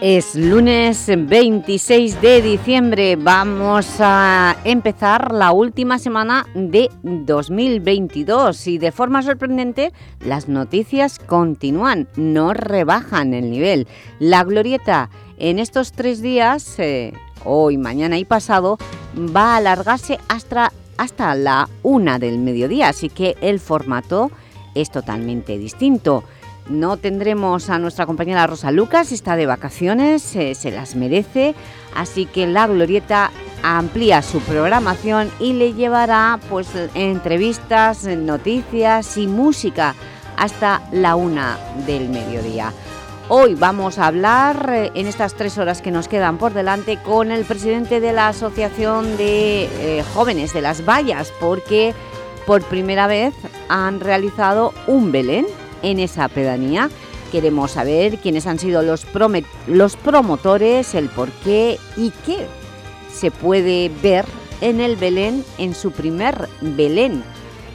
Es lunes 26 de diciembre, vamos a empezar la última semana de 2022 y de forma sorprendente las noticias continúan, no rebajan el nivel. La glorieta en estos tres días, eh, hoy, mañana y pasado, va a alargarse hasta, hasta la una del mediodía, así que el formato es totalmente distinto. No tendremos a nuestra compañera Rosa Lucas, está de vacaciones, se las merece, así que La Glorieta amplía su programación y le llevará pues, entrevistas, noticias y música hasta la una del mediodía. Hoy vamos a hablar, eh, en estas tres horas que nos quedan por delante, con el presidente de la Asociación de eh, Jóvenes de las Vallas, porque por primera vez han realizado un Belén en esa pedanía. Queremos saber quiénes han sido los, promotores, el por qué y qué se puede ver en el Belén, en su primer Belén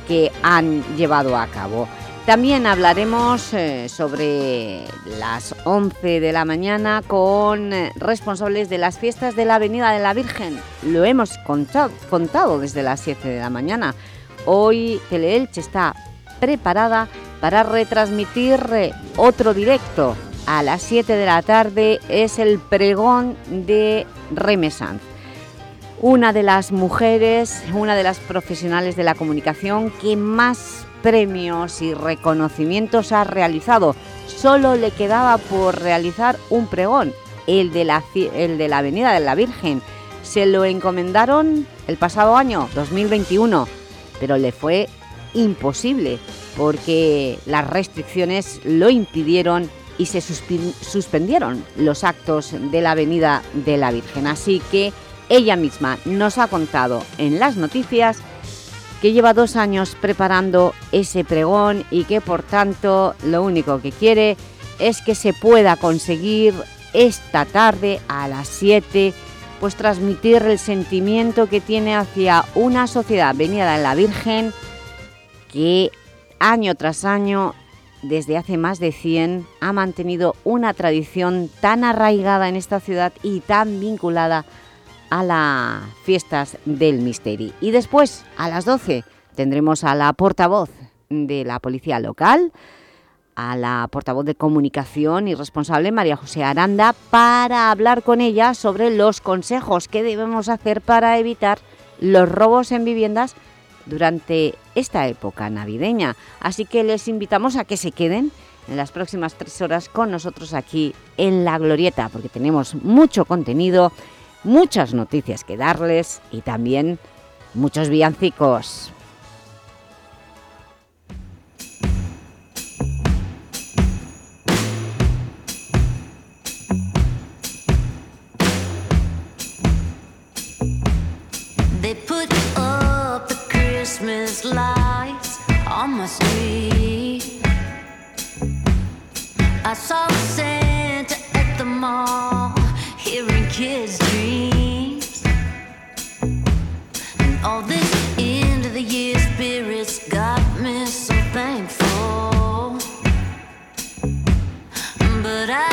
que han llevado a cabo. También hablaremos eh, sobre las 11 de la mañana con eh, responsables de las fiestas de la Avenida de la Virgen. Lo hemos contado, contado desde las 7 de la mañana. Hoy Teleelche está preparada para retransmitir eh, otro directo. A las 7 de la tarde es el pregón de Remesanz. Una de las mujeres, una de las profesionales de la comunicación que más premios y reconocimientos ha realizado. Solo le quedaba por realizar un pregón, el de la, el de la Avenida de la Virgen. Se lo encomendaron el pasado año, 2021, pero le fue imposible porque las restricciones lo impidieron y se suspendieron los actos de la Avenida de la Virgen. Así que ella misma nos ha contado en las noticias que lleva dos años preparando ese pregón y que por tanto lo único que quiere es que se pueda conseguir esta tarde a las 7 pues transmitir el sentimiento que tiene hacia una sociedad venida de la Virgen que año tras año, desde hace más de 100, ha mantenido una tradición tan arraigada en esta ciudad y tan vinculada a las fiestas del Misteri. Y después, a las 12, tendremos a la portavoz de la policía local, a la portavoz de comunicación y responsable María José Aranda para hablar con ella sobre los consejos que debemos hacer para evitar los robos en viviendas durante esta época navideña. Así que les invitamos a que se queden en las próximas tres horas con nosotros aquí en La Glorieta, porque tenemos mucho contenido, muchas noticias que darles y también muchos villancicos. There's lights on my street. I saw Santa at the mall, hearing kids' dreams. And all this end of the year spirit's got me so thankful. But I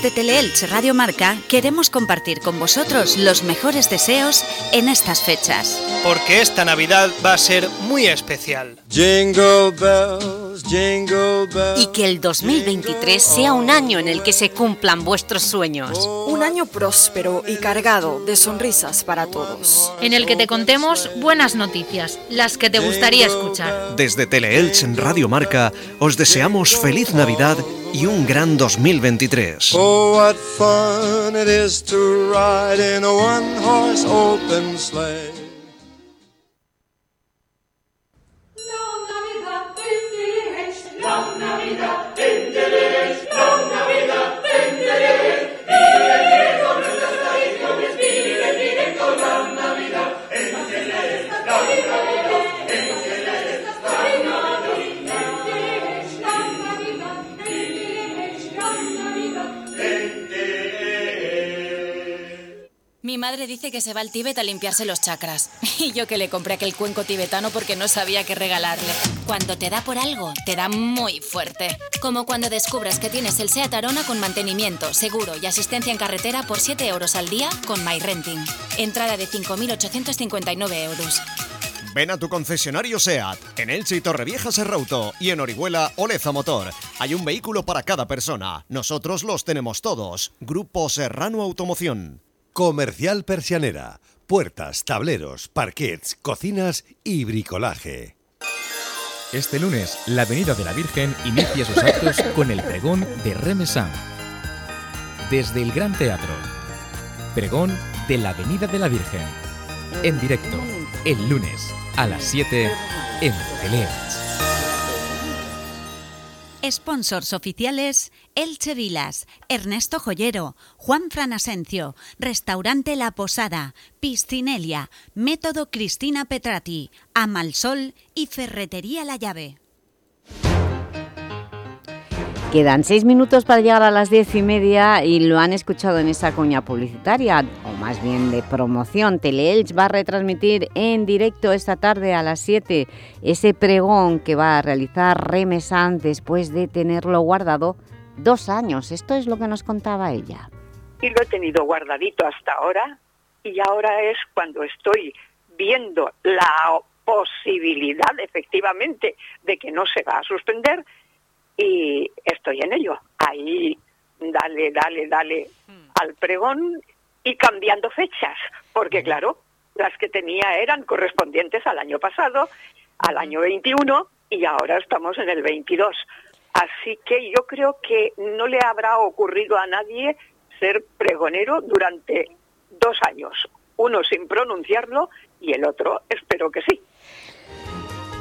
Desde Teleelch Radio Marca queremos compartir con vosotros los mejores deseos en estas fechas. Porque esta Navidad va a ser muy especial. Jingle y que el 2023 sea un año en el que se cumplan vuestros sueños. Un año próspero y cargado de sonrisas para todos. En el que te contemos buenas noticias, las que te gustaría escuchar. Desde Teleelch Radio Marca os deseamos feliz Navidad y un gran 2023. Oh, Mi madre dice que se va al Tíbet a limpiarse los chakras. Y yo que le compré aquel cuenco tibetano porque no sabía qué regalarle. Cuando te da por algo, te da muy fuerte. Como cuando descubres que tienes el SEAT Arona con mantenimiento, seguro y asistencia en carretera por 7 euros al día con MyRenting. Entrada de 5.859 euros. Ven a tu concesionario SEAT, en Elche y Torrevieja Serrauto y en Orihuela Oleza Motor. Hay un vehículo para cada persona. Nosotros los tenemos todos. Grupo Serrano Automoción. Comercial Persianera. Puertas, tableros, parquets, cocinas y bricolaje. Este lunes, la Avenida de la Virgen inicia sus actos con el pregón de Remesan. Desde el Gran Teatro. Pregón de la Avenida de la Virgen. En directo, el lunes, a las 7, en Teleelch. Sponsors oficiales Elche Vilas, Ernesto Joyero, Juan Fran Asencio, Restaurante La Posada, Piscinelia, Método Cristina Petrati, Amalsol y Ferretería La Llave. Quedan seis minutos para llegar a las diez y media y lo han escuchado en esa cuña publicitaria, o más bien de promoción. Teleelch va a retransmitir en directo esta tarde a las 7 ese pregón que va a realizar Remesan después de tenerlo guardado dos años. Esto es lo que nos contaba ella. Y lo he tenido guardadito hasta ahora y ahora es cuando estoy viendo la posibilidad efectivamente de que no se va a suspender y estoy en ello. Ahí, dale, dale, dale hmm. al pregón y cambiando fechas, porque claro, las que tenía eran correspondientes al año pasado, al año 21 y ahora estamos en el 22. Así que yo creo que no le habrá ocurrido a nadie ser pregonero durante dos años, uno sin pronunciarlo y el otro espero que sí.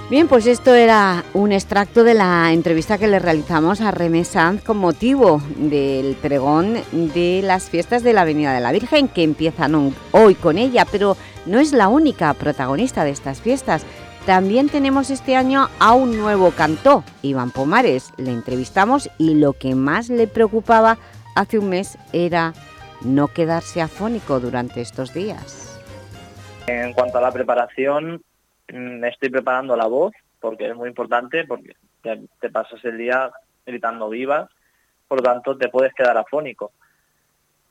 Bien, pues esto era un extracto de la entrevista que le realizamos a Remé Sanz con motivo del pregón de las fiestas de la Avenida de la Virgen, que empiezan hoy con ella, pero no es la única protagonista de estas fiestas. También tenemos este año a un nuevo cantó, Iván Pomares. Le entrevistamos y lo que más le preocupaba hace un mes era no quedarse afónico durante estos días. En cuanto a la preparación, mm, estoy preparando la voz, porque es muy importante, porque te, pasas el día gritando vivas, por lo tanto te puedes quedar afónico.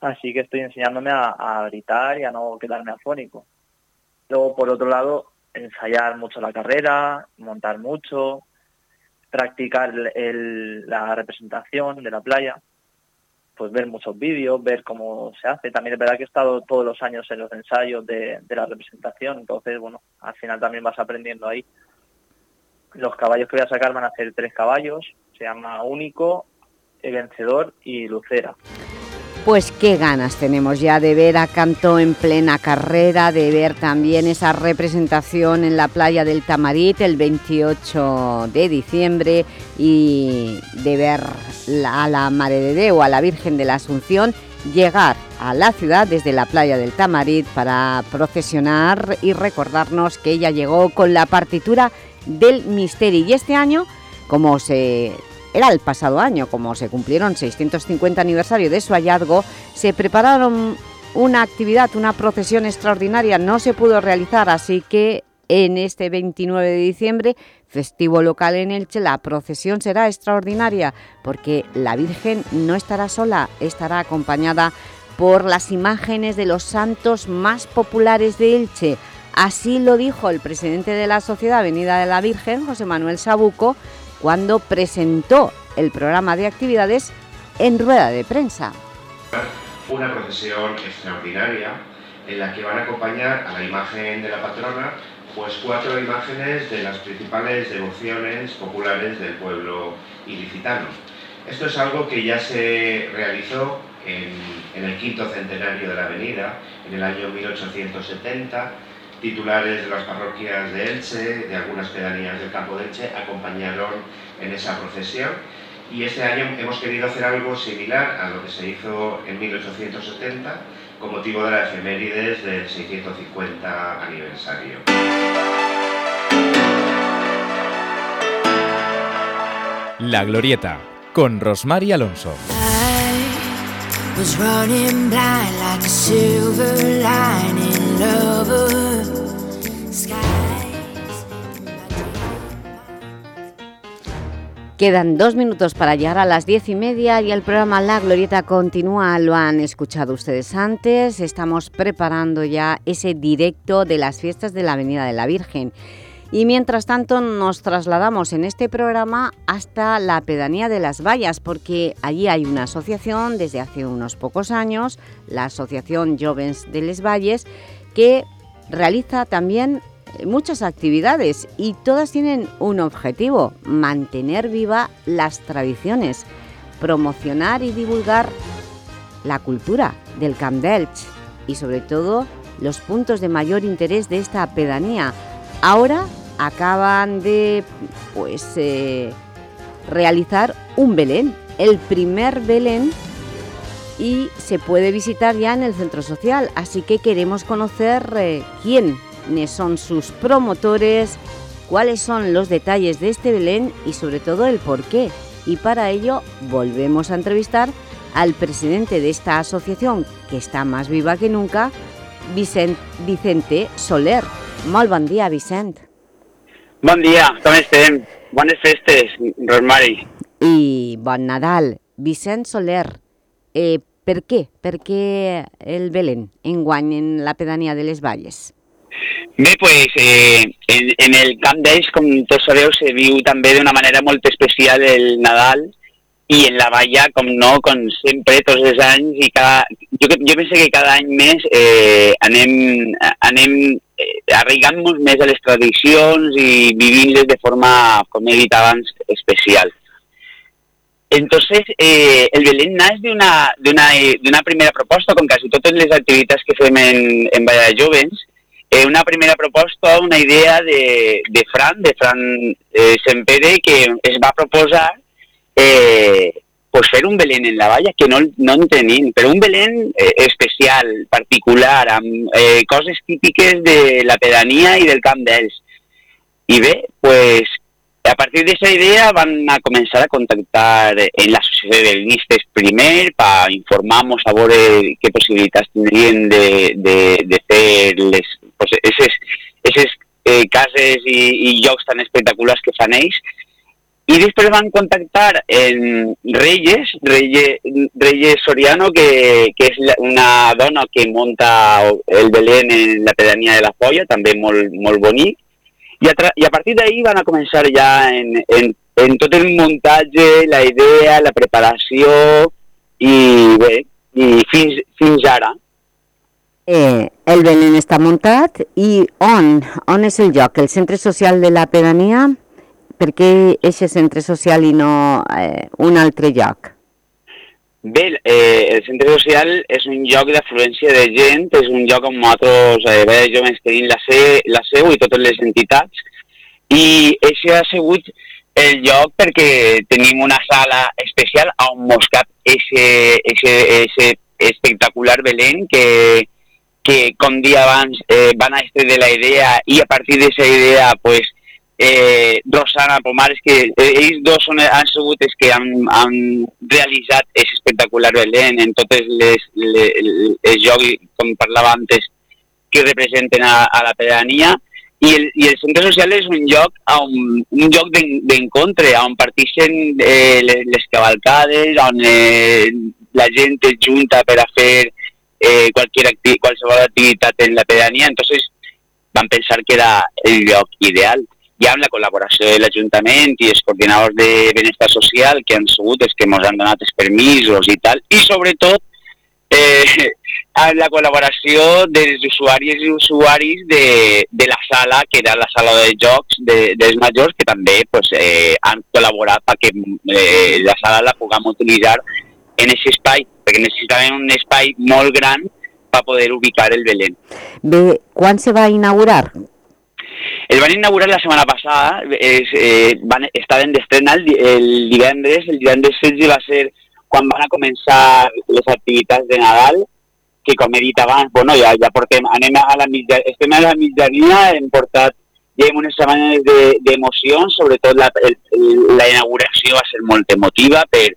Así que estoy enseñándome a, gritar y a no quedarme afónico. Luego, por otro lado, ensayar mucho la carrera, montar mucho, practicar la representación de la playa, pues ver muchos vídeos, ver cómo se hace. También es verdad que he estado todos los años en los ensayos de, la representación, entonces, bueno, al final también vas aprendiendo ahí. Los caballos que voy a sacar van a ser tres caballos, se llama Único, El Vencedor y Lucera. Pues qué ganas tenemos ya de ver a Canto en plena carrera, de ver también esa representación en la playa del Tamarit el 28 de diciembre y de ver a la Madre de Deu, a la Virgen de la Asunción llegar a la ciudad desde la playa del Tamarit para procesionar y recordarnos que ella llegó con la partitura del misterio. Y este año, como se era el pasado año, como se cumplieron 650 aniversario de su hallazgo, se prepararon una actividad, una procesión extraordinaria, no se pudo realizar, así que en este 29 de diciembre, festivo local en Elche, la procesión será extraordinaria porque la Virgen no estará sola, estará acompañada por las imágenes de los santos más populares de Elche. Así lo dijo el presidente de la Sociedad Avenida de la Virgen, José Manuel Sabuco, cuando presentó el programa de actividades en rueda de prensa. Una procesión extraordinaria en la que van a acompañar a la imagen de la patrona pues cuatro imágenes de las principales devociones populares del pueblo ilicitano. Esto es algo que ya se realizó en, el quinto centenario de la avenida, en el año 1870. Titulares de las parroquias de Elche, de algunas pedanías del campo de Elche, acompañaron en esa procesión y este año hemos querido hacer algo similar a lo que se hizo en 1870 con motivo de la efemérides del 650 aniversario. La Glorieta, con Rosmar y Alonso. Quedan dos minutos para llegar a las diez y media y el programa La Glorieta continúa, lo han escuchado ustedes antes, estamos preparando ya ese directo de las fiestas de la Avenida de la Virgen. Y mientras tanto nos trasladamos en este programa hasta la pedanía de Las Vallas, porque allí hay una asociación desde hace unos pocos años, la Asociación Jovens de Les Valles, que realiza también muchas actividades y todas tienen un objetivo, mantener viva las tradiciones, promocionar y divulgar la cultura del Camp d'Elch y sobre todo los puntos de mayor interés de esta pedanía. Ahora acaban de pues, eh, realizar un Belén, el primer Belén y se puede visitar ya en el centro social, así que queremos conocer eh, quién son sus promotores, cuáles son los detalles de este Belén y sobre todo el por qué. Y para ello volvemos a entrevistar al presidente de esta asociación, que está más viva que nunca, Vicente Soler. Muy buen día, Vicente. Buen día, ¿cómo estén? Buenas festes, Rosmari. Y buen Nadal. Vicente Soler, eh, ¿por qué? ¿Por qué el Belén en en la pedanía de Les Valles? Bé, pues, eh, en, en el Camp d'Ells, com tots sabeu, se viu també d'una manera molt especial el Nadal i en la valla, com no, com sempre, tots els anys, i cada, jo, jo penso que cada any més eh, anem, anem eh, arraigant-nos més a les tradicions i vivint-les de forma, com he dit abans, especial. Entonces, eh, el Belén nace de una, de, una, de una primera proposta, com quasi totes les activitats que fem en, en Valla de Jovens, Eh, una primera proposta, una idea de, de Fran, de Fran eh, que es va proposar eh, pues fer un Belén en la valla, que no, no en un Belén eh, especial, particular, amb eh, coses típiques de la pedania i del Camp d'Els. I bé, pues, a partir d'aquesta idea van a començar a contactar en l'associació de belenistes primer per informar-nos a veure què possibilitats tindrien de, de, de pues, eses, eses eh, cases i, i llocs tan espectaculars que fan ells. I després van contactar en Reyes, Reyes, Reyes Soriano, que, que és una dona que monta el Belén en la pedania de la Folla, també molt, molt bonic, i a, i a partir d'ahir van a començar ja en, en, en tot el muntatge, la idea, la preparació i bé, i fins, fins ara. Eh, el Belén està muntat i on? On és el lloc? El centre social de la pedania? Per què aquest centre social i no eh, un altre lloc? Bé, eh, el centre social és un lloc d'afluència de gent, és un lloc on nosaltres, eh, bé, jovens, tenim la, se, la seu i totes les entitats, i això ha sigut el lloc perquè tenim una sala especial on mos cap ese, ese, ese espectacular Belén que, que con día van, eh, van a de la idea y a partir de esa idea pues eh, Rosana Pomares que eh, ells dos són, han sigut els que han, han realitzat aquest espectacular Belén en totes les, les, els jocs, com parlava antes, que representen a, a la pedania i el, i el centre social és un lloc on, un lloc d'encontre on partixen eh, les, les cavalcades on eh, la gent es junta per a fer eh, qualsevol, acti qualsevol activitat en la pedania entonces van pensar que era el lloc ideal. Hi ha la col·laboració de l'Ajuntament i els coordinadors de benestar social que han sigut els que ens han donat els permisos i tal, i sobretot eh, amb la col·laboració dels usuaris i usuaris de, de la sala, que era la sala de jocs de, dels majors, que també pues, eh, han col·laborat perquè eh, la sala la puguem utilitzar en aquest espai, perquè necessitàvem un espai molt gran per poder ubicar el Belén. Bé, quan se va inaugurar? El van inaugurar la setmana passada, és, eh, van, estaven d'estrena el, el divendres, el divendres 16 va ser quan van a començar les activitats de Nadal, que com he dit abans, bueno, ja, ja portem, anem a la mitja, estem a la mitjania, hem portat ja hem unes setmanes d'emocions, de, sobretot la, el, la inauguració va ser molt emotiva per,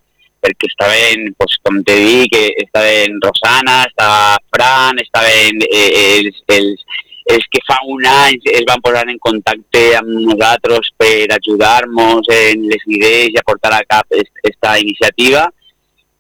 perquè estaven, pues, com te dic, estaven Rosana, estava Fran, estaven eh, els, els, els que fa un any es van posar en contacte amb nosaltres per ajudar-nos en les idees i a portar a cap aquesta iniciativa.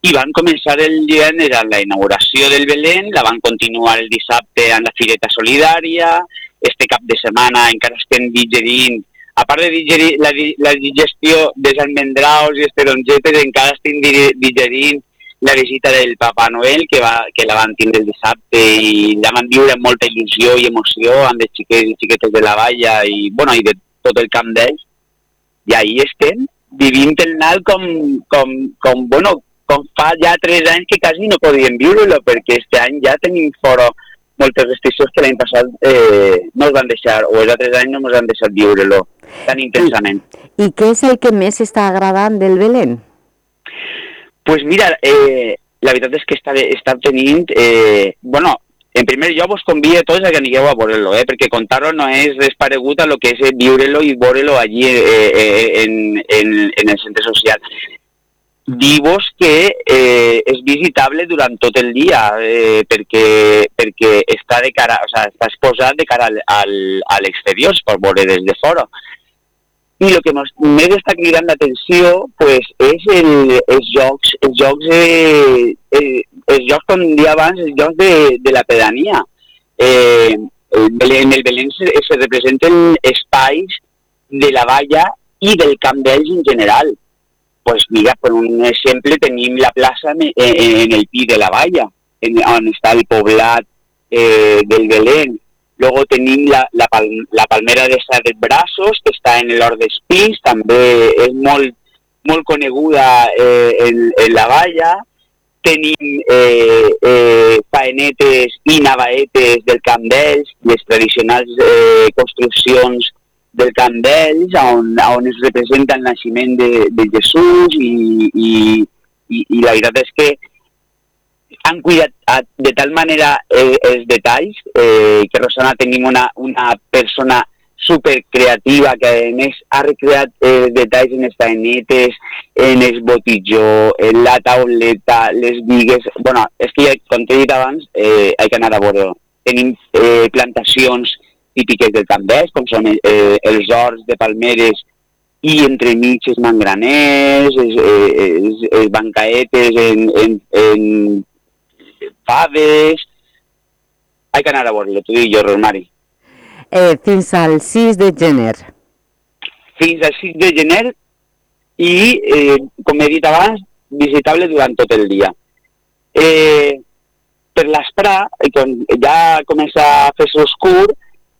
I van començar el divendres amb la inauguració del Belén, la van continuar el dissabte amb la Fireta Solidària, este cap de setmana encara estem digerint, a part de digerir la, la digestió dels almendraus i esterongetes, encara estem digerint la visita del Papa Noel, que, va, que la van tindre el dissabte i la van viure amb molta il·lusió i emoció amb els xiquets i xiquetes de la valla i, bueno, i de tot el camp d'ells. I ahir estem vivint el Nal com, com, com, bueno, com fa ja tres anys que quasi no podíem viure-lo, perquè este any ja tenim fora moltes restriccions que l'any passat eh, no ens van deixar, o els altres anys no ens han deixat viure-lo tan intensament. I, I què és el que més està agradant del Belén? pues mira, eh, la veritat és que està, està tenint... Eh, bueno, en primer lloc vos convido a tots a que anigueu a veure-lo, eh, perquè contar-ho no és res paregut a lo que és eh, viure-lo i veure-lo allí eh, eh, en, en, en el centre social. Dir-vos que eh, és visitable durant tot el dia eh, perquè, perquè està, de cara, o sea, està exposat de cara al, al, a l'exterior, es pot veure des de fora. I el que més està cridant l'atenció pues, és el, els jocs, els jocs, eh, eh, els jocs com dia abans, els de, de la pedania. Eh, en el Belén se, se representen espais de la valla i del camp d'ells en general. pues mira, per un exemple tenim la plaça en, en el pi de la valla, en, on està el poblat eh, del Belén, Luego tenim la, la, pal, la palmera de Sadet Braços, que està en l'Hort d'Espins, també és molt, molt coneguda eh, en, en la valla. Tenim eh, eh, faenetes i navaetes del Camp d'Ells, les tradicionals eh, construccions del Camp d'Ells, on, on es representa el naixement de, de Jesús i, i, i, i la veritat és que han cuidat de tal manera eh, els detalls eh, que Rosana tenim una, una persona super creativa que a més ha recreat eh, detalls en les tainetes, en el botijó, en la tauleta, les vigues... bueno, és que ja, com t'he dit abans, eh, hay que anar a veure. Tenim eh, plantacions típiques del Campbell, com són eh, els horts de palmeres i entremig els mangraners, els, eh, els, els bancaetes en, en, en faves... Hay que anar a veure-lo, t'ho dic jo, Rosmari. Eh, fins al 6 de gener. Fins al 6 de gener i, eh, com he dit abans, visitable durant tot el dia. Eh, per l'esprà, quan ja comença a fer-se oscur,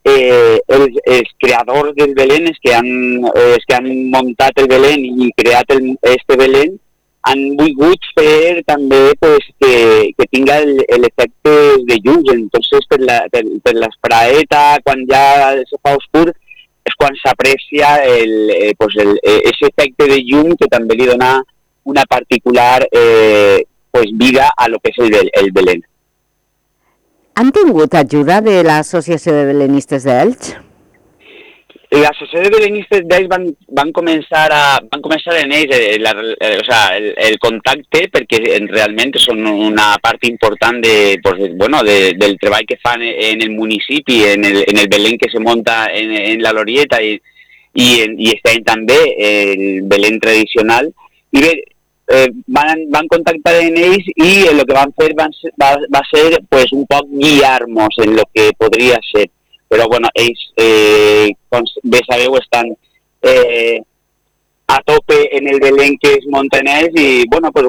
eh, els, els creadors del Belén, els que, han, eh, els que han muntat el Belén i creat el, este Belén, han volgut fer també pues, que, que tinga l'efecte de llums. Entonces, per la, per, per l'espraeta, quan ja se fa oscur, és quan s'aprecia eh, pues el, eh, ese efecte de llum que també li dona una particular eh, pues, vida a lo que es el, el Belén. Han tingut ajuda de l'Associació de Belenistes d'Elx? L'associació de belenistes d'ells van, van, començar a, van començar en ells eh, eh, o sea, el, el contacte perquè realment són una part important de, pues, bueno, de, del treball que fan en el municipi, en el, en el Belén que se monta en, en la Lorieta i, i, en, i any també el Belén tradicional. I bé, eh, van, van contactar en ells i el que van fer van, va, va ser pues, un poc guiar-nos en el que podria ser. Però bueno, ells, eh, com bé sabeu, estan eh, a tope en el Belén que es munten ells i bueno, pues,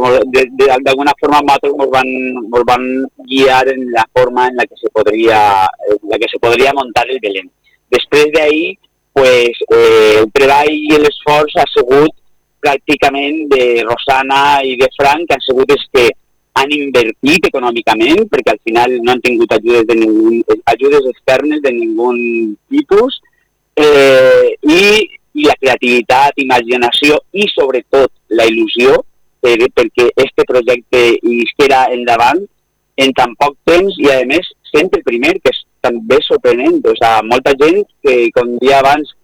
d'alguna forma nosaltres ens van, nos van guiar en la forma en la que se podria, en la que se podria montar el Belén. Després d'ahir, pues, eh, el treball i l'esforç ha sigut pràcticament de Rosana i de Frank, han sigut els que han invertit econòmicament, perquè al final no han tingut ajudes, de ningú, ajudes externes de ningú tipus, eh, i, i la creativitat, imaginació i sobretot la il·lusió eh, perquè este projecte isquera endavant en tan poc temps i a més sempre primer, que és també sorprenent. O sigui, molta gent que, com dia abans,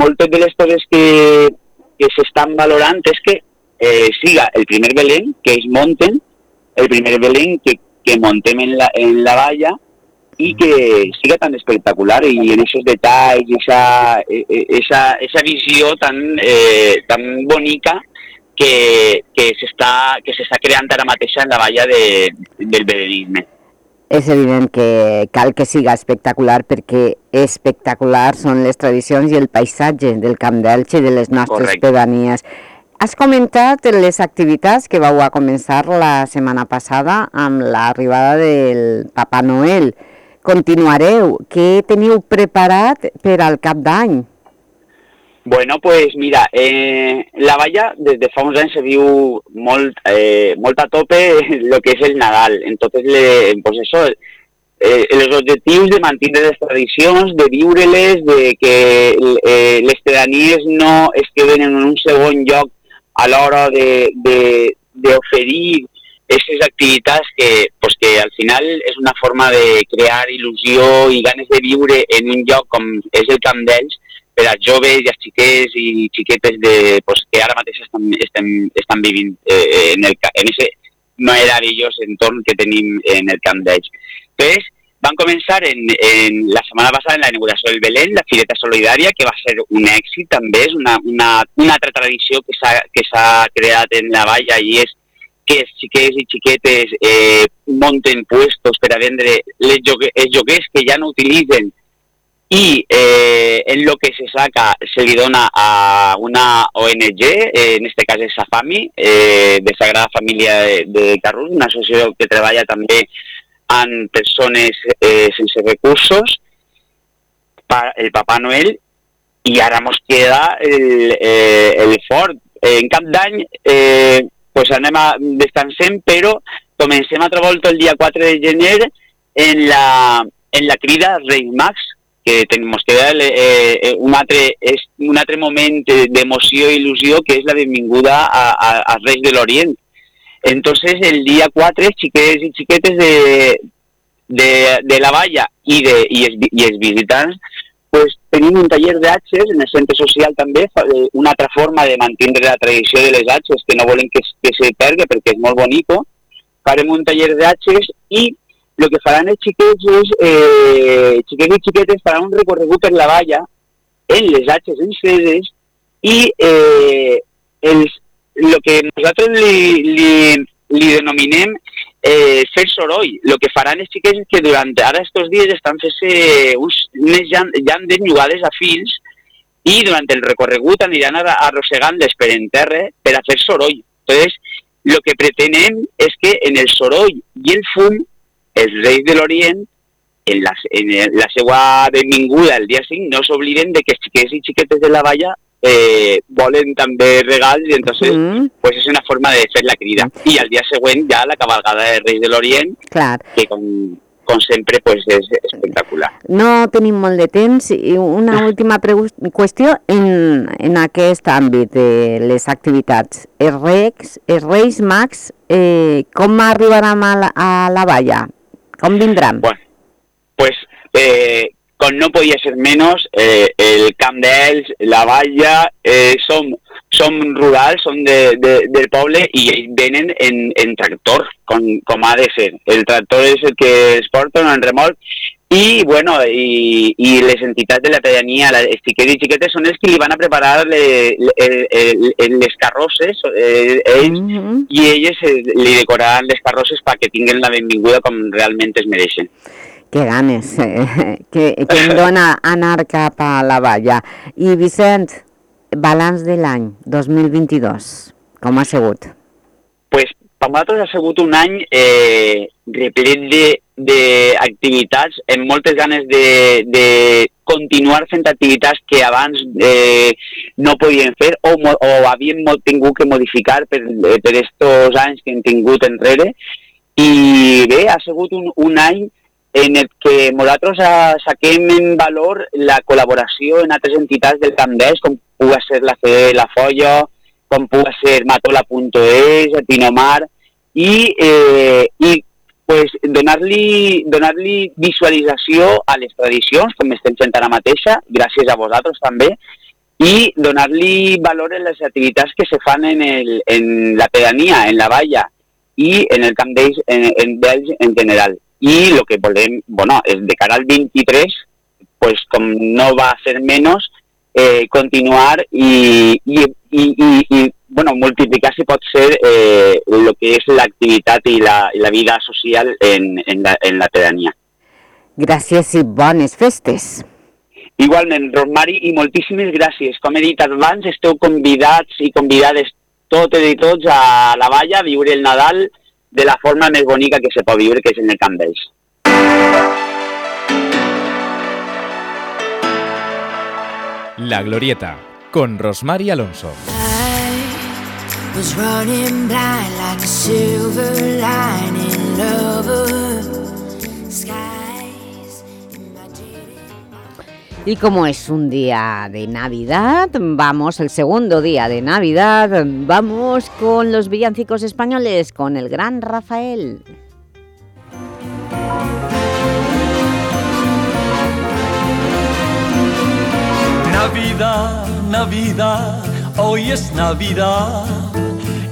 moltes de les coses que, que s'estan valorant és que eh, siga el primer Belén que es monten, el primer Belén que, que montem en la, en la valla i que siga tan espectacular i en aquests detalls, esa, esa, esa visió tan, eh, tan bonica que, que s'està creant ara mateix en la valla de, del belenisme. és evident que cal que siga espectacular perquè espectacular són les tradicions i el paisatge del Camp d'Elx i de les nostres Correcte. pedanies. Has comentat les activitats que vau a començar la setmana passada amb l'arribada del Papa Noel. Continuareu. Què teniu preparat per al cap d'any? Bueno, pues mira, eh, la valla desde fa uns anys se viu molt, eh, molt a tope lo que és el Nadal. Entonces, le, pues eso, eh, els objectius de mantenir les tradicions, de viure-les, de que eh, les pedanies no es queden en un segon lloc a l'hora d'oferir aquestes activitats que, pues que al final és una forma de crear il·lusió i ganes de viure en un lloc com és el Camp d'Ells, per als joves i als xiquets i xiquetes de, pues, que ara mateix estan, estan, estan vivint eh, en, el, en ese meravellós entorn que tenim en el Camp d'Ells. Entonces, van començar en, en, la setmana passada en la inauguració del Belén, la Fireta Solidària, que va ser un èxit també, és una, una, una altra tradició que s'ha creat en la valla i és que els i xiquetes eh, monten puestos per a vendre les que ja no utilitzen y eh, en lo que se saca se le dona a una ONG, eh, en este caso es Safami, eh, de Sagrada Família de, de Carrús, una associació que treballa també amb persones eh, recursos, para el Papà Noel, i ara ens queda el, eh, el fort. En cap d'any eh, pues anem a descansem, però comencem a treballar el dia 4 de gener en la, en la crida Reis Max, que tenemos que darle eh, eh, un, altre, és un altre moment d'emoció i il·lusió que és la benvinguda a, a, a Reis de l'Orient. Entonces, el día 4, xiquets i xiquetes de, de, la valla i, de, i, els, i els visitants, pues, tenim un taller d'atxes en el centre social també, eh, una altra forma de mantenir la tradició de les atxes, que no volen que, que se pergui perquè és molt bonico. Farem un taller d'atxes i el que faran els xiquets és, eh, xiquets i xiquetes faran un recorregut per la valla en les atxes enceses i eh, els, el que nosaltres li, li, li denominem eh, fer soroll. El que faran els xiquets que durant ara estos dies estan fent uns, unes llandes llogades a fils i durant el recorregut aniran arrossegant-les per en terra per a fer soroll. Entonces, el que pretenem és que en el soroll i el fum els Reis de l'Orient, en la, en la seva benvinguda el dia 5, no s'obliden de que els xiquets i xiquetes de la valla eh, volen també regals i entonces mm. pues és una forma de fer la crida. I al dia següent ja la cabalgada de Reis de l'Orient, que com, com sempre pues, és espectacular. No tenim molt de temps i una última qüestió en, en aquest àmbit de les activitats. Els Reis, els Reis Mags eh, com arribaran a la, a la valla? Com vindran? Bueno, pues eh, com no podia ser menys, eh, el Camp la valla, eh, som, som rurals, som de, de, del poble i ells venen en, en tractor, com, com ha de ser. El tractor és el que es porta en remolc i, bueno, i, i les entitats de la pedania, les xiquetes i xiquetes, són els que li van a preparar le, le, le, les carrosses, eh, ells, mm -hmm. i elles eh, li decoraran les carrosses perquè tinguin la benvinguda com realment es mereixen. Que ganes, eh, que, que em dona anar cap a la valla. I Vicent, balanç de l'any 2022, com ha sigut? Pues per nosaltres ha sigut un any eh, replet d'activitats, amb moltes ganes de, de continuar fent activitats que abans eh, no podien fer o, o havien tingut que modificar per, eh, per estos anys que hem tingut enrere. I bé, ha sigut un, un any en el que nosaltres saquem en valor la col·laboració en altres entitats del Camp d'Es, com pugui ser la CD La Folla, com pugui ser Matola.es, Tinomar, i, eh, i pues, donar-li donar, -li, visualització a les tradicions, com estem fent ara mateixa, gràcies a vosaltres també, i donar-li valor en les activitats que se fan en, el, en la pedania, en la valla i en el Camp d'Ells en, en, en general. Y lo que volem, bueno, es de cara al 23, pues no va a ser menos, eh, continuar i, i, i, i, i bueno, multiplicar si pot ser eh, lo que és l'activitat i la, la vida social en, en, la, en la pedania. Gràcies i bones festes. Igualment, Rosmari, i moltíssimes gràcies. Com he dit abans, esteu convidats i convidades totes i tots a la valla a viure el Nadal de la forma més bonica que se pot viure, que és en el Camp. La Glorieta, con Rosmar y Alonso. was running blind like a silver lining lover. Y como es un día de Navidad, vamos, el segundo día de Navidad, vamos con los villancicos españoles, con el gran Rafael. Navidad, Navidad, hoy es Navidad,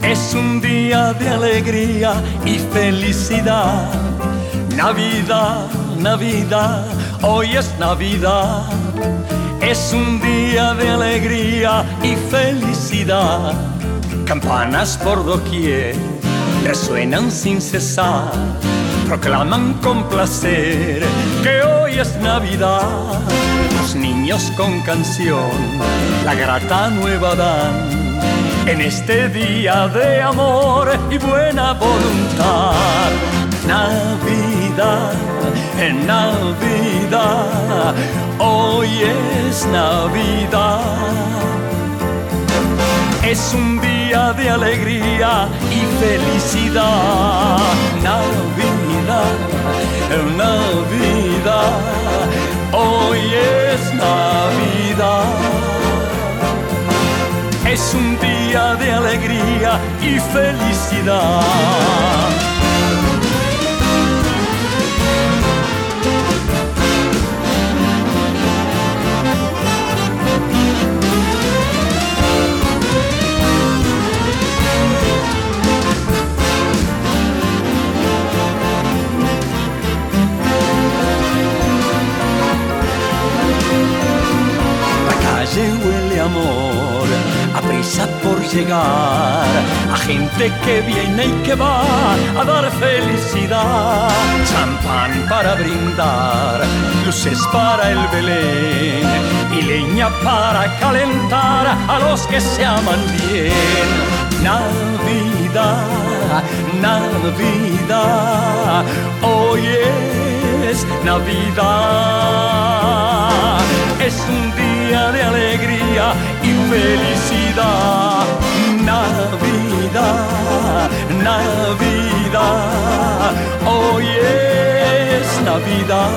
es un día de alegría y felicidad. Navidad, Navidad hoy es Navidad, es un día de alegría y felicidad. Campanas por doquier resuenan sin cesar, proclaman con placer que hoy es Navidad. Los niños con canción la grata nueva dan en este día de amor y buena voluntad. Navidad en Navidad, hoy es Navidad. Es un día de alegría y felicidad. Navidad, Navidad, hoy es Navidad. Es un día de alegría y felicidad. Amor, a prisa por llegar, a gente que viene y que va a dar felicidad. Champán para brindar, luces para el Belén y leña para calentar a los que se aman bien. Navidad, Navidad, hoy es Navidad. Es un y felicidad. Navidad, Navidad, hoy es Navidad.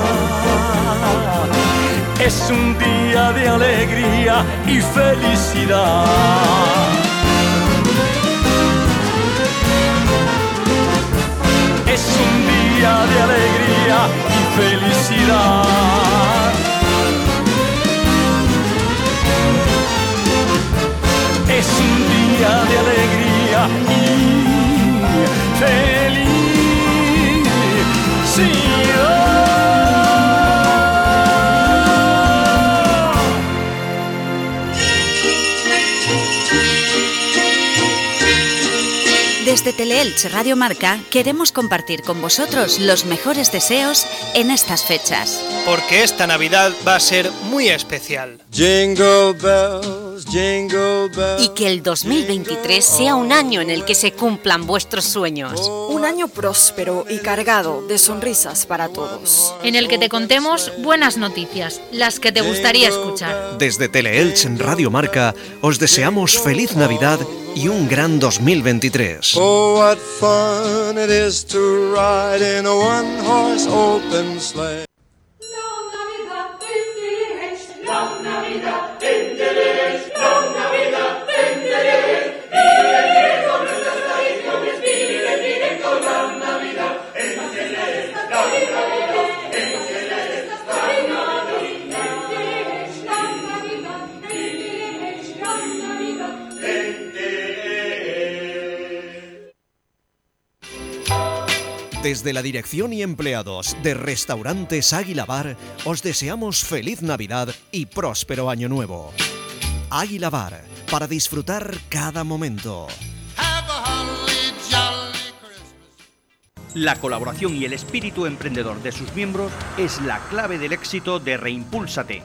Es un día de alegría y felicidad. es un día de alegría y felicidad. Es un día de alegría y felicidad. Desde Teleelch Radio Marca queremos compartir con vosotros los mejores deseos en estas fechas. Porque esta Navidad va a ser muy especial. Jingle bells, jingle bells, y que el 2023 sea un año en el que se cumplan vuestros sueños. Un año próspero y cargado de sonrisas para todos. En el que te contemos buenas noticias, las que te gustaría escuchar. Desde Teleelch en Radio Marca os deseamos feliz Navidad y un gran 2023. Oh, Desde la dirección y empleados de Restaurantes Águila Bar, os deseamos feliz Navidad y próspero Año Nuevo. Águila Bar, para disfrutar cada momento. La colaboración y el espíritu emprendedor de sus miembros es la clave del éxito de Reimpúlsate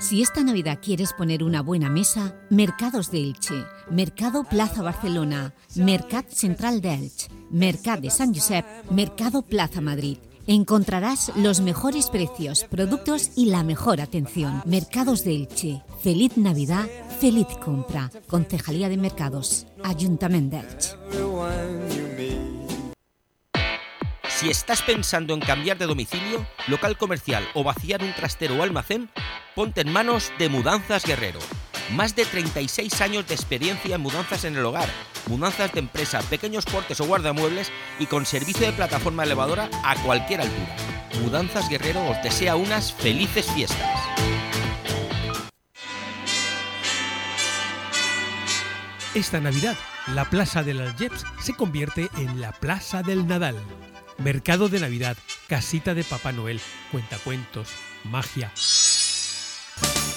Si esta Navidad quieres poner una buena mesa, Mercados de Elche, Mercado Plaza Barcelona, Mercat Central de Elche, Mercat de San Josep, Mercado Plaza Madrid. Encontrarás los mejores precios, productos y la mejor atención. Mercados de Elche. Feliz Navidad, feliz compra. Concejalía de Mercados. Ayuntamiento de Elche. Si estás pensando en cambiar de domicilio, local comercial o vaciar un trastero o almacén, ponte en manos de Mudanzas Guerrero. Más de 36 años de experiencia en mudanzas en el hogar, mudanzas de empresa, pequeños cortes o guardamuebles y con servicio de plataforma elevadora a cualquier altura. Mudanzas Guerrero os desea unas felices fiestas. Esta Navidad, la Plaza de las Jeps se convierte en la Plaza del Nadal. Mercado de Navidad, casita de Papá Noel, cuentacuentos, magia.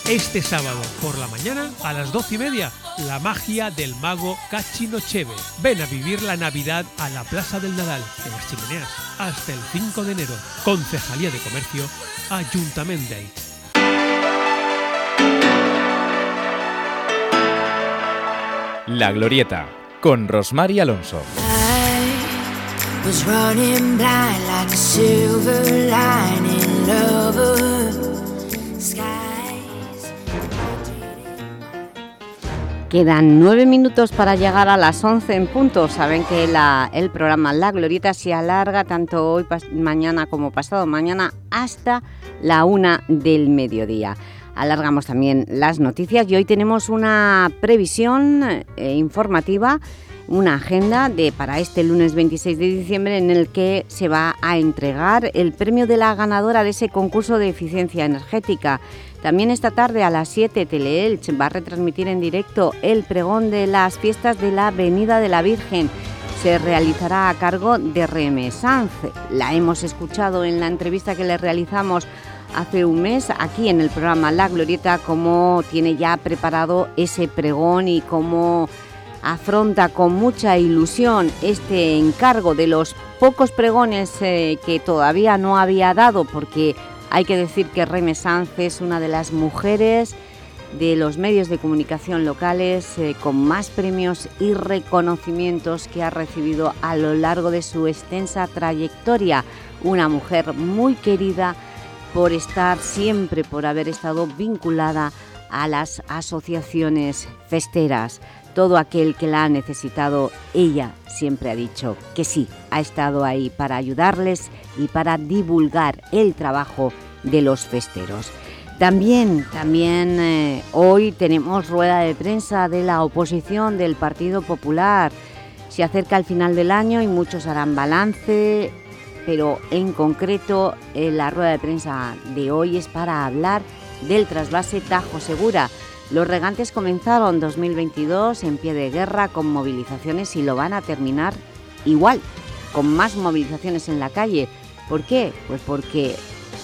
Este sábado por la mañana a las doce y media, la magia del mago Cachinocheve. Ven a vivir la Navidad a la Plaza del Nadal, en las chimeneas, hasta el 5 de enero. Concejalía de Comercio, Ayuntamiento de La Glorieta, con Rosmar Alonso. Quedan nueve minutos para llegar a las once en punto. Saben que el programa La Glorieta se alarga tanto hoy, mañana como pasado mañana hasta la una del mediodía. Alargamos también las noticias y hoy tenemos una previsión eh, informativa una agenda de, para este lunes 26 de diciembre en el que se va a entregar el premio de la ganadora de ese concurso de eficiencia energética. También esta tarde a las 7 Teleelch va a retransmitir en directo el pregón de las fiestas de la Avenida de la Virgen. Se realizará a cargo de Reme. La hemos escuchado en la entrevista que le realizamos hace un mes aquí en el programa La Glorieta, cómo tiene ya preparado ese pregón y cómo afronta con mucha ilusión este encargo de los pocos pregones eh, que todavía no había dado, porque hay que decir que Sanz es una de las mujeres de los medios de comunicación locales eh, con más premios y reconocimientos que ha recibido a lo largo de su extensa trayectoria. Una mujer muy querida por estar siempre, por haber estado vinculada a las asociaciones festeras todo aquel que la ha necesitado, ella siempre ha dicho que sí, ha estado ahí para ayudarles y para divulgar el trabajo de los festeros. También, también eh, hoy tenemos rueda de prensa de la oposición del Partido Popular. Se acerca el final del año y muchos harán balance, pero en concreto eh, la rueda de prensa de hoy es para hablar del trasvase Tajo Segura, los regantes comenzaron 2022 en pie de guerra con movilizaciones y lo van a terminar igual, con más movilizaciones en la calle. ¿Por qué? Pues porque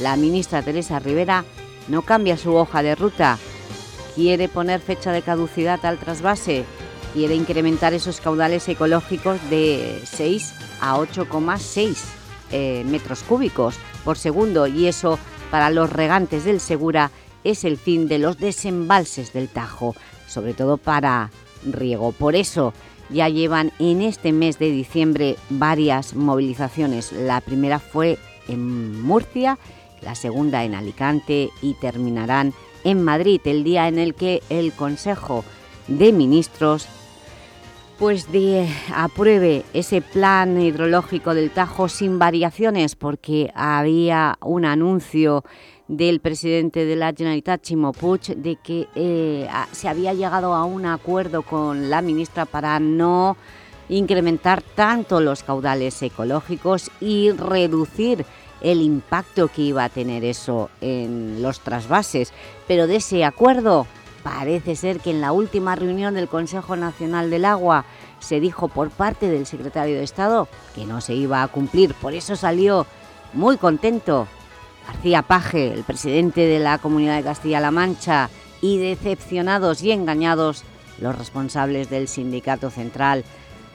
la ministra Teresa Rivera no cambia su hoja de ruta, quiere poner fecha de caducidad al trasvase, quiere incrementar esos caudales ecológicos de 6 a 8,6 eh, metros cúbicos por segundo y eso para los regantes del Segura es el fin de los desembalses del Tajo, sobre todo para riego. Por eso ya llevan en este mes de diciembre varias movilizaciones. La primera fue en Murcia, la segunda en Alicante y terminarán en Madrid, el día en el que el Consejo de Ministros pues apruebe ese plan hidrológico del Tajo sin variaciones porque había un anuncio del presidente de la Generalitat, Chimo Puig, de que eh, se había llegado a un acuerdo con la ministra para no incrementar tanto los caudales ecológicos y reducir el impacto que iba a tener eso en los trasvases. Pero de ese acuerdo parece ser que en la última reunión del Consejo Nacional del Agua se dijo por parte del secretario de Estado que no se iba a cumplir. Por eso salió muy contento García Paje, el presidente de la Comunidad de Castilla-La Mancha, y decepcionados y engañados los responsables del Sindicato Central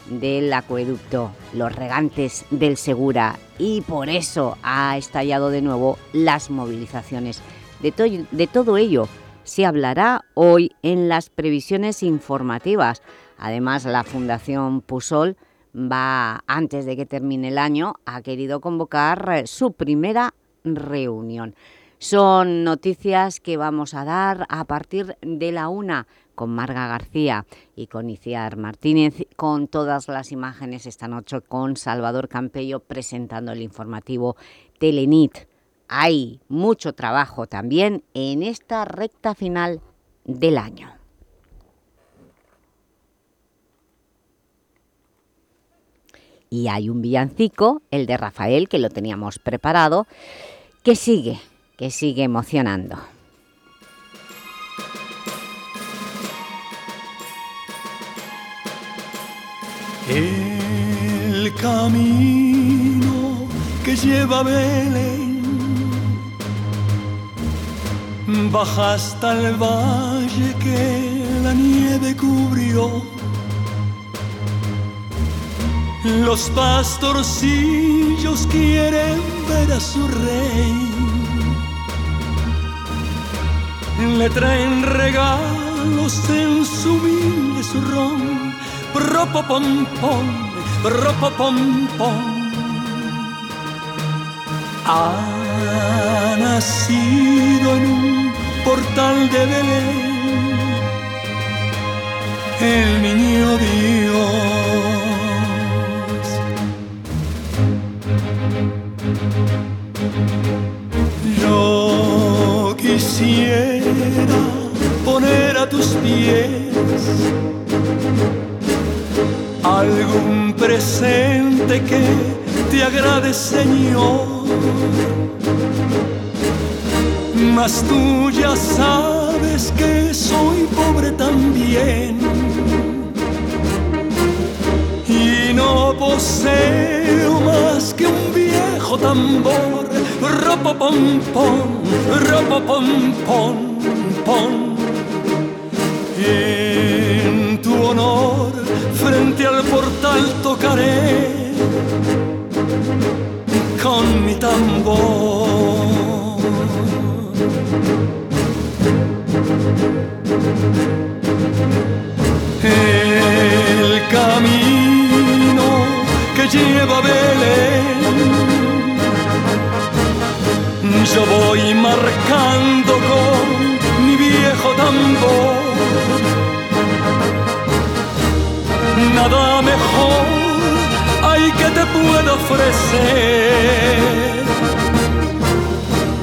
del Acueducto, los regantes del Segura, y por eso ha estallado de nuevo las movilizaciones. De, de todo ello se hablará hoy en las previsiones informativas. Además, la Fundación Pusol va, antes de que termine el año, ha querido convocar su primera reunión. Son noticias que vamos a dar a partir de la una con Marga García y con Iciar Martínez, con todas las imágenes esta noche con Salvador Campello presentando el informativo Telenit. Hay mucho trabajo también en esta recta final del año. Y hay un villancico, el de Rafael, que lo teníamos preparado, que sigue, que sigue emocionando. El camino que lleva Belén baja hasta el valle que la nieve cubrió. Los pastorcillos quieren ver a su rey. Le traen regalos en su humilde zurrón, pom pom pom. Ha nacido en un portal de Belén el niño Dios. Quisiera poner a tus pies algún presente que te agrade, Señor. Mas tú ya sabes que soy pobre también no poseo más que un viejo tambor, ropo pom pom, ropo pom pom pom. En tu honor frente al portal tocaré con mi tambor. El camino que lleva Belén, yo voy marcando con mi viejo tambor. Nada mejor hay que te pueda ofrecer.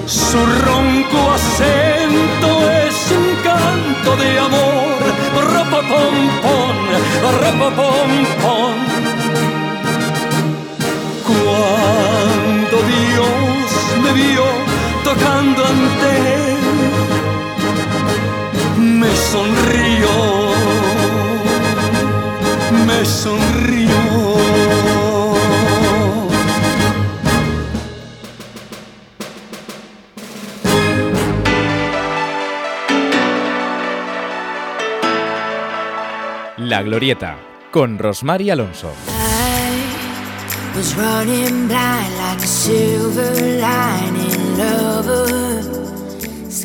Su ronco acento es un canto de amor, ropa pom pom, ropa Tocando ante él, me sonrió me sonrió. La Glorieta, con Rosmar y Alonso. Was running blind like a silver lining lover.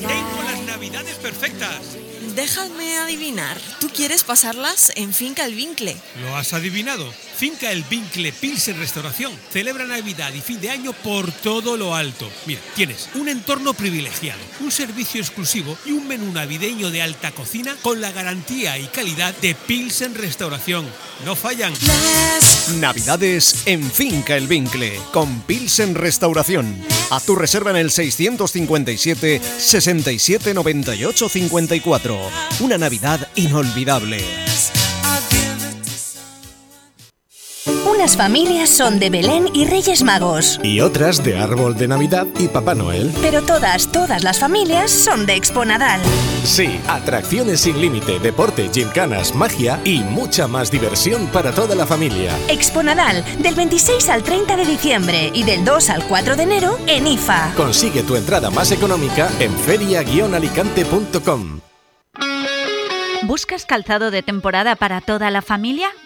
Tengo las navidades perfectas. Déjame adivinar, ¿tú quieres pasarlas en Finca El Vincle? Lo has adivinado. Finca El Vincle Pilsen Restauración celebra Navidad y fin de año por todo lo alto. Mira, tienes un entorno privilegiado, un servicio exclusivo y un menú navideño de alta cocina con la garantía y calidad de Pilsen Restauración. No fallan. Navidades en Finca El Vincle, con Pilsen Restauración. A tu reserva en el 657 67 98 54. Una Navidad inolvidable. Unas familias son de Belén y Reyes Magos, Y otras de árbol de Navidad y Papá Noel. pero todas, todas las familias son de Expo Nadal. Sí, atracciones sin límite, deporte, gimcanas, magia y mucha más diversión para toda la familia. Expo Nadal, del 26 al 30 de diciembre y del 2 al 4 de enero en IFA. Consigue tu entrada más económica en feria-alicante.com. ¿Buscas calzado de temporada para toda la familia?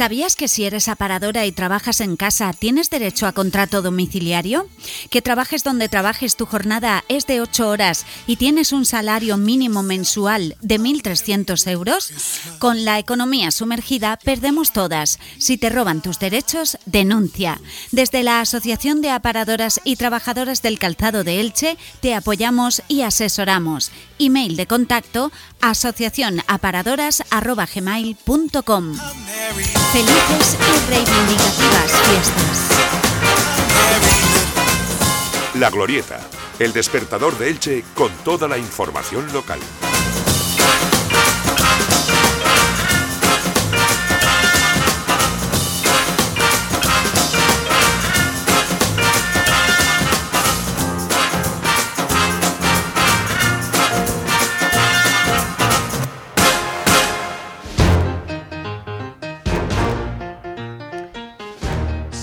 ¿Sabías que si eres aparadora y trabajas en casa tienes derecho a contrato domiciliario? ¿Que trabajes donde trabajes tu jornada es de 8 horas y tienes un salario mínimo mensual de 1.300 euros? Con la economía sumergida perdemos todas. Si te roban tus derechos, denuncia. Desde la Asociación de Aparadoras y Trabajadoras del Calzado de Elche te apoyamos y asesoramos. Email de contacto asociacionaparadoras.gmail.com Felices y reivindicativas fiestas. La Glorieta, el despertador de Elche con toda la información local.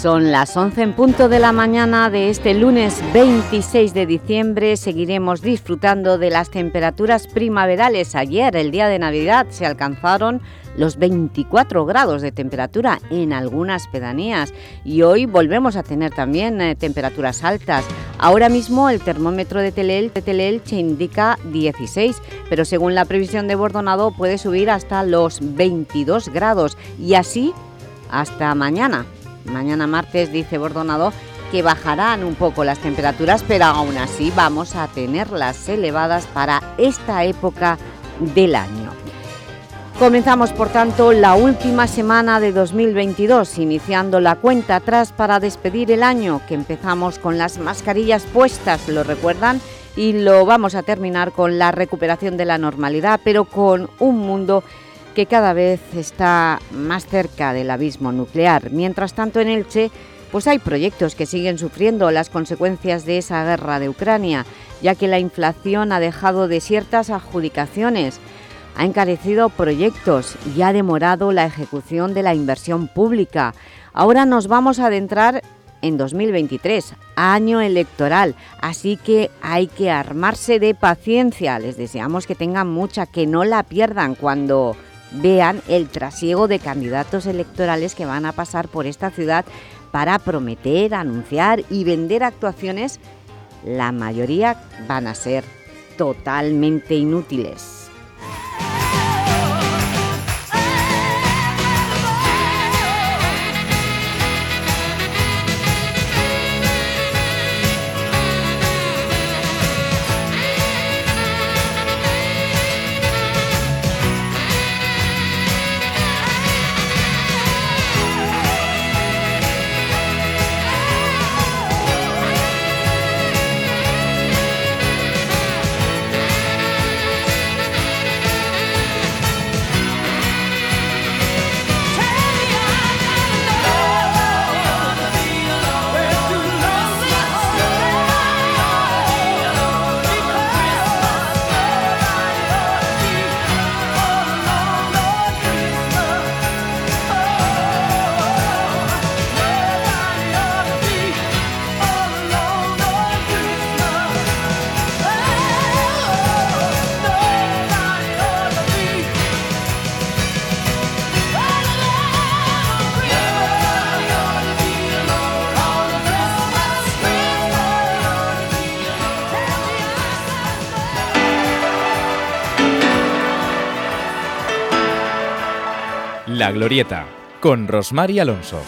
Son las 11 en punto de la mañana de este lunes 26 de diciembre. Seguiremos disfrutando de las temperaturas primaverales. Ayer, el día de Navidad, se alcanzaron los 24 grados de temperatura en algunas pedanías y hoy volvemos a tener también eh, temperaturas altas. Ahora mismo el termómetro de Telel, de Telelche indica 16, pero según la previsión de Bordonado puede subir hasta los 22 grados y así hasta mañana. Mañana martes, dice Bordonado, que bajarán un poco las temperaturas, pero aún así vamos a tenerlas elevadas para esta época del año. Comenzamos, por tanto, la última semana de 2022, iniciando la cuenta atrás para despedir el año, que empezamos con las mascarillas puestas, ¿lo recuerdan? Y lo vamos a terminar con la recuperación de la normalidad, pero con un mundo que cada vez está más cerca del abismo nuclear. Mientras tanto, en Elche, pues hay proyectos que siguen sufriendo las consecuencias de esa guerra de Ucrania, ya que la inflación ha dejado desiertas adjudicaciones, ha encarecido proyectos y ha demorado la ejecución de la inversión pública. Ahora nos vamos a adentrar en 2023, año electoral, así que hay que armarse de paciencia. Les deseamos que tengan mucha, que no la pierdan cuando vean el trasiego de candidatos electorales que van a pasar por esta ciudad para prometer, anunciar y vender actuaciones, la mayoría van a ser totalmente inútiles. Glorieta, con Rosmar Alonso.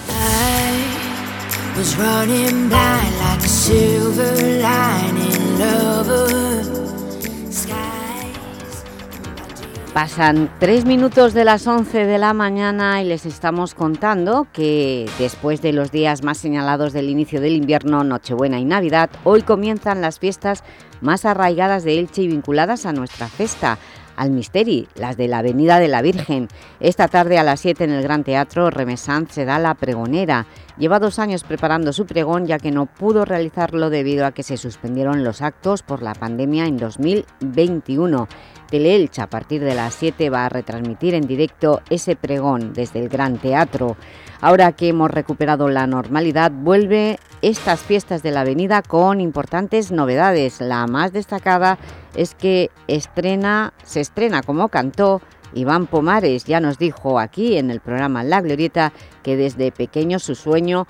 Pasan tres minutos de las 11 de la mañana y les estamos contando que después de los días más señalados del inicio del invierno, Nochebuena y Navidad, hoy comienzan las fiestas más arraigadas de Elche y vinculadas a nuestra festa al Misteri, las de la Avenida de la Virgen. Esta tarde a las 7 en el Gran Teatro Remesanz se da la pregonera. Lleva dos años preparando su pregón ya que no pudo realizarlo debido a que se suspendieron los actos por la pandemia en 2021. Teleelch a partir de las 7 va a retransmitir en directo ese pregón desde el Gran Teatro. Ahora que hemos recuperado la normalidad, vuelve estas fiestas de la avenida con importantes novedades. La más destacada es que estrena, se estrena como cantó Iván Pomares. Ya nos dijo aquí en el programa La Glorieta que desde pequeño su sueño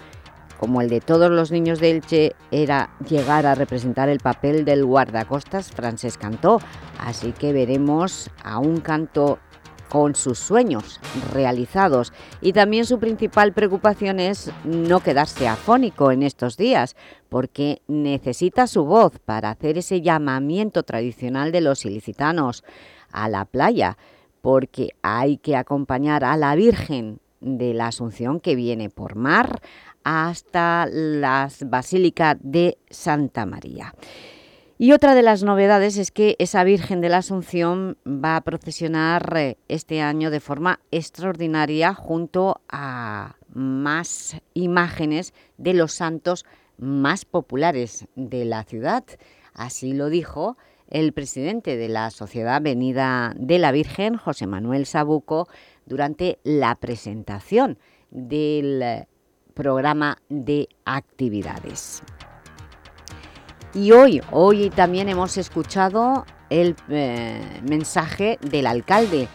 como el de todos los niños de Elche, era llegar a representar el papel del guardacostas Francés Cantó. Así que veremos a un canto con sus sueños realizados y también su principal preocupación es no quedarse afónico en estos días porque necesita su voz para hacer ese llamamiento tradicional de los ilicitanos a la playa porque hay que acompañar a la Virgen de la Asunción que viene por mar hasta la Basílica de Santa María. Y otra de las novedades es que esa Virgen de la Asunción va a procesionar eh, este año de forma extraordinaria junto a más imágenes de los santos más populares de la ciudad. Así lo dijo el presidente de la Sociedad Venida de la Virgen, José Manuel Sabuco, durante la presentación del programa de actividades. Y hoy, hoy también hemos escuchado el eh, mensaje del alcalde,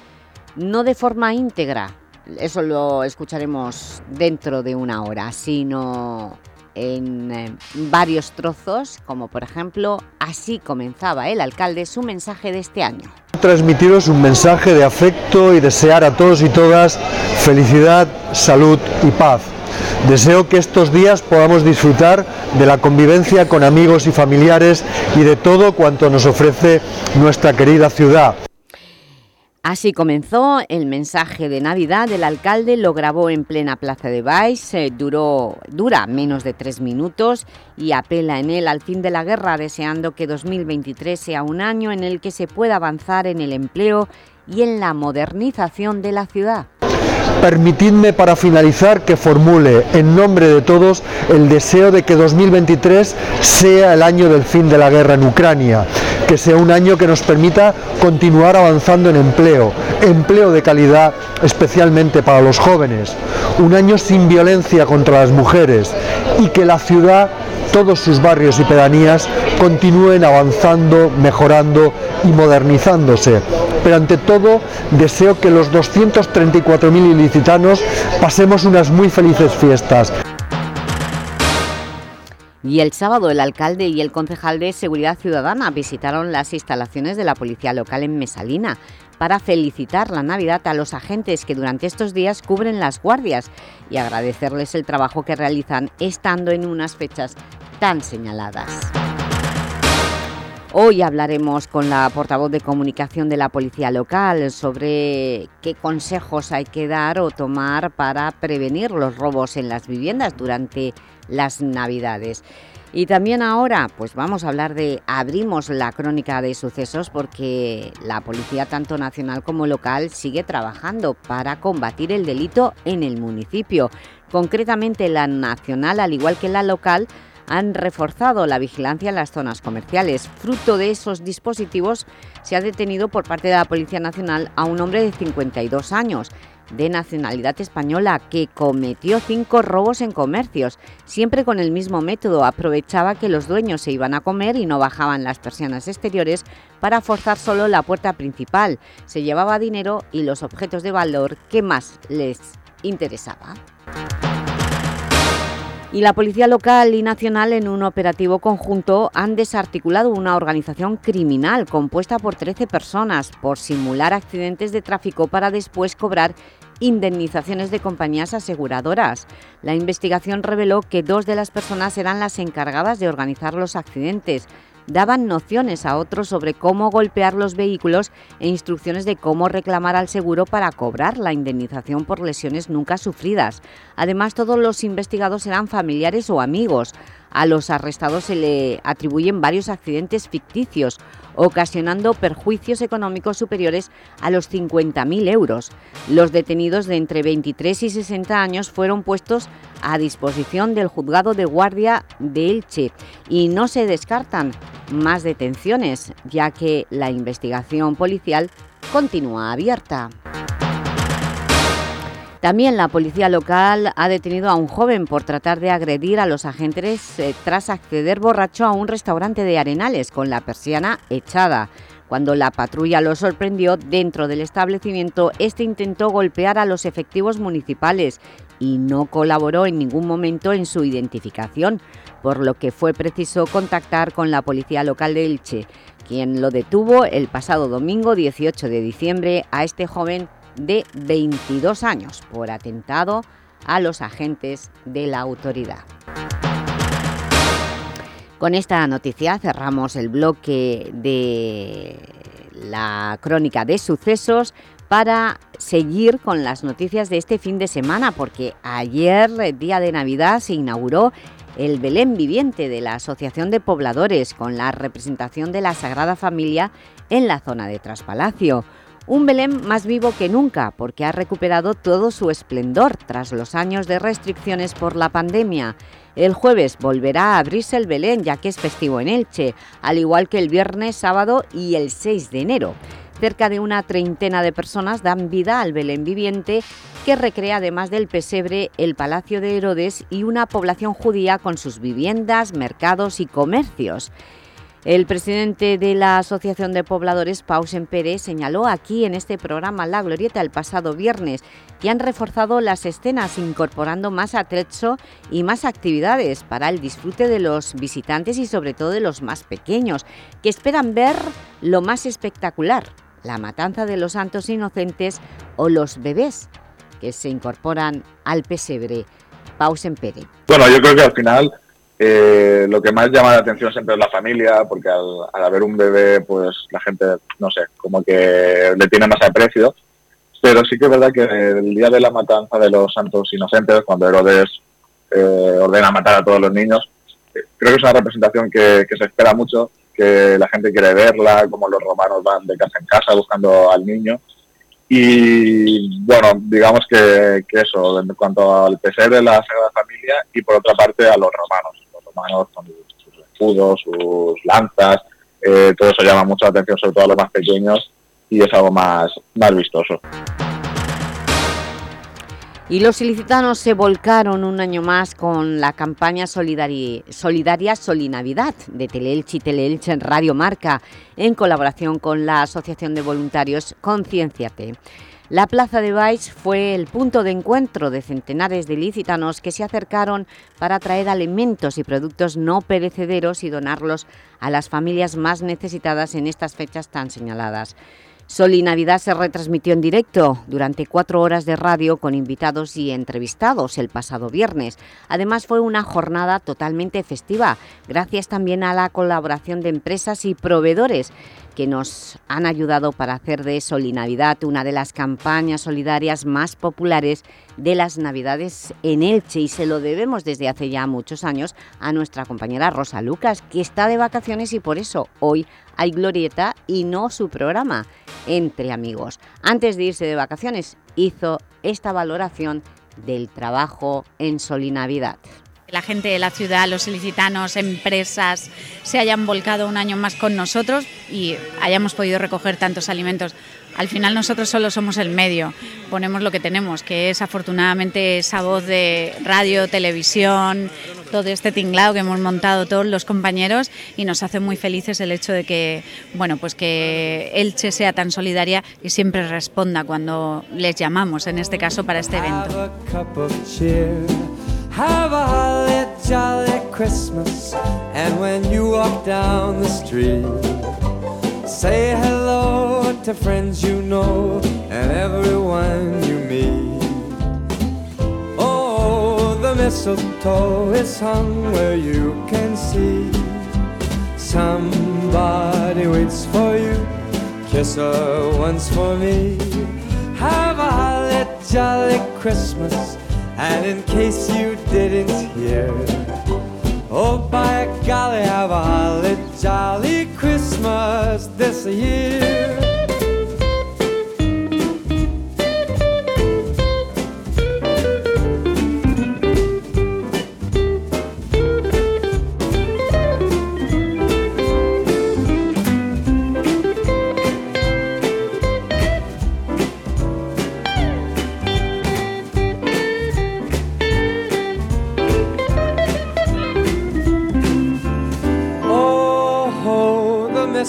no de forma íntegra, eso lo escucharemos dentro de una hora, sino en eh, varios trozos, como por ejemplo, así comenzaba el alcalde su mensaje de este año. Transmitiros un mensaje de afecto y desear a todos y todas felicidad, salud y paz Deseo que estos días podamos disfrutar de la convivencia con amigos y familiares y de todo cuanto nos ofrece nuestra querida ciudad. Así comenzó el mensaje de Navidad. El alcalde lo grabó en plena Plaza de Baix, eh, duró, dura menos de tres minutos y apela en él al fin de la guerra, deseando que 2023 sea un año en el que se pueda avanzar en el empleo y en la modernización de la ciudad. Permitidme para finalizar que formule en nombre de todos el deseo de que 2023 sea el año del fin de la guerra en Ucrania, que sea un año que nos permita continuar avanzando en empleo, empleo de calidad especialmente para los jóvenes, un año sin violencia contra las mujeres y que la ciudad todos sus barrios y pedanías continúen avanzando, mejorando y modernizándose. Pero ante todo, deseo que los 234.000 ilicitanos pasemos unas muy felices fiestas. Y el sábado el alcalde y el concejal de Seguridad Ciudadana visitaron las instalaciones de la policía local en Mesalina para felicitar la Navidad a los agentes que durante estos días cubren las guardias y agradecerles el trabajo que realizan estando en unas fechas tan señaladas. Hoy hablaremos con la portavoz de comunicación de la policía local sobre qué consejos hay que dar o tomar para prevenir los robos en las viviendas durante las Navidades. Y también ahora, pues vamos a hablar de, abrimos la crónica de sucesos porque la policía tanto nacional como local sigue trabajando para combatir el delito en el municipio. Concretamente la nacional, al igual que la local, han reforzado la vigilancia en las zonas comerciales. Fruto de esos dispositivos se ha detenido por parte de la Policía Nacional a un hombre de 52 años, de nacionalidad española, que cometió cinco robos en comercios, siempre con el mismo método. Aprovechaba que los dueños se iban a comer y no bajaban las persianas exteriores para forzar solo la puerta principal. Se llevaba dinero y los objetos de valor que más les interesaba y la Policía Local y Nacional en un operativo conjunto han desarticulado una organización criminal compuesta por 13 personas por simular accidentes de tráfico para después cobrar indemnizaciones de compañías aseguradoras. La investigación reveló que dos de las personas eran las encargadas de organizar los accidentes, daban nociones a otros sobre cómo golpear los vehículos e instrucciones de cómo reclamar al seguro para cobrar la indemnización por lesiones nunca sufridas. Además, todos los investigados eran familiares o amigos. A los arrestados se le atribuyen varios accidentes ficticios, ocasionando perjuicios económicos superiores a los 50.000 euros. Los detenidos de entre 23 y 60 años fueron puestos a disposición del juzgado de guardia de Elche y no se descartan más detenciones, ya que la investigación policial continúa abierta. También la policía local ha detenido a un joven por tratar de agredir a los agentes eh, tras acceder borracho a un restaurante de Arenales con la persiana echada. Cuando la patrulla lo sorprendió dentro del establecimiento, este intentó golpear a los efectivos municipales y no colaboró en ningún momento en su identificación, por lo que fue preciso contactar con la policía local de Elche, quien lo detuvo el pasado domingo 18 de diciembre a este joven de 22 años por atentado a los agentes de la autoridad. Con esta noticia cerramos el bloque de la crónica de sucesos para seguir con las noticias de este fin de semana, porque ayer, día de Navidad, se inauguró el Belén Viviente de la Asociación de Pobladores con la representación de la Sagrada Familia en la zona de Traspalacio. Un Belén más vivo que nunca, porque ha recuperado todo su esplendor tras los años de restricciones por la pandemia. El jueves volverá a abrirse el Belén, ya que es festivo en Elche, al igual que el viernes, sábado y el 6 de enero. Cerca de una treintena de personas dan vida al Belén viviente, que recrea además del pesebre el Palacio de Herodes y una población judía con sus viviendas, mercados y comercios. El presidente de la Asociación de Pobladores, Pausen Pérez, señaló aquí en este programa La Glorieta el pasado viernes que han reforzado las escenas incorporando más atrecho y más actividades para el disfrute de los visitantes y sobre todo de los más pequeños, que esperan ver lo más espectacular, la matanza de los santos inocentes o los bebés que se incorporan al pesebre Pau Sempere. Bueno, yo creo que al final eh, lo que más llama la atención siempre es la familia, porque al, haber un bebé, pues la gente, no sé, como que le tiene más aprecio. Pero sí que es verdad que el día de la matanza de los santos inocentes, cuando Herodes eh, ordena matar a todos los niños, eh, creo que es una representación que, se espera mucho, que la gente quiere verla, como los romanos van de casa en casa buscando al niño. Y bueno, digamos que, eso, en cuanto al pesebre de la Sagrada Familia y por otra parte a los romanos manos con sus escudos, sus lanzas, eh, todo eso llama mucho la atención, sobre todo a los más pequeños, y es algo más, más vistoso. Y los ilicitanos se volcaron un año más con la campaña Solidaria Solinavidad de Teleelch y Teleelch en Radio Marca, en colaboración con la Asociación de Voluntarios Concienciate. La Plaza de Baix fue el punto de encuentro de centenares de licitanos que se acercaron para traer alimentos y productos no perecederos y donarlos a las familias más necesitadas en estas fechas tan señaladas. Sol y Navidad se retransmitió en directo durante cuatro horas de radio con invitados y entrevistados el pasado viernes. Además fue una jornada totalmente festiva, gracias también a la colaboración de empresas y proveedores que nos han ayudado para hacer de Sol y Navidad una de las campañas solidarias más populares de las Navidades en Elche y se lo debemos desde hace ya muchos años a nuestra compañera Rosa Lucas, que está de vacaciones y por eso hoy hay Glorieta y no su programa Entre Amigos. Antes de irse de vacaciones hizo esta valoración del trabajo en Sol y Navidad la gente de la ciudad, los ilicitanos, empresas, se hayan volcado un año más con nosotros y hayamos podido recoger tantos alimentos. Al final nosotros solo somos el medio, ponemos lo que tenemos, que es afortunadamente esa voz de radio, televisión, todo este tinglado que hemos montado todos los compañeros y nos hace muy felices el hecho de que, bueno, pues que Elche sea tan solidaria y siempre responda cuando les llamamos, en este caso para este evento. Have a holly jolly Christmas, and when you walk down the street, say hello to friends you know and everyone you meet. Oh, the mistletoe is hung where you can see. Somebody waits for you, kiss her once for me. Have a holly jolly Christmas and in case you didn't hear, oh by golly, have a holly jolly Christmas this year.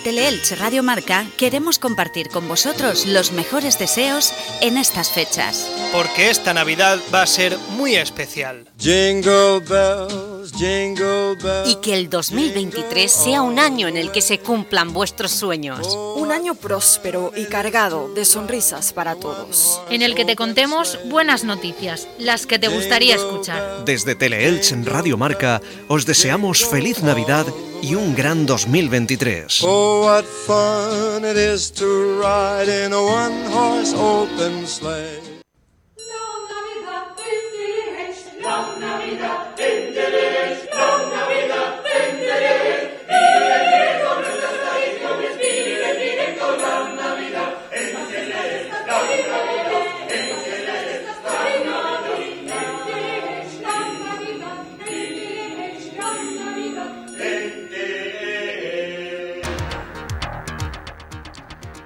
Desde Teleelch Radio Marca queremos compartir con vosotros los mejores deseos en estas fechas. Porque esta Navidad va a ser muy especial. Jingle bells, jingle bells, y que el 2023 sea un año en el que se cumplan vuestros sueños. Un año próspero y cargado de sonrisas para todos. En el que te contemos buenas noticias, las que te gustaría escuchar. Desde Teleelch en Radio Marca os deseamos feliz Navidad y un gran 2023. Oh, what fun it is to ride in a one-horse open sleigh.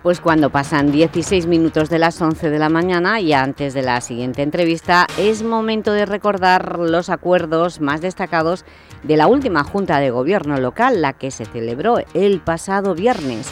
Pues cuando pasan 16 minutos de las 11 de la mañana y antes de la siguiente entrevista, es momento de recordar los acuerdos más destacados de la última Junta de Gobierno local, la que se celebró el pasado viernes.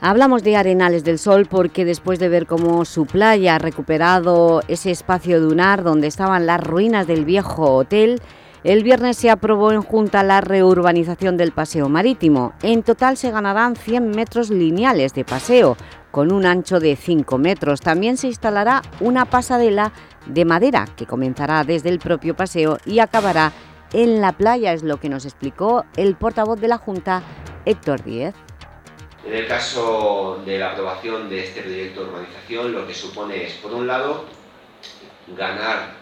Hablamos de Arenales del Sol porque después de ver cómo su playa ha recuperado ese espacio dunar donde estaban las ruinas del viejo hotel, el viernes se aprobó en Junta la reurbanización del paseo marítimo. En total se ganarán 100 metros lineales de paseo, con un ancho de 5 metros. También se instalará una pasadela de madera que comenzará desde el propio paseo y acabará en la playa, es lo que nos explicó el portavoz de la Junta, Héctor Díez. En el caso de la aprobación de este proyecto de urbanización, lo que supone es, por un lado, ganar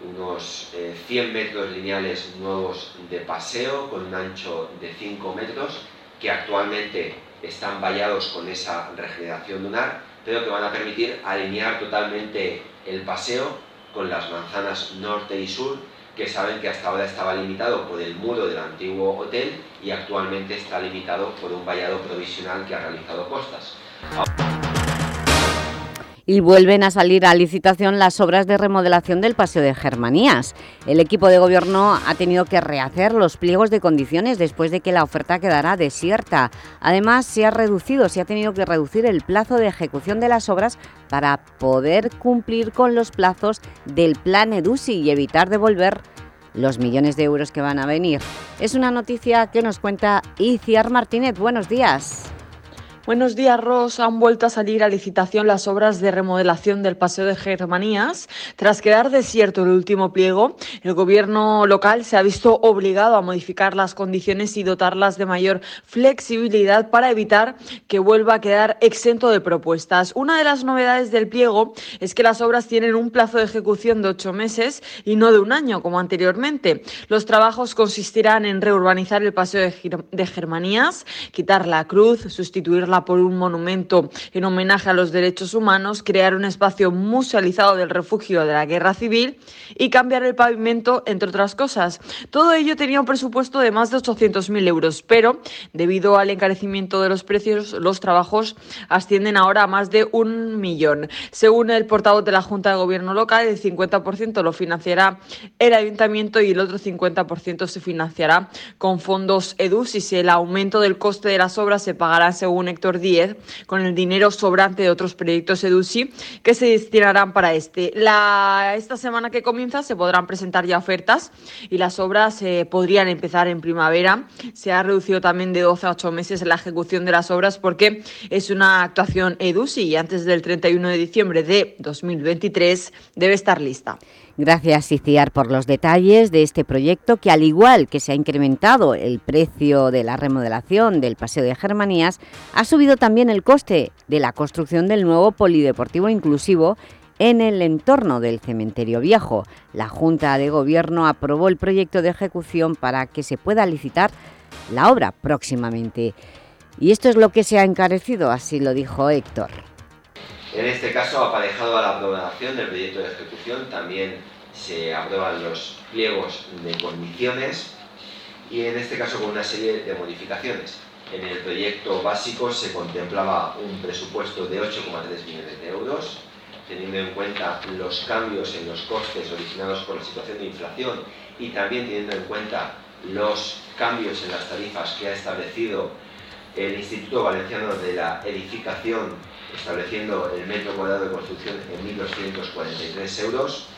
unos 100 eh, metros lineales nuevos de paseo con un ancho de 5 metros que actualmente están vallados con esa regeneración lunar, pero que van a permitir alinear totalmente el paseo con las manzanas norte y sur, que saben que hasta ahora estaba limitado por el muro del antiguo hotel y actualmente está limitado por un vallado provisional que ha realizado Costas y vuelven a salir a licitación las obras de remodelación del Paseo de Germanías. El equipo de gobierno ha tenido que rehacer los pliegos de condiciones después de que la oferta quedara desierta. Además, se ha reducido, se ha tenido que reducir el plazo de ejecución de las obras para poder cumplir con los plazos del Plan EDUSI y evitar devolver los millones de euros que van a venir. Es una noticia que nos cuenta Iciar Martínez. Buenos días. Buenos días, Ros. Han vuelto a salir a licitación las obras de remodelación del Paseo de Germanías. Tras quedar desierto el último pliego, el gobierno local se ha visto obligado a modificar las condiciones y dotarlas de mayor flexibilidad para evitar que vuelva a quedar exento de propuestas. Una de las novedades del pliego es que las obras tienen un plazo de ejecución de ocho meses y no de un año, como anteriormente. Los trabajos consistirán en reurbanizar el Paseo de Germanías, quitar la cruz, sustituirla por un monumento en homenaje a los derechos humanos, crear un espacio musealizado del refugio de la guerra civil y cambiar el pavimento, entre otras cosas. Todo ello tenía un presupuesto de más de 800.000 euros, pero debido al encarecimiento de los precios, los trabajos ascienden ahora a más de un millón. Según el portavoz de la Junta de Gobierno local, el 50% lo financiará el ayuntamiento y el otro 50% se financiará con fondos EDUS y si el aumento del coste de las obras se pagará según Héctor 10 con el dinero sobrante de otros proyectos EDUSI que se destinarán para este. La, esta semana que comienza se podrán presentar ya ofertas y las obras eh, podrían empezar en primavera. Se ha reducido también de 12 a 8 meses la ejecución de las obras porque es una actuación EDUSI y antes del 31 de diciembre de 2023 debe estar lista. Gracias, Iciar, por los detalles de este proyecto que, al igual que se ha incrementado el precio de la remodelación del Paseo de Germanías, ha subido también el coste de la construcción del nuevo polideportivo inclusivo en el entorno del cementerio viejo. La Junta de Gobierno aprobó el proyecto de ejecución para que se pueda licitar la obra próximamente. Y esto es lo que se ha encarecido, así lo dijo Héctor. En este caso, aparejado a la aprobación del proyecto de ejecución, también se aprueban los pliegos de condiciones y en este caso con una serie de modificaciones. En el proyecto básico se contemplaba un presupuesto de 8,3 millones de euros, teniendo en cuenta los cambios en los costes originados por la situación de inflación y también teniendo en cuenta los cambios en las tarifas que ha establecido el Instituto Valenciano de la Edificación estableciendo el metro cuadrado de construcción en 1.243 euros.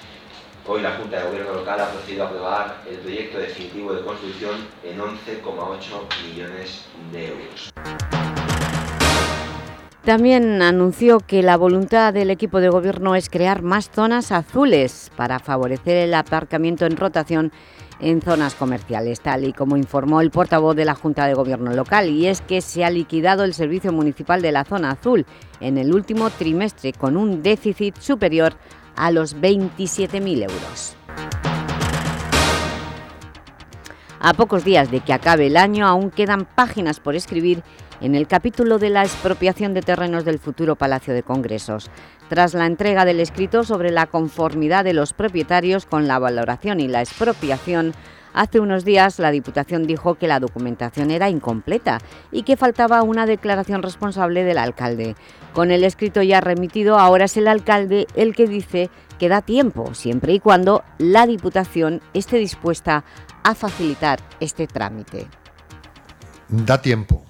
Hoy la Junta de Gobierno Local ha procedido a aprobar el proyecto definitivo de construcción en 11,8 millones de euros. También anunció que la voluntad del equipo de gobierno es crear más zonas azules para favorecer el aparcamiento en rotación en zonas comerciales, tal y como informó el portavoz de la Junta de Gobierno local, y es que se ha liquidado el servicio municipal de la zona azul en el último trimestre con un déficit superior a los 27.000 euros. A pocos días de que acabe el año aún quedan páginas por escribir en el capítulo de la expropiación de terrenos del futuro Palacio de Congresos. Tras la entrega del escrito sobre la conformidad de los propietarios con la valoración y la expropiación, Hace unos días la Diputación dijo que la documentación era incompleta y que faltaba una declaración responsable del alcalde. Con el escrito ya remitido, ahora es el alcalde el que dice que da tiempo, siempre y cuando la Diputación esté dispuesta a facilitar este trámite. Da tiempo.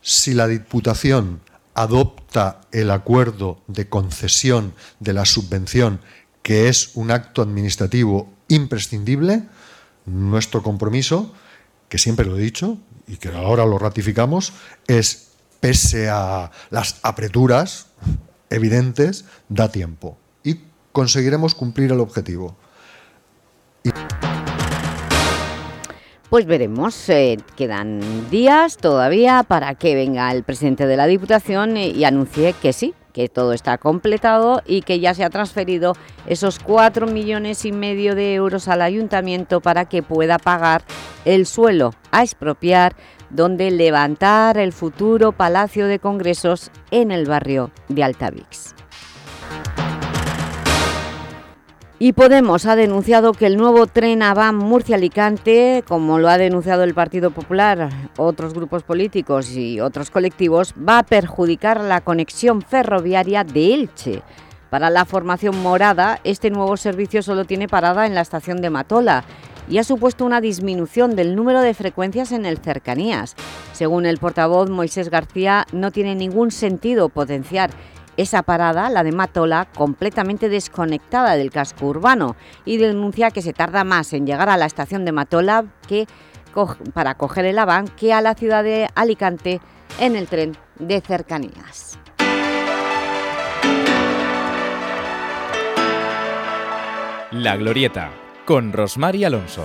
Si la Diputación adopta el acuerdo de concesión de la subvención, que es un acto administrativo imprescindible, nuestro compromiso, que siempre lo he dicho y que ahora lo ratificamos, es, pese a las apreturas evidentes, da tiempo y conseguiremos cumplir el objetivo. Pues veremos, eh, quedan días todavía para que venga el presidente de la Diputación y anuncie que sí, que todo está completado y que ya se ha transferido esos cuatro millones y medio de euros al Ayuntamiento para que pueda pagar el suelo a expropiar donde levantar el futuro Palacio de Congresos en el barrio de Altavix. Y Podemos ha denunciado que el nuevo tren Avam Murcia-Alicante, como lo ha denunciado el Partido Popular, otros grupos políticos y otros colectivos, va a perjudicar la conexión ferroviaria de Elche. Para la formación morada, este nuevo servicio solo tiene parada en la estación de Matola y ha supuesto una disminución del número de frecuencias en el cercanías. Según el portavoz Moisés García, no tiene ningún sentido potenciar esa parada, la de Matola, completamente desconectada del casco urbano y denuncia que se tarda más en llegar a la estación de Matola que para coger el Aván que a la ciudad de Alicante en el tren de cercanías. La Glorieta, con Rosmar Alonso.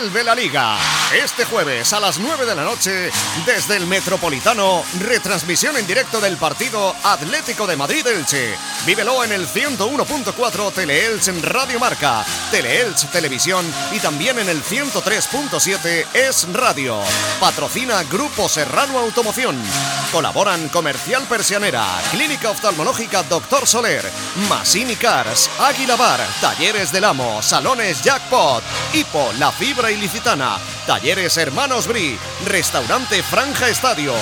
Vuelve la liga. Este jueves a las 9 de la noche, desde el Metropolitano, retransmisión en directo del partido Atlético de Madrid-Elche. Vívelo en el 101.4 Teleelch en Radio Marca, Teleelch Televisión y también en el 103.7 Es Radio. Patrocina Grupo Serrano Automoción. Colaboran Comercial Persianera, Clínica Oftalmológica Doctor Soler, Masini Cars, Águila Bar, Talleres del Amo, Salones Jackpot, Hipo, La Fibra Ilicitana, Talleres Hermanos Bri, Restaurante Franja Estadio,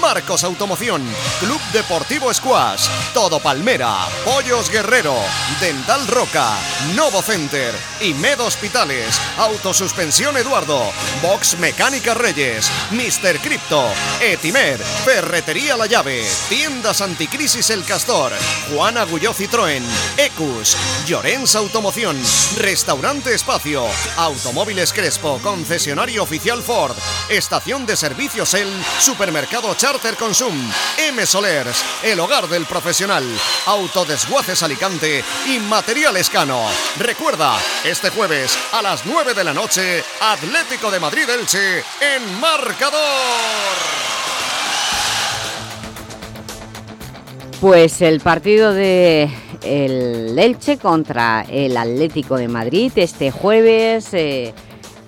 Marcos Automoción, Club Deportivo Squash, Todo Palmera, Pollos Guerrero, Dental Roca, Novo Center, Med Hospitales, Autosuspensión Eduardo, Box Mecánica Reyes, Mr. Crypto, Etimer, Ferretería La Llave, Tiendas Anticrisis El Castor, Juan Agulló Citroën, Ecus, Llorens Automoción, Restaurante Espacio, Automóviles Crespo, concesionario oficial Ford, estación de servicios El, supermercado Charter Consum, M Solers, el hogar del profesional, Autodesguaces Alicante y Material Escano. Recuerda, este jueves a las 9 de la noche, Atlético de Madrid Elche en marcador. Pues el partido de el Elche contra el Atlético de Madrid este jueves eh,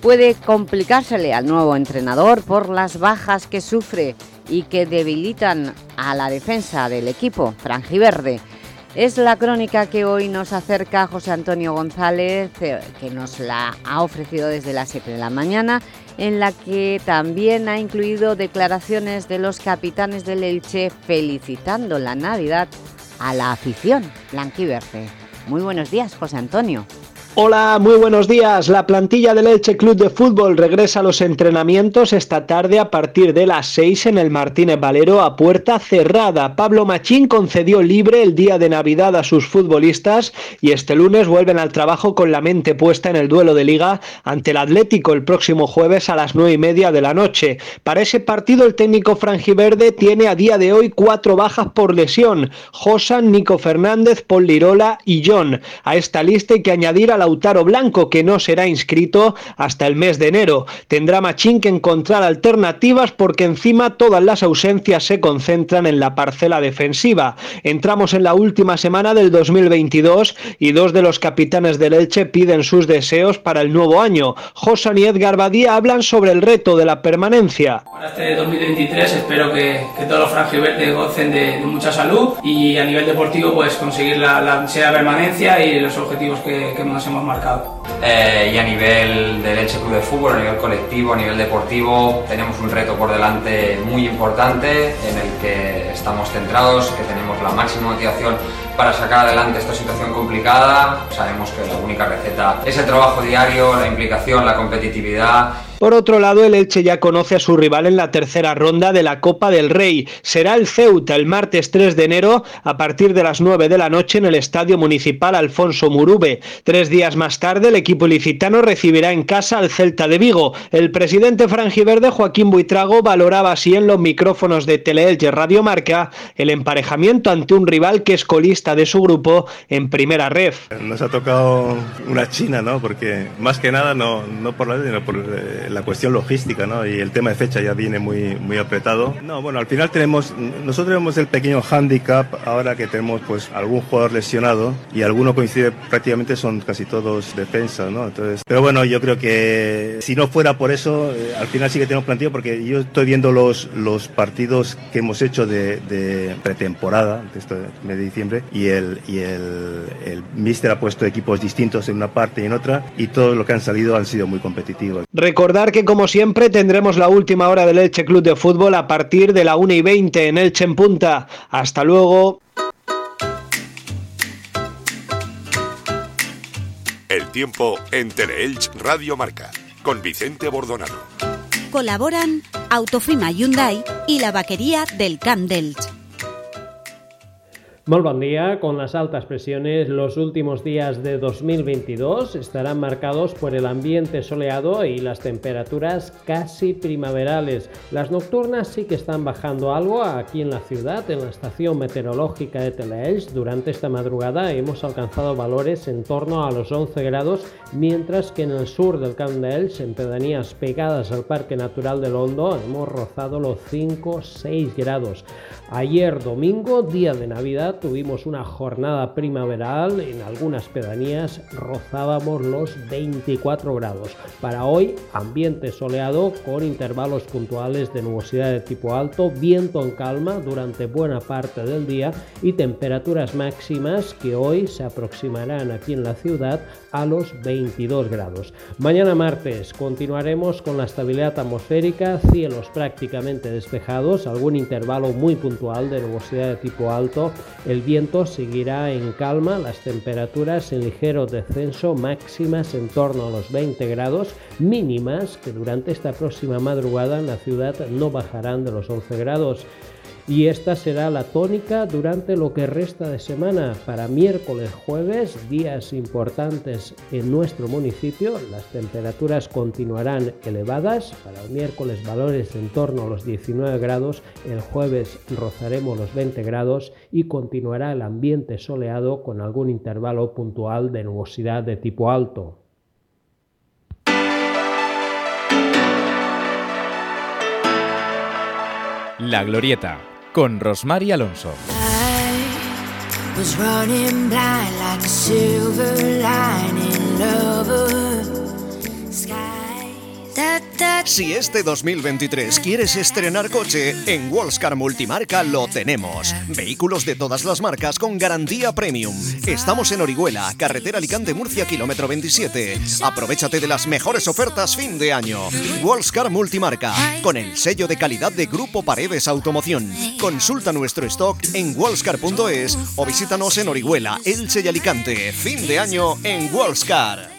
puede complicársele al nuevo entrenador por las bajas que sufre y que debilitan a la defensa del equipo franjiverde. Es la crónica que hoy nos acerca José Antonio González, eh, que nos la ha ofrecido desde las 7 de la mañana, en la que también ha incluido declaraciones de los capitanes del Elche felicitando la Navidad a la afición blanquiverde. Muy buenos días, José Antonio. Hola, muy buenos días. La plantilla del Elche Club de Fútbol regresa a los entrenamientos esta tarde a partir de las 6 en el Martínez Valero a puerta cerrada. Pablo Machín concedió libre el día de Navidad a sus futbolistas y este lunes vuelven al trabajo con la mente puesta en el duelo de liga ante el Atlético el próximo jueves a las 9 y media de la noche. Para ese partido el técnico franjiverde tiene a día de hoy cuatro bajas por lesión. Josan, Nico Fernández, Paul Lirola y John. A esta lista hay que añadir a la Lautaro Blanco, que no será inscrito hasta el mes de enero. Tendrá Machín que encontrar alternativas porque encima todas las ausencias se concentran en la parcela defensiva. Entramos en la última semana del 2022 y dos de los capitanes del Elche piden sus deseos para el nuevo año. Josan y Edgar Badía hablan sobre el reto de la permanencia. Para este 2023 espero que, todos los franjiverdes gocen de, mucha salud y a nivel deportivo pues conseguir la, la permanencia y los objetivos que, nos hemos markaa Eh, y a nivel del Elche Club de Fútbol, a nivel colectivo, a nivel deportivo, tenemos un reto por delante muy importante en el que estamos centrados, que tenemos la máxima motivación para sacar adelante esta situación complicada. Sabemos que la única receta es el trabajo diario, la implicación, la competitividad por otro lado, el Elche ya conoce a su rival en la tercera ronda de la Copa del Rey. Será el Ceuta el martes 3 de enero a partir de las 9 de la noche en el Estadio Municipal Alfonso Murube. Tres días más tarde, el equipo ilicitano recibirá en casa al Celta de Vigo. El presidente frangiverde Joaquín Buitrago valoraba así en los micrófonos de Teleelche Radio Marca el emparejamiento ante un rival que es colista de su grupo en primera ref. Nos ha tocado una China, ¿no? Porque más que nada no, no por la sino por eh, la cuestión logística, ¿no? Y el tema de fecha ya viene muy, muy apretado. No, bueno, al final tenemos, nosotros tenemos el pequeño handicap ahora que tenemos pues algún jugador lesionado y alguno coincide, prácticamente son casi todos defensas, Entonces, pero bueno, yo creo que si no fuera por eso, eh, al final sí que tenemos plantilla porque yo estoy viendo los, los partidos que hemos hecho de, pretemporada, de este mes de diciembre, y el, y el, míster ha puesto equipos distintos en una parte y en otra, y todos los que han salido han sido muy competitivos. Recordar que como siempre tendremos la última hora del Elche Club de Fútbol a partir de la 1 y 20 en Elche en Punta. Hasta luego. El tiempo en Teleelch Radio Marca con Vicente Bordonado. Colaboran Autofima Hyundai y la vaquería del Camp d'Elch. Muy buen día. Con las altas presiones, los últimos días de 2022 estarán marcados por el ambiente soleado y las temperaturas casi primaverales. Las nocturnas sí que están bajando algo aquí en la ciudad, en la estación meteorológica de Telaels. Durante esta madrugada hemos alcanzado valores en torno a los 11 grados, mientras que en el sur del Camp de Elche, en pedanías pegadas al Parque Natural del Hondo, hemos rozado los 5-6 grados. Ayer domingo, día de Navidad, tuvimos una jornada primaveral, en algunas pedanías rozábamos los 24 grados. Para hoy, ambiente soleado con intervalos puntuales de nubosidad de tipo alto, viento en calma durante buena parte del día y temperaturas máximas que hoy se aproximarán aquí en la ciudad a los 22 grados. Mañana martes continuaremos con la estabilidad atmosférica, cielos prácticamente despejados, algún intervalo muy puntual de nubosidad de tipo alto, el viento seguirá en calma, las temperaturas en ligero descenso, máximas en torno a los 20 grados, mínimas que durante esta próxima madrugada en la ciudad no bajarán de los 11 grados y esta será la tónica durante lo que resta de semana. Para miércoles, jueves, días importantes en nuestro municipio, las temperaturas continuarán elevadas. Para el miércoles valores en torno a los 19 grados, el jueves rozaremos los 20 grados y continuará el ambiente soleado con algún intervalo puntual de nubosidad de tipo alto. La Glorieta con Rosmar Alonso. Si este 2023 quieres estrenar coche, en Wallscar Multimarca lo tenemos. Vehículos de todas las marcas con garantía premium. Estamos en Orihuela, carretera Alicante-Murcia, kilómetro 27. Aprovechate de las mejores ofertas fin de año. Wallscar Multimarca, con el sello de calidad de Grupo Paredes Automoción. Consulta nuestro stock en wallscar.es o visítanos en Orihuela, Elche y Alicante. Fin de año en Wallscar.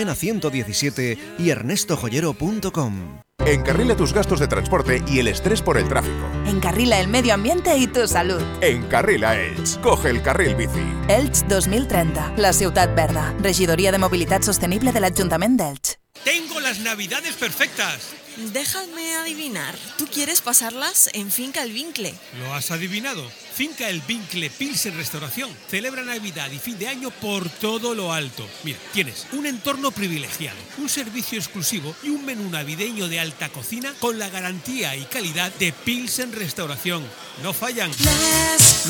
Mena 117 y ernestojoyero.com. Encarrila tus gastos de transporte y el estrés por el tráfico. Encarrila el medio ambiente y tu salud. Encarrila Elch. Coge el carril bici. Elch 2030, la ciutat verda. Regidoria de Mobilitat Sostenible de l'Ajuntament d'Elx. Tengo las navidades perfectas. Déjame adivinar. ¿Tú quieres pasarlas en Finca El Vincle? ¿Lo has adivinado? Finca El Vincle Pilsen Restauración celebra Navidad y fin de año por todo lo alto. Mira, tienes un entorno privilegiado, un servicio exclusivo y un menú navideño de alta cocina con la garantía y calidad de Pilsen Restauración. No fallan.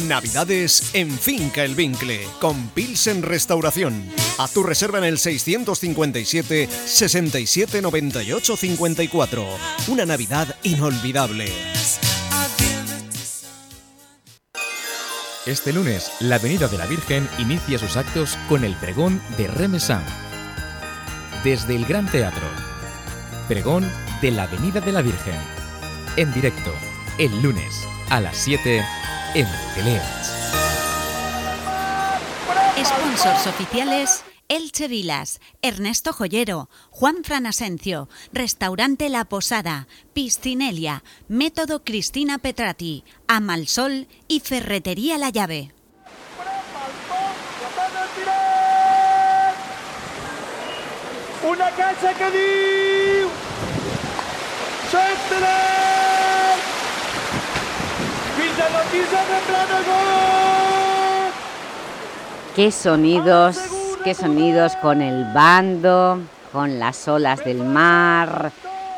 Navidades en Finca El Vincle con Pilsen Restauración. A tu reserva en el 657 67 98 54. Una Navidad inolvidable. Este lunes, la Avenida de la Virgen inicia sus actos con el pregón de Remesán. Desde el Gran Teatro. Pregón de la Avenida de la Virgen. En directo, el lunes, a las 7, en Teleelch. Sponsors oficiales Elche Vilas, Ernesto Joyero, Juan Fran Asencio, Restaurante La Posada, Piscinelia, Método Cristina Petrati, Amalsol y Ferretería La Llave. Una casa que diu... Centenar! Fins a la pista de plana gol! Qué sonidos, qué sonidos con el bando, con las olas del mar.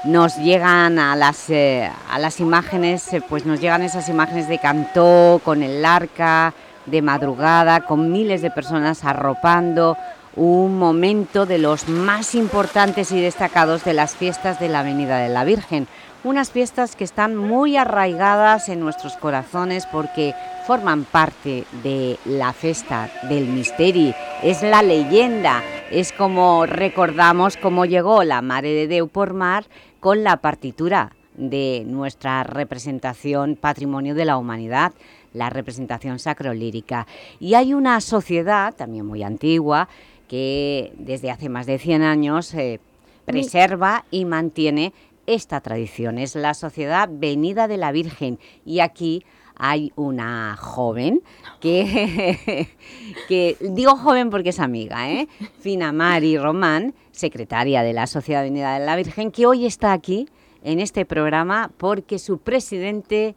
Nos llegan a las, eh, a las imágenes, eh, pues nos llegan esas imágenes de Cantó, con el arca, de madrugada, con miles de personas arropando un momento de los más importantes y destacados de las fiestas de la Avenida de la Virgen. Unas fiestas que están muy arraigadas en nuestros corazones porque forman parte de la festa del misteri, es la leyenda, es como recordamos cómo llegó la Mare de Déu por mar con la partitura de nuestra representación Patrimonio de la Humanidad, la representación sacrolírica. Y hay una sociedad, también muy antigua, que desde hace más de 100 años eh, preserva y mantiene esta tradición. Es la Sociedad Venida de la Virgen y aquí hay una joven que, que digo joven porque es amiga, ¿eh? Fina Mari Román, secretaria de la Sociedad Venida de la Virgen, que hoy está aquí en este programa porque su presidente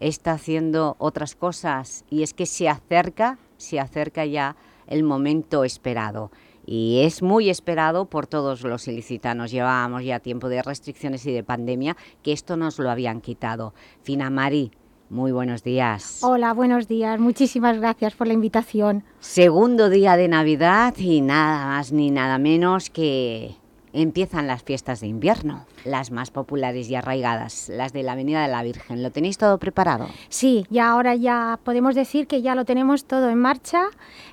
está haciendo otras cosas y es que se acerca, se acerca ya el momento esperado y es muy esperado por todos los ilicitanos. Llevábamos ya tiempo de restricciones y de pandemia que esto nos lo habían quitado. Fina Mari, muy buenos días. Hola, buenos días. Muchísimas gracias por la invitación. Segundo día de Navidad y nada más ni nada menos que empiezan las fiestas de invierno, las más populares y arraigadas, las de la Avenida de la Virgen. ¿Lo tenéis todo preparado? Sí, ya ahora ya podemos decir que ya lo tenemos todo en marcha.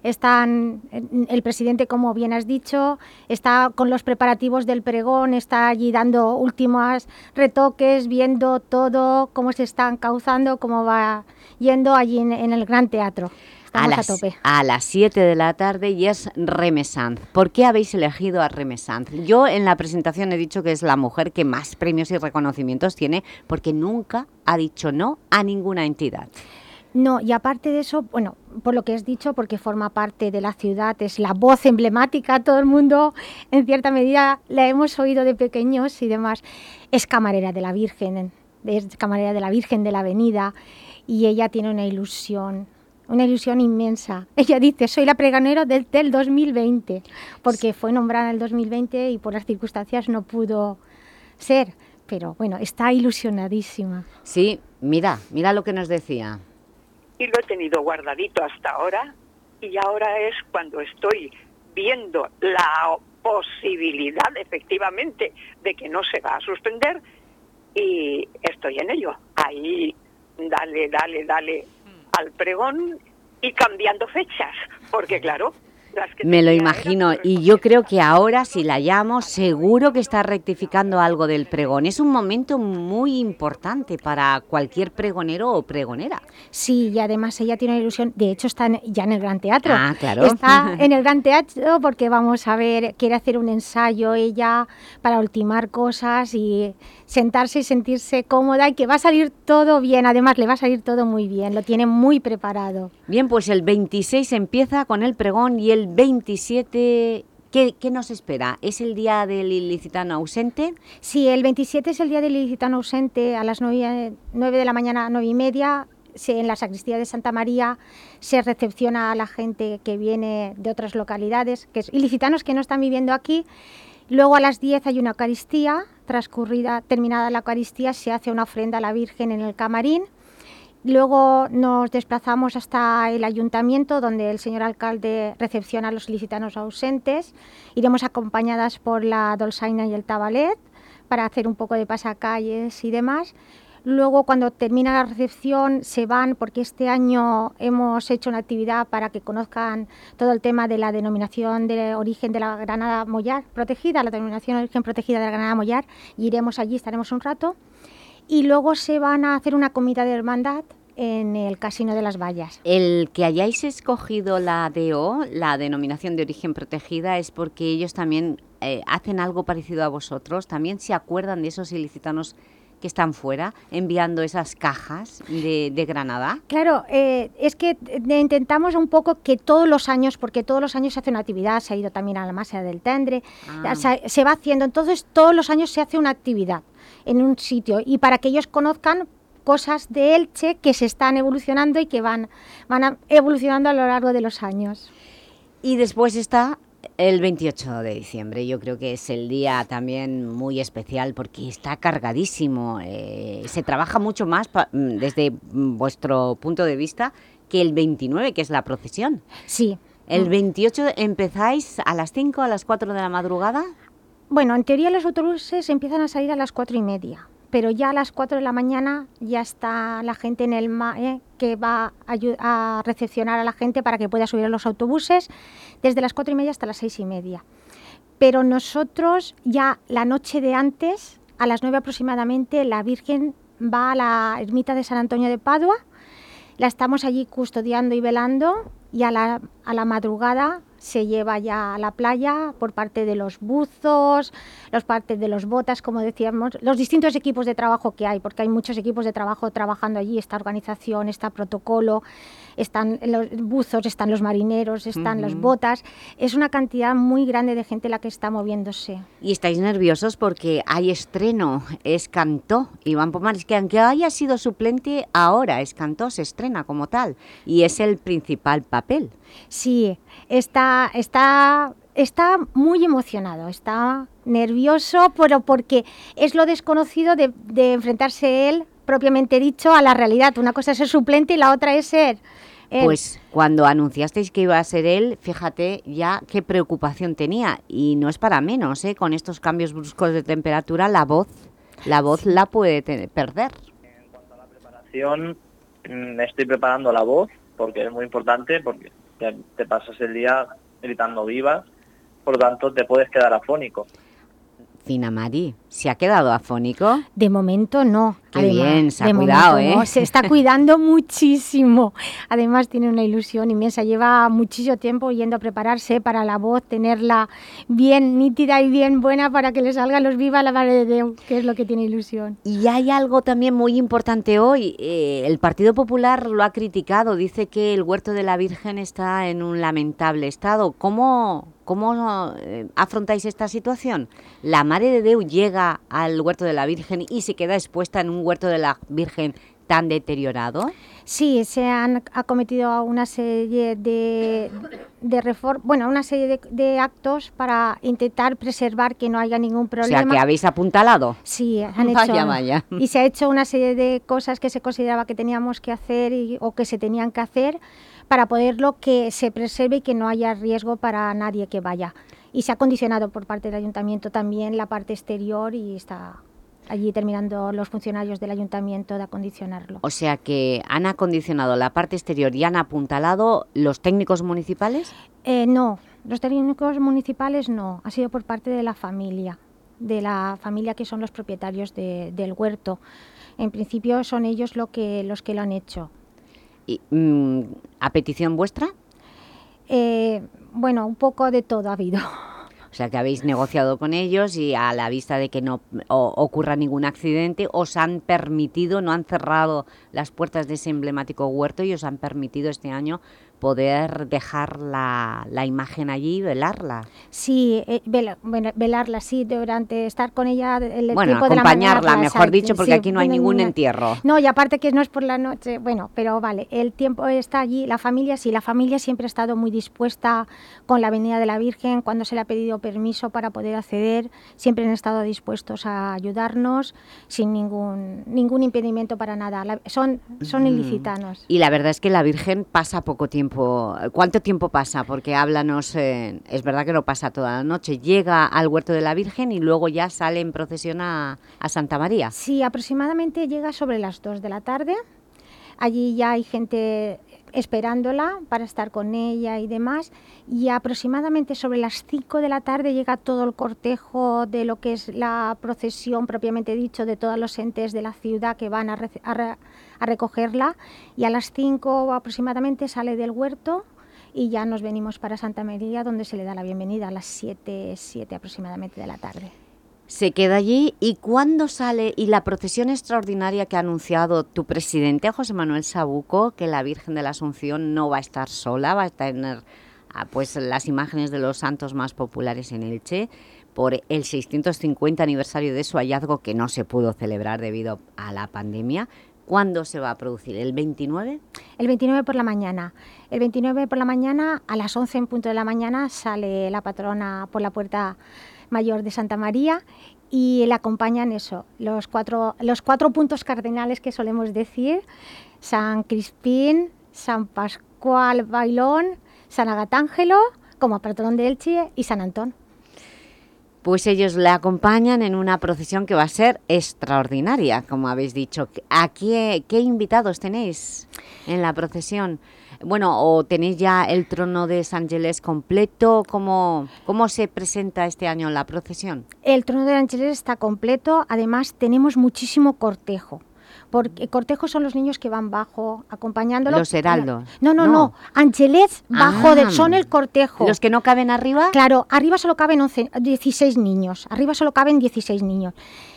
Están, el presidente, como bien has dicho, está con los preparativos del pregón, está allí dando últimos retoques, viendo todo, cómo se está encauzando, cómo va yendo allí en el Gran Teatro. A las, a tope. a las 7 de la tarde y es Remesanz. ¿Por qué habéis elegido a Remesanz? Yo en la presentación he dicho que es la mujer que más premios y reconocimientos tiene porque nunca ha dicho no a ninguna entidad. No, y aparte de eso, bueno, por lo que has dicho, porque forma parte de la ciudad, es la voz emblemática, todo el mundo en cierta medida la hemos oído de pequeños y demás. Es camarera de la Virgen, es camarera de la Virgen de la Avenida y ella tiene una ilusión, una ilusión inmensa. Ella dice, soy la pregonera del, del 2020, porque fue nombrada en el 2020 y por las circunstancias no pudo ser, pero bueno, está ilusionadísima. Sí, mira, mira lo que nos decía. y lo he tenido guardadito hasta ahora y ahora es cuando estoy viendo la posibilidad efectivamente de que no se va a suspender y estoy en ello. Ahí dale, dale, dale al pregón y cambiando fechas, porque claro, me lo imagino y yo creo que ahora si la llamo seguro que está rectificando algo del pregón. Es un momento muy importante para cualquier pregonero o pregonera. Sí, y además ella tiene una ilusión, de hecho está ya en el Gran Teatro. Ah, claro. Está en el Gran Teatro porque vamos a ver, quiere hacer un ensayo ella para ultimar cosas y sentarse y sentirse cómoda y que va a salir todo bien, además le va a salir todo muy bien, lo tiene muy preparado. Bien, pues el 26 empieza con el pregón y el 27... ¿Qué, ¿Qué, nos espera? ¿Es el día del ilicitano ausente? Sí, el 27 es el día del ilicitano ausente a las 9, 9 de la mañana, 9 y media. En la sacristía de Santa María se recepciona a la gente que viene de otras localidades, que es ilicitanos que no están viviendo aquí. Luego a las 10 hay una Eucaristía, transcurrida, terminada la Eucaristía, se hace una ofrenda a la Virgen en el camarín Luego nos desplazamos hasta el ayuntamiento donde el señor alcalde recepciona a los licitanos ausentes. Iremos acompañadas por la Dolzaina y el Tabalet para hacer un poco de pasacalles y demás. Luego, cuando termina la recepción, se van porque este año hemos hecho una actividad para que conozcan todo el tema de la denominación de origen de la Granada Mollar protegida, la denominación de origen protegida de la Granada Mollar, y iremos allí, estaremos un rato y luego se van a hacer una comida de hermandad en el Casino de las Vallas. El que hayáis escogido la DO, la denominación de origen protegida, es porque ellos también eh, hacen algo parecido a vosotros, también se acuerdan de esos ilicitanos que están fuera, enviando esas cajas de, Granada? Claro, eh, es que intentamos un poco que todos los años, porque todos los años se hace una actividad, se ha ido también a la masa del Tendre, ah. se va haciendo, entonces todos los años se hace una actividad en un sitio y para que ellos conozcan cosas de Elche que se están evolucionando y que van, van evolucionando a lo largo de los años. Y después está el 28 de diciembre, yo creo que es el día también muy especial porque está cargadísimo. Eh, se trabaja mucho más mm, desde vuestro punto de vista que el 29, que es la procesión. Sí. ¿El 28 empezáis a las 5, a las 4 de la madrugada? Bueno, en teoría los autobuses empiezan a salir a las 4 y media, pero ya a las 4 de la mañana ya está la gente en el eh, que va a, recepcionar a la gente para que pueda subir a los autobuses desde las 4 y media hasta las 6 y media. Pero nosotros ya la noche de antes, a las 9 aproximadamente, la Virgen va a la ermita de San Antonio de Padua, la estamos allí custodiando y velando y a la, a la madrugada se lleva ya a la playa por parte de los buzos, los partes de los botas, como decíamos, los distintos equipos de trabajo que hay, porque hay muchos equipos de trabajo trabajando allí, esta organización, está protocolo, están los buzos, están los marineros, están los botas, es una cantidad muy grande de gente la que está moviéndose. Y estáis nerviosos porque hay estreno, es Cantó, Iván Pomares, que aunque haya sido suplente, ahora es Cantó, se estrena como tal, y es el principal papel. Sí, está, está, está muy emocionado, está nervioso, pero porque es lo desconocido de, enfrentarse él, propiamente dicho, a la realidad. Una cosa es ser suplente y la otra es ser... Pues cuando anunciasteis que iba a ser él, fíjate ya qué preocupación tenía. Y no es para menos, ¿eh? con estos cambios bruscos de temperatura, la voz, la voz la puede perder. En cuanto a la preparación, mm, estoy preparando la voz, porque es muy importante, porque te pasas el día gritando vivas, por lo tanto te puedes quedar afónico. Fina Mari, ¿se ha quedado afónico? De momento no. Qué bien, se ha cuidado, ¿eh? Se está cuidando muchísimo. Además tiene una ilusión inmensa. Lleva muchísimo tiempo yendo a prepararse para la voz, tenerla bien nítida y bien buena para que le salga los viva la madre de Dios, que es lo que tiene ilusión. Y hay algo también muy importante hoy. Eh, el Partido Popular lo ha criticado. Dice que el Huerto de la Virgen está en un lamentable estado. ¿Cómo, ¿Cómo eh, afrontáis esta situación? ¿La Madre de Déu llega al Huerto de la Virgen y se queda expuesta en un Huerto de la Virgen tan deteriorado? Sí, se han acometido una serie de, de bueno, una serie de, actos para intentar preservar que no haya ningún problema. O sea, que habéis apuntalado. Sí, han hecho... Vaya, vaya. Y se ha hecho una serie de cosas que se consideraba que teníamos que hacer o que se tenían que hacer para poderlo que se preserve y que no haya riesgo para nadie que vaya. y se ha condicionado por parte del ayuntamiento también la parte exterior y está allí terminando los funcionarios del ayuntamiento de acondicionarlo. O sea que han acondicionado la parte exterior y han apuntalado los técnicos municipales. Eh, no, los técnicos municipales no, ha sido por parte de la familia, de la familia que son los propietarios del huerto. En principio son ellos lo que, los que lo han hecho. Y, mm, ¿A petición vuestra? Eh, bueno, un poco de todo ha habido. O sea, que habéis negociado con ellos y a la vista de que no ocurra ningún accidente, os han permitido, no han cerrado las puertas de ese emblemático huerto y os han permitido este año poder dejar la, la imagen allí y velarla. Sí, eh, velarla, sí, durante estar con ella el bueno, tiempo de la acompañarla, mejor dicho, porque aquí no hay ningún entierro. No, y aparte que no es por la noche, bueno, pero vale, el tiempo está allí, la familia sí, la familia siempre ha estado muy dispuesta con la Avenida de la Virgen, cuando se le ha pedido permiso para poder acceder, siempre han estado dispuestos a ayudarnos sin ningún, ningún impedimento para nada, son, son Mm. ilicitanos. Y la verdad es que la Virgen pasa poco tiempo ¿Cuánto tiempo pasa? Porque háblanos, eh, es verdad que no pasa toda la noche, llega al Huerto de la Virgen y luego ya sale en procesión a, Santa María. Sí, aproximadamente llega sobre las 2 de la tarde, allí ya hay gente esperándola para estar con ella y demás. Y aproximadamente sobre las 5 de la tarde llega todo el cortejo de lo que es la procesión propiamente dicho de todos los entes de la ciudad que van a, a recogerla. Y a las 5 aproximadamente sale del huerto y ya nos venimos para Santa María donde se le da la bienvenida a las 7, 7 aproximadamente de la tarde. Se queda allí y cuándo sale y la procesión extraordinaria que ha anunciado tu presidente José Manuel Sabuco que la Virgen de la Asunción no va a estar sola, va a tener ah, pues las imágenes de los santos más populares en Elche por el 650 aniversario de su hallazgo que no se pudo celebrar debido a la pandemia. ¿Cuándo se va a producir? ¿El 29? El 29 por la mañana. El 29 por la mañana, a las 11 en punto de la mañana, sale la patrona por la puerta mayor de Santa María y le acompañan eso, los cuatro, los cuatro puntos cardinales que solemos decir, San Crispín, San Pascual Bailón, San Agatángelo, como patrón de Elche, y San Antón. Pues ellos le acompañan en una procesión que va a ser extraordinaria, como habéis dicho. ¿A qué, qué invitados tenéis en la procesión? Bueno, ¿o tenéis ya el trono de San Ángeles completo? ¿Cómo, ¿Cómo se presenta este año la procesión? El trono de Ángeles está completo, además tenemos muchísimo cortejo. Porque cortejo son los niños que van bajo, acompañándolo. Los heraldos. No, no, no. no. Bajo, ah, de, son el cortejo. ¿Los que no caben arriba? Claro, arriba solo caben 11, 16 niños. Arriba solo caben 16 niños.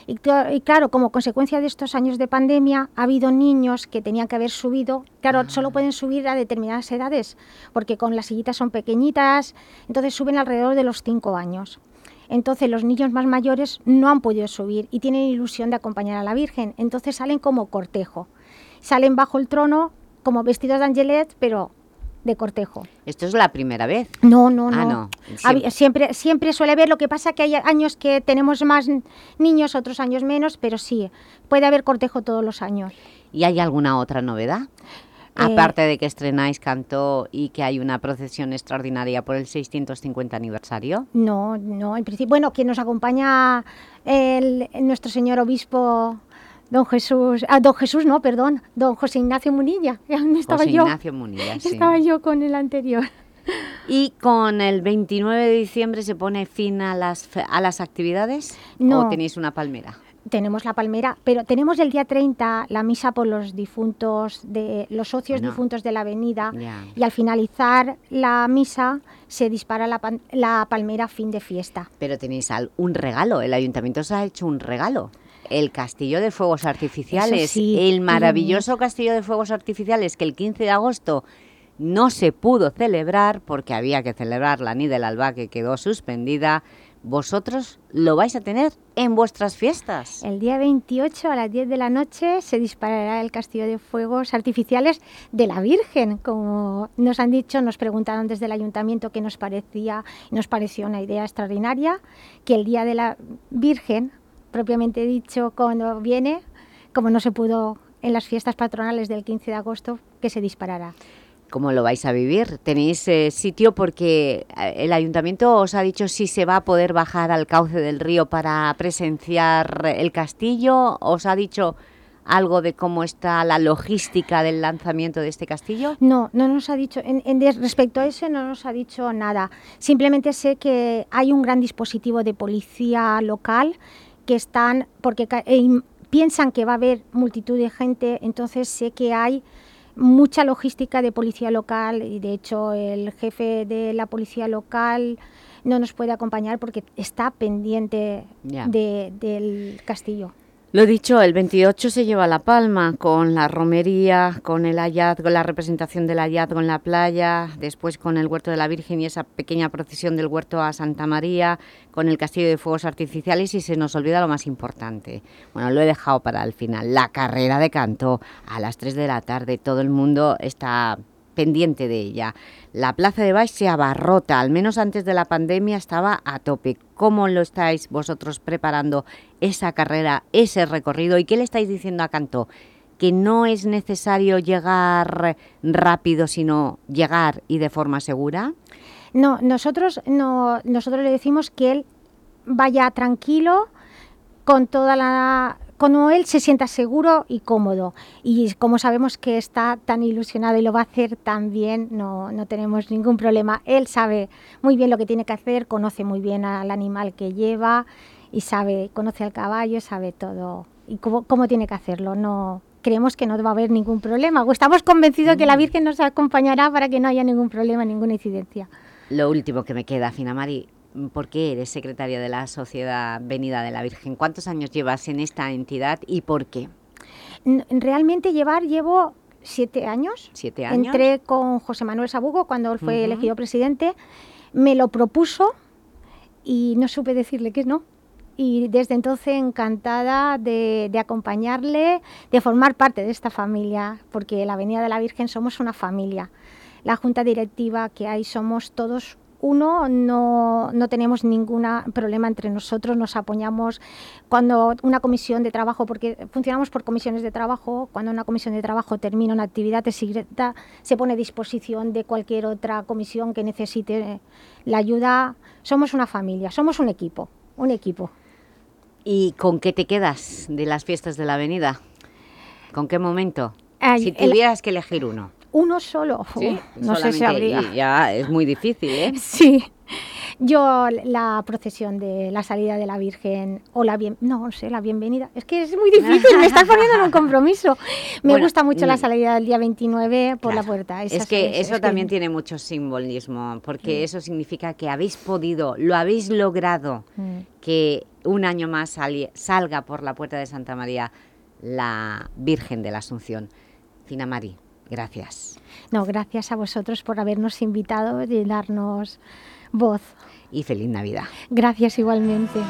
Y, y, claro, como consecuencia de estos años de pandemia, ha habido niños que tenían que haber subido. Claro, ah. solo pueden subir a determinadas edades, porque con las sillitas son pequeñitas, entonces suben alrededor de los 5 años. Entonces los niños más mayores no han podido subir y tienen ilusión de acompañar a la Virgen. Entonces salen como cortejo. Salen bajo el trono como vestidos de Angelet, pero de cortejo. ¿Esto es la primera vez? No, no, no. Ah, no. Siempre. siempre, siempre suele haber, lo que pasa que hay años que tenemos más niños, otros años menos, pero sí, puede haber cortejo todos los años. ¿Y hay alguna otra novedad? Aparte de que estrenáis Cantó y que hay una procesión extraordinaria por el 650 aniversario. No, no, en principio, bueno, quien nos acompaña el, nuestro señor obispo Don Jesús, ah, Don Jesús no, perdón, Don José Ignacio Munilla. Estaba José yo, Ignacio Munilla, sí. Estaba yo con el anterior. ¿Y con el 29 de diciembre se pone fin a las, a las actividades? No. ¿O tenéis una palmera? Tenemos la palmera, pero tenemos el día 30 la misa por los difuntos, de los socios difuntos de la avenida y al finalizar la misa se dispara la, la palmera a fin de fiesta. Pero tenéis un regalo, el ayuntamiento os ha hecho un regalo. El castillo de fuegos artificiales, sí, el maravilloso castillo de fuegos artificiales que el 15 de agosto no se pudo celebrar porque había que celebrar la Ni del Alba que quedó suspendida. Vosotros lo vais a tener en vuestras fiestas. El día 28 a las 10 de la noche se disparará el castillo de fuegos artificiales de la Virgen. Como nos han dicho, nos preguntaron desde el ayuntamiento qué nos parecía, nos pareció una idea extraordinaria, que el día de la Virgen, propiamente dicho, cuando viene, como no se pudo en las fiestas patronales del 15 de agosto, que se disparará. ¿Cómo lo vais a vivir? ¿Tenéis eh, sitio porque eh, el Ayuntamiento os ha dicho si se va a poder bajar al cauce del río para presenciar el castillo? ¿Os ha dicho algo de cómo está la logística del lanzamiento de este castillo? No, no nos ha dicho, en, en respecto a eso no nos ha dicho nada. Simplemente sé que hay un gran dispositivo de policía local que están, porque e im- piensan que va a haber multitud de gente, entonces sé que hay mucha logística de policía local y de hecho el jefe de la policía local no nos puede acompañar porque está pendiente de- del castillo. Lo dicho, el 28 se lleva la palma con la romería, con el hallazgo, la representación del hallazgo en la playa, después con el Huerto de la Virgen y esa pequeña procesión del Huerto a Santa María, con el Castillo de Fuegos Artificiales y se nos olvida lo más importante. Bueno, lo he dejado para el final, la carrera de canto a las 3 de la tarde. Todo el mundo está pendiente de ella. La Plaza de Baix se abarrota, al menos antes de la pandemia estaba a tope. ¿Cómo lo estáis vosotros preparando esa carrera, ese recorrido? ¿Y qué le estáis diciendo a Cantó? Que no es necesario llegar rápido, sino llegar y de forma segura. No, nosotros, no, nosotros le decimos que él vaya tranquilo con toda la como él se sienta seguro y cómodo. Y como sabemos que está tan ilusionado y lo va a hacer tan bien no, no tenemos ningún problema. Él sabe muy bien lo que tiene que hacer conoce muy bien al animal que lleva y sabe conoce al caballo sabe todo. Y cómo, cómo tiene que hacerlo. No creemos que no va a haber ningún problema. O estamos convencidos que la Virgen nos acompañará para que no haya ningún problema ninguna incidencia. Lo último que me queda, Finamari, ¿por qué eres secretaria de la Sociedad Venida de la Virgen? ¿Cuántos años llevas en esta entidad y por qué? Realmente llevar, llevo siete años. ¿Siete años? Entré con José Manuel Sabugo cuando él fue elegido presidente. Me lo propuso y no supe decirle que no. Y desde entonces encantada de, de acompañarle, de formar parte de esta familia, porque la Avenida de la Virgen somos una familia. La junta directiva que hay somos todos uno, no, no tenemos ningún problema entre nosotros, nos apoyamos cuando una comisión de trabajo, porque funcionamos por comisiones de trabajo, cuando una comisión de trabajo termina una actividad secreta, se pone a disposición de cualquier otra comisión que necesite la ayuda. Somos una familia, somos un equipo, un equipo. ¿Y con qué te quedas de las fiestas de la avenida? ¿Con qué momento? Ay, si el- tuvieras que elegir uno. Uno solo, ¿Sí? Uf, no sé si habría. Ya es muy difícil, ¿eh? Sí. Yo la procesión de la salida de la Virgen o la bien, no, no sé, la bienvenida. Es que es muy difícil, me estás poniendo en un compromiso. Me Bueno, gusta mucho la salida del día 29 por la puerta. Es que es- eso es que- también tiene mucho simbolismo, porque eso significa que habéis podido, lo habéis logrado, Mm. que un año más sali- salga por la puerta de Santa María la Virgen de la Asunción. Fina Mari, gracias. No, gracias a vosotros por habernos invitado y darnos voz. Y feliz Navidad. Gracias igualmente.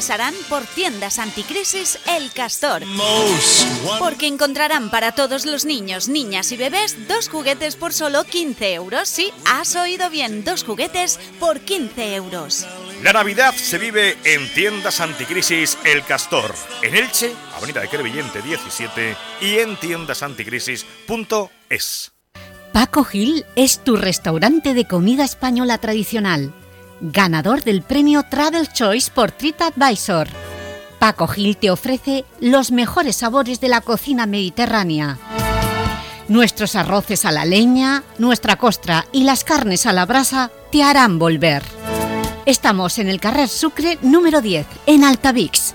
Pasarán por tiendas anticrisis El Castor. Porque encontrarán para todos los niños, niñas y bebés dos juguetes por solo 15 euros. Sí, has oído bien, dos juguetes por 15 euros. La Navidad se vive en tiendas anticrisis El Castor, en Elche, Avenida de Crevillente 17 y en tiendasanticrisis.es. Paco Gil es tu restaurante de comida española tradicional, ganador del premio Travel Choice por TripAdvisor. Paco Gil te ofrece los mejores sabores de la cocina mediterránea. Nuestros arroces a la leña, nuestra costra y las carnes a la brasa te harán volver. Estamos en el Carrer Sucre número 10, en Altavix.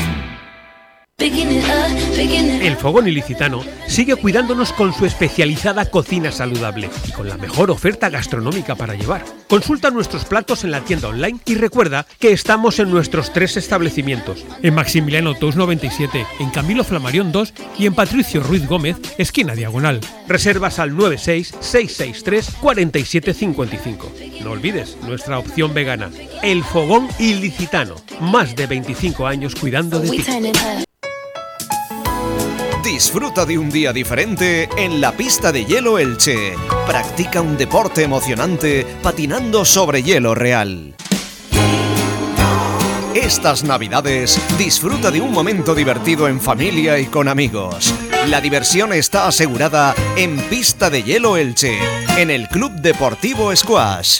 El Fogón Ilicitano sigue cuidándonos con su especializada cocina saludable y con la mejor oferta gastronómica para llevar. Consulta nuestros platos en la tienda online y recuerda que estamos en nuestros tres establecimientos, en Maximiliano 297, en Camilo Flamarión 2 y en Patricio Ruiz Gómez, esquina diagonal. Reservas al 96-663-4755. No olvides nuestra opción vegana, El Fogón Ilicitano. Más de 25 años cuidando de ti. Disfruta de un día diferente en la pista de hielo Elche. Practica un deporte emocionante patinando sobre hielo real. Estas navidades disfruta de un momento divertido en familia y con amigos. La diversión está asegurada en Pista de Hielo Elche, en el Club Deportivo Squash.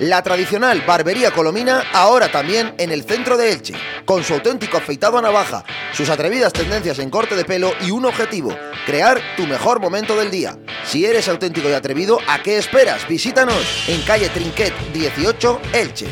La tradicional barbería colomina ahora también en el centro de Elche, con su auténtico afeitado a navaja, sus atrevidas tendencias en corte de pelo y un objetivo, crear tu mejor momento del día. Si eres auténtico y atrevido, ¿a qué esperas? Visítanos en calle Trinquet 18, Elche.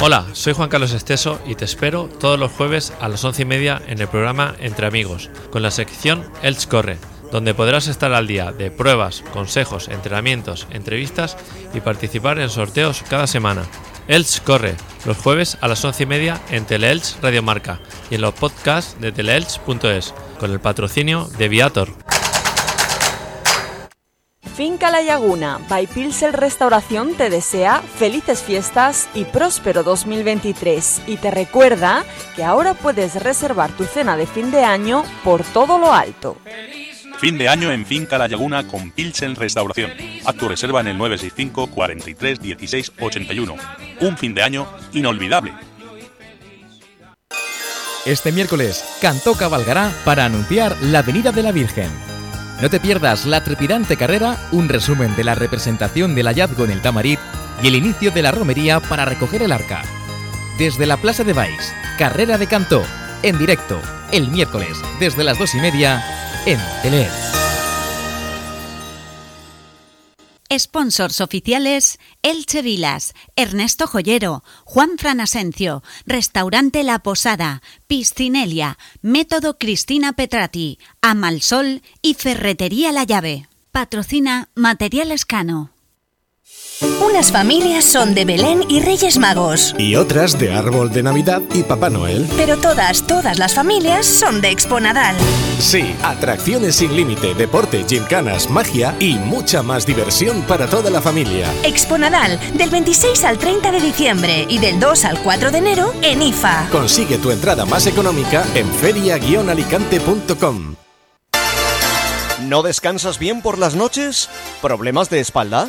Hola, soy Juan Carlos Esteso y te espero todos los jueves a las once y media en el programa Entre Amigos, con la sección Elche Corre donde podrás estar al día de pruebas, consejos, entrenamientos, entrevistas y participar en sorteos cada semana. Elch corre los jueves a las once y media en Teleelch Radio Marca y en los podcasts de teleelch.es con el patrocinio de Viator. Finca La Laguna by Pilsel Restauración te desea felices fiestas y próspero 2023 y te recuerda que ahora puedes reservar tu cena de fin de año por todo lo alto. Fin de año en Finca La Laguna con Pilsen Restauración. Haz tu reserva en el 965 43 16 81. Un fin de año inolvidable. Este miércoles, Cantó cabalgará para anunciar la Venida de la Virgen. No te pierdas la trepidante carrera, un resumen de la representación del hallazgo en el Tamarit y el inicio de la romería para recoger el arca. Desde la Plaza de Baix, carrera de Cantó, en directo, el miércoles, desde las dos y media, en. Sponsors oficiales Elche Vilas, Ernesto Joyero, Juan Fran Asencio, Restaurante La Posada, Piscinelia, Método Cristina Petrati, Amalsol y Ferretería La Llave. Patrocina Material Escano. Unas familias son de Belén y Reyes Magos. Y otras de Árbol de Navidad y Papá Noel. Pero todas, todas las familias son de Exponadal. Sí, atracciones sin límite, deporte, gimcanas, magia y mucha más diversión para toda la familia. Exponadal, del 26 al 30 de diciembre y del 2 al 4 de enero en IFA. Consigue tu entrada más económica en feria-alicante.com. ¿No descansas bien por las noches? ¿Problemas de espalda?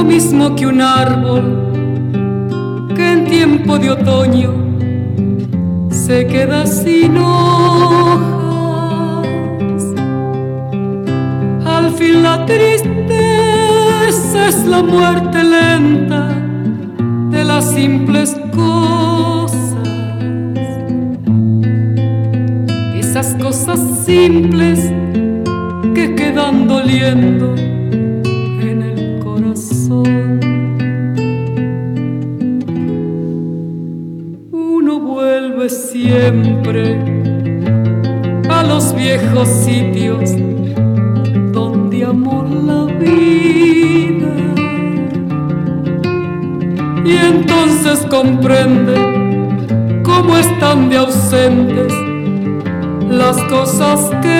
Lo mismo que un árbol que en tiempo de otoño se queda sin hojas. Al fin la tristeza es la muerte lenta de las simples cosas. Esas cosas simples que quedan doliendo cosas queridas.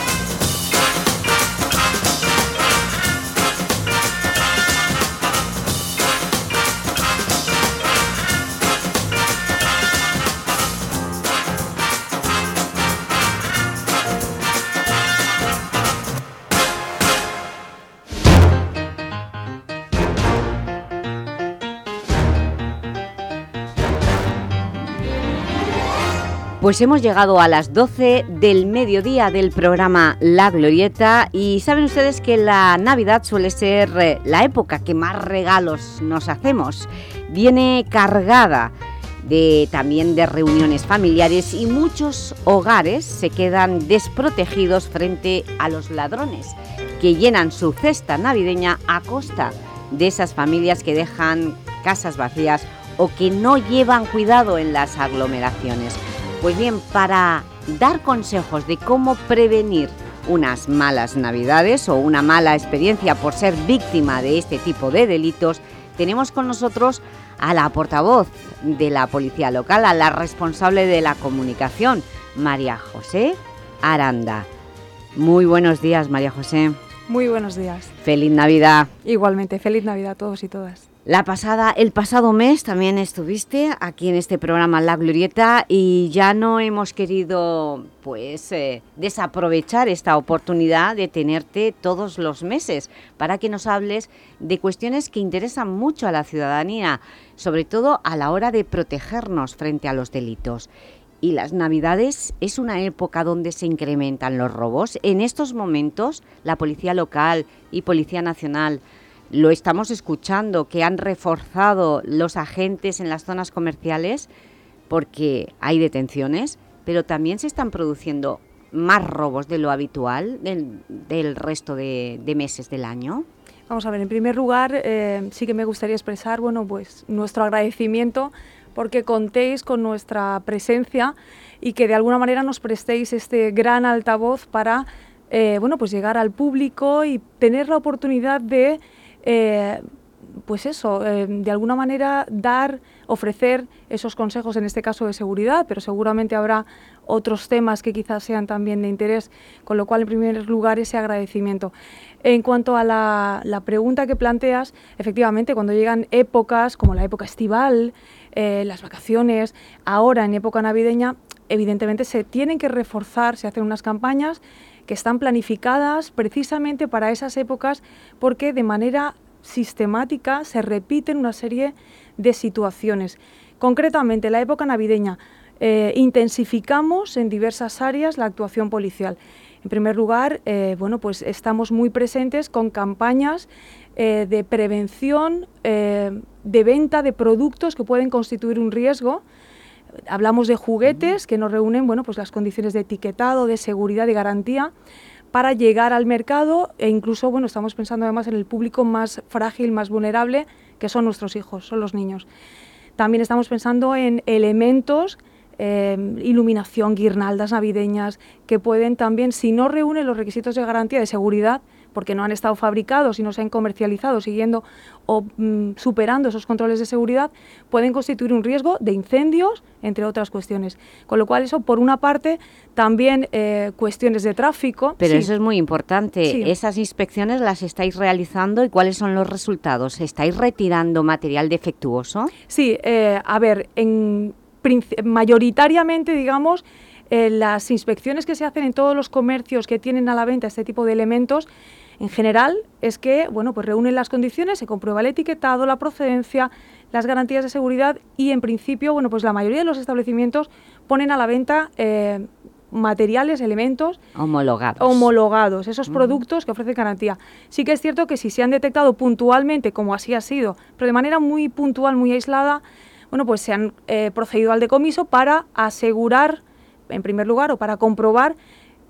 Pues hemos llegado a las 12 del mediodía del programa La Glorieta y saben ustedes que la Navidad suele ser eh, la época que más regalos nos hacemos. Viene cargada de, también de reuniones familiares y muchos hogares se quedan desprotegidos frente a los ladrones que llenan su cesta navideña a costa de esas familias que dejan casas vacías o que no llevan cuidado en las aglomeraciones. Pues bien, para dar consejos de cómo prevenir unas malas navidades o una mala experiencia por ser víctima de este tipo de delitos, tenemos con nosotros a la portavoz de la policía local, a la responsable de la comunicación, María José Aranda. Muy buenos días, María José. Muy buenos días. Feliz Navidad. Igualmente, feliz Navidad a todos y todas. La pasada, el pasado mes también estuviste aquí en este programa La Glorieta y ya no hemos querido pues eh, desaprovechar esta oportunidad de tenerte todos los meses para que nos hables de cuestiones que interesan mucho a la ciudadanía, sobre todo a la hora de protegernos frente a los delitos. Y las Navidades es una época donde se incrementan los robos. En estos momentos, la Policía Local y Policía Nacional lo estamos escuchando, que han reforzado los agentes en las zonas comerciales. porque hay detenciones, pero también se están produciendo más robos de lo habitual del, resto de, meses del año. Vamos a ver, en primer lugar, eh, sí que me gustaría expresar bueno, pues, nuestro agradecimiento porque contéis con nuestra presencia y que de alguna manera nos prestéis este gran altavoz para eh, bueno, pues llegar al público y tener la oportunidad de, eh, pues eso, eh, de alguna manera dar, ofrecer esos consejos, en este caso de seguridad, pero seguramente habrá otros temas que quizás sean también de interés, con lo cual en primer lugar ese agradecimiento. En cuanto a la, la pregunta que planteas, efectivamente cuando llegan épocas como la época estival, las vacaciones, ahora en época navideña, evidentemente se tienen que reforzar, se hacen unas campañas que están planificadas precisamente para esas épocas porque de manera sistemática se repiten una serie de situaciones. Concretamente, la época navideña, eh, intensificamos en diversas áreas la actuación policial. En primer lugar, eh, bueno, pues estamos muy presentes con campañas eh, de prevención, de venta de productos que pueden constituir un riesgo hablamos de juguetes que nos reúnen bueno, pues las condiciones de etiquetado, de seguridad y garantía para llegar al mercado e incluso bueno, estamos pensando además en el público más frágil, más vulnerable, que son nuestros hijos, son los niños. También estamos pensando en elementos, eh, iluminación, guirnaldas navideñas, que pueden también, si no reúnen los requisitos de garantía de seguridad, porque no han estado fabricados y no se han comercializado siguiendo o mm, superando esos controles de seguridad, pueden constituir un riesgo de incendios, entre otras cuestiones. Con lo cual eso, por una parte, también eh, cuestiones de tráfico. Pero eso es muy importante. ¿Esas inspecciones las estáis realizando y cuáles son los resultados? ¿Estáis retirando material defectuoso? Sí, eh, a ver, en, mayoritariamente, digamos, eh, las inspecciones que se hacen en todos los comercios que tienen a la venta este tipo de elementos en general es que bueno, pues reúnen las condiciones, se comprueba el etiquetado, la procedencia, las garantías de seguridad y en principio bueno, pues la mayoría de los establecimientos ponen a la venta eh, materiales, elementos homologados, homologados esos productos que ofrecen garantía. Sí que es cierto que si se han detectado puntualmente, como así ha sido, pero de manera muy puntual, muy aislada, bueno, pues se han eh, procedido al decomiso para asegurar, en primer lugar, o para comprobar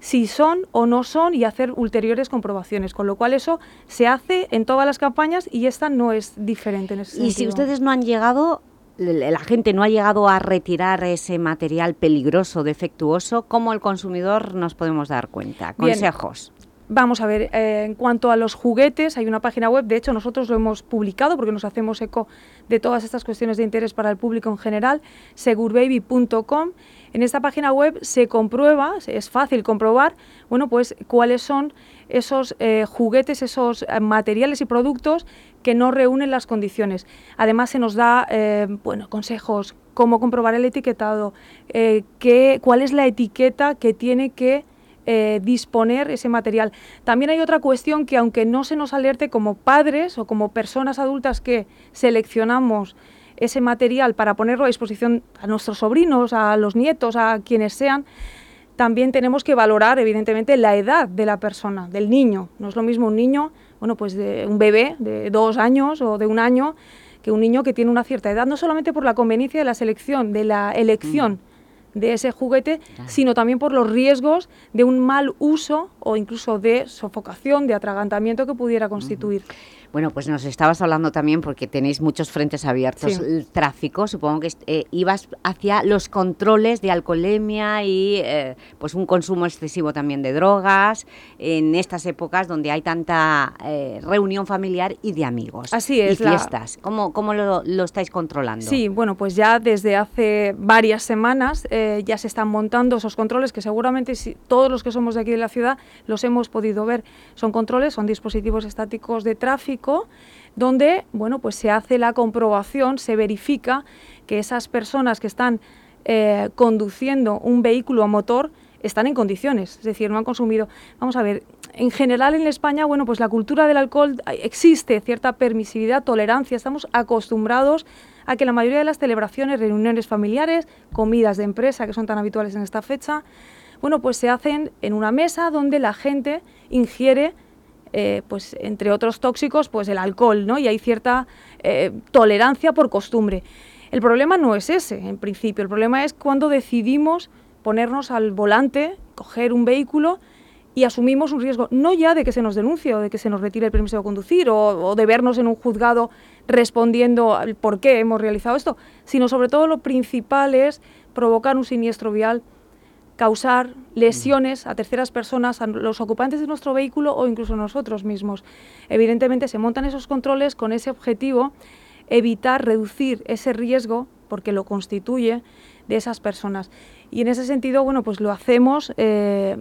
si son o no son y hacer ulteriores comprobaciones, con lo cual eso se hace en todas las campañas y esta no es diferente en ese Y si ustedes no han llegado, la gente no ha llegado a retirar ese material peligroso, defectuoso, ¿cómo el consumidor nos podemos dar cuenta? Consejos. Vamos a ver, eh, en cuanto a los juguetes, hay una página web, de hecho nosotros lo hemos publicado porque nos hacemos eco de todas estas cuestiones de interés para el público en general, segurbaby.com. En esta página web se comprueba, es fácil comprobar, bueno, pues cuáles son esos eh, juguetes, esos eh, materiales y productos que no reúnen las condiciones. Además se nos da, bueno, consejos, cómo comprobar el etiquetado, qué, cuál es la etiqueta que tiene que eh, disponer ese material. También hay otra cuestión que aunque no se nos alerte como padres o como personas adultas que seleccionamos ese material para ponerlo a disposición a nuestros sobrinos, a los nietos, a quienes sean, también tenemos que valorar evidentemente la edad de la persona, del niño. No es lo mismo un niño, bueno, pues de un bebé de dos años o de un año que un niño que tiene una cierta edad, no solamente por la conveniencia de la selección, de la elección. Mm de ese juguete, sino también por los riesgos de un mal uso o incluso de sofocación, de atragantamiento que pudiera constituir. Bueno, pues nos estabas hablando también porque tenéis muchos frentes abiertos. El tráfico, supongo que eh, ibas hacia los controles de alcoholemia y eh, pues un consumo excesivo también de drogas en estas épocas donde hay tanta eh, reunión familiar y de amigos. Así es. Y fiestas. ¿Cómo, cómo lo, lo, estáis controlando? Sí, bueno, pues ya desde hace varias semanas ya se están montando esos controles que seguramente todos los que somos de aquí de la ciudad los hemos podido ver. Son controles, son dispositivos estáticos de tráfico donde bueno, pues se hace la comprobación, se verifica que esas personas que están eh, conduciendo un vehículo a motor están en condiciones, es decir, no han consumido. Vamos a ver, en general en España, bueno, pues la cultura del alcohol existe cierta permisividad, tolerancia, estamos acostumbrados a que la mayoría de las celebraciones, reuniones familiares, comidas de empresa que son tan habituales en esta fecha, bueno, pues se hacen en una mesa donde la gente ingiere eh, pues entre otros tóxicos, pues el alcohol, ¿no? Y hay cierta eh, tolerancia por costumbre. El problema no es ese, en principio. El problema es cuando decidimos ponernos al volante, coger un vehículo y asumimos un riesgo, no ya de que se nos denuncie o de que se nos retire el permiso de conducir o, de vernos en un juzgado respondiendo al por qué hemos realizado esto, sino sobre todo lo principal es provocar un siniestro vial, causar lesiones a terceras personas, a los ocupantes de nuestro vehículo o incluso nosotros mismos. Evidentemente se montan esos controles con ese objetivo, evitar, reducir ese riesgo, porque lo constituye, de esas personas. Y en ese sentido, bueno, pues lo hacemos, eh,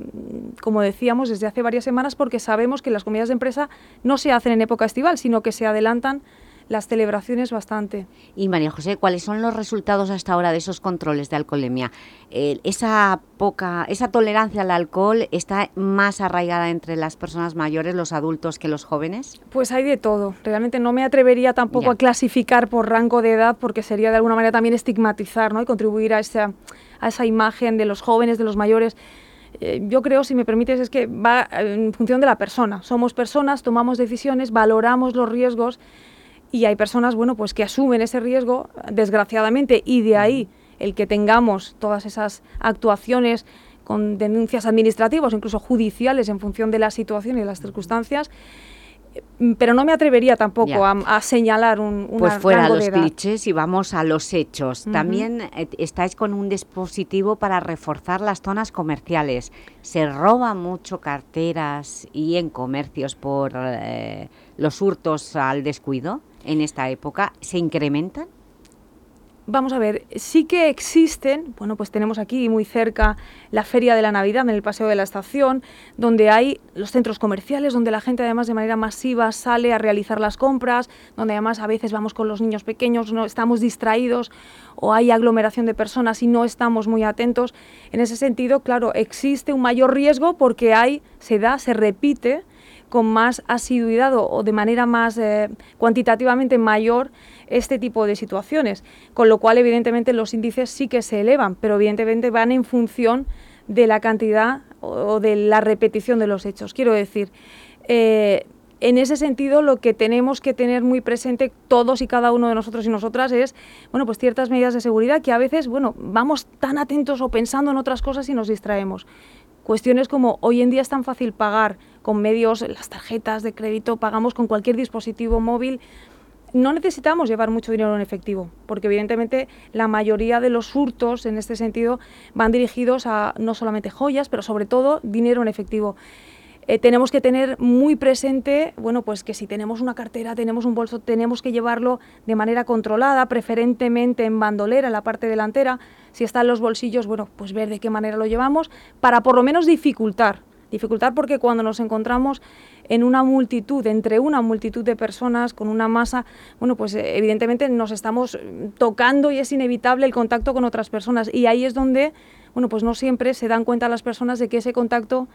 como decíamos, desde hace varias semanas porque sabemos que las comidas de empresa no se hacen en época estival, sino que se adelantan las celebraciones bastante. Y María José, ¿cuáles son los resultados hasta ahora de esos controles de alcoholemia? esa poca, esa tolerancia al alcohol está más arraigada entre las personas mayores, los adultos, que los jóvenes? Pues hay de todo. Realmente no me atrevería tampoco a clasificar por rango de edad porque sería de alguna manera también estigmatizar ¿no? y contribuir a esa, a esa imagen de los jóvenes, de los mayores eh, yo creo, si me permites, es que va en función de la persona. Somos personas, tomamos decisiones, valoramos los riesgos y hay personas, bueno, pues que asumen ese riesgo, desgraciadamente, y de ahí el que tengamos todas esas actuaciones con denuncias administrativas, incluso judiciales, en función de la situación y las circunstancias, mm, pero no me atrevería tampoco a, señalar un, Pues fuera los clichés y vamos a los hechos. También eh, estáis con un dispositivo para reforzar las zonas comerciales. Se roba mucho carteras y en comercios por eh, los hurtos al descuido en esta época se incrementan? Vamos a ver, sí que existen, bueno, pues tenemos aquí muy cerca la Feria de la Navidad en el Paseo de la Estación, donde hay los centros comerciales, donde la gente además de manera masiva sale a realizar las compras, donde además a veces vamos con los niños pequeños, no estamos distraídos o hay aglomeración de personas y no estamos muy atentos. En ese sentido, claro, existe un mayor riesgo porque hay, se da, se repite con más asiduidad o, de manera más eh, cuantitativamente mayor este tipo de situaciones, con lo cual evidentemente los índices sí que se elevan, pero evidentemente van en función de la cantidad o, de la repetición de los hechos. Quiero decir, eh, en ese sentido lo que tenemos que tener muy presente todos y cada uno de nosotros y nosotras es bueno pues ciertas medidas de seguridad que a veces bueno vamos tan atentos o pensando en otras cosas y nos distraemos cuestiones como hoy en día es tan fácil pagar con medios, las tarjetas de crédito, pagamos con cualquier dispositivo móvil. No necesitamos llevar mucho dinero en efectivo, porque evidentemente la mayoría de los hurtos en este sentido van dirigidos a no solamente joyas, pero sobre todo dinero en efectivo. Eh, tenemos que tener muy presente, bueno, pues que si tenemos una cartera, tenemos un bolso, tenemos que llevarlo de manera controlada, preferentemente en bandolera, en la parte delantera. Si están los bolsillos, bueno, pues ver de qué manera lo llevamos, para por lo menos dificultar Dificultad porque cuando nos encontramos en una multitud, entre una multitud de personas, con una masa, bueno, pues eh, evidentemente nos estamos tocando y es inevitable el contacto con otras personas. Y ahí es donde, bueno, pues no siempre se dan cuenta las personas de que ese contacto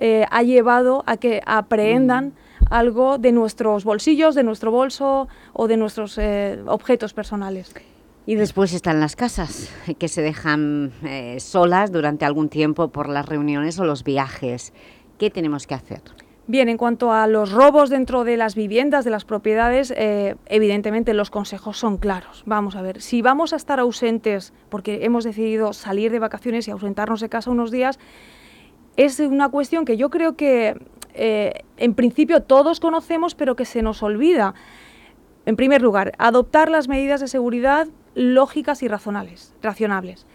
eh, ha llevado a que aprehendan mm. algo de nuestros bolsillos, de nuestro bolso o de nuestros eh, objetos personales. Y después están las casas, que se dejan eh, solas durante algún tiempo por las reuniones o los viajes. ¿Qué tenemos que hacer? Bien, en cuanto a los robos dentro de las viviendas, de las propiedades, eh, evidentemente los consejos son claros. Vamos a ver, si vamos a estar ausentes porque hemos decidido salir de vacaciones y ausentarnos de casa unos días, es una cuestión que yo creo que eh, en principio todos conocemos, pero que se nos olvida. En primer lugar, adoptar las medidas de seguridad lógicas y razonables, racionables.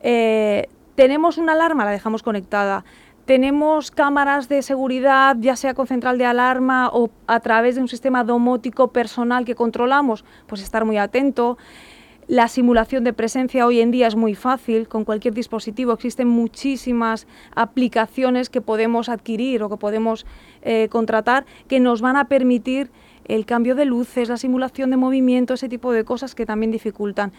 Eh, tenemos una alarma, la dejamos conectada. Tenemos cámaras de seguridad, ya sea con central de alarma o a través de un sistema domótico personal que controlamos, pues estar muy atento. La simulación de presencia hoy en día es muy fácil, con cualquier dispositivo existen muchísimas aplicaciones que podemos adquirir o que podemos eh, contratar que nos van a permitir el cambio de luces, la simulación de movimiento, ese tipo de cosas que también dificultan.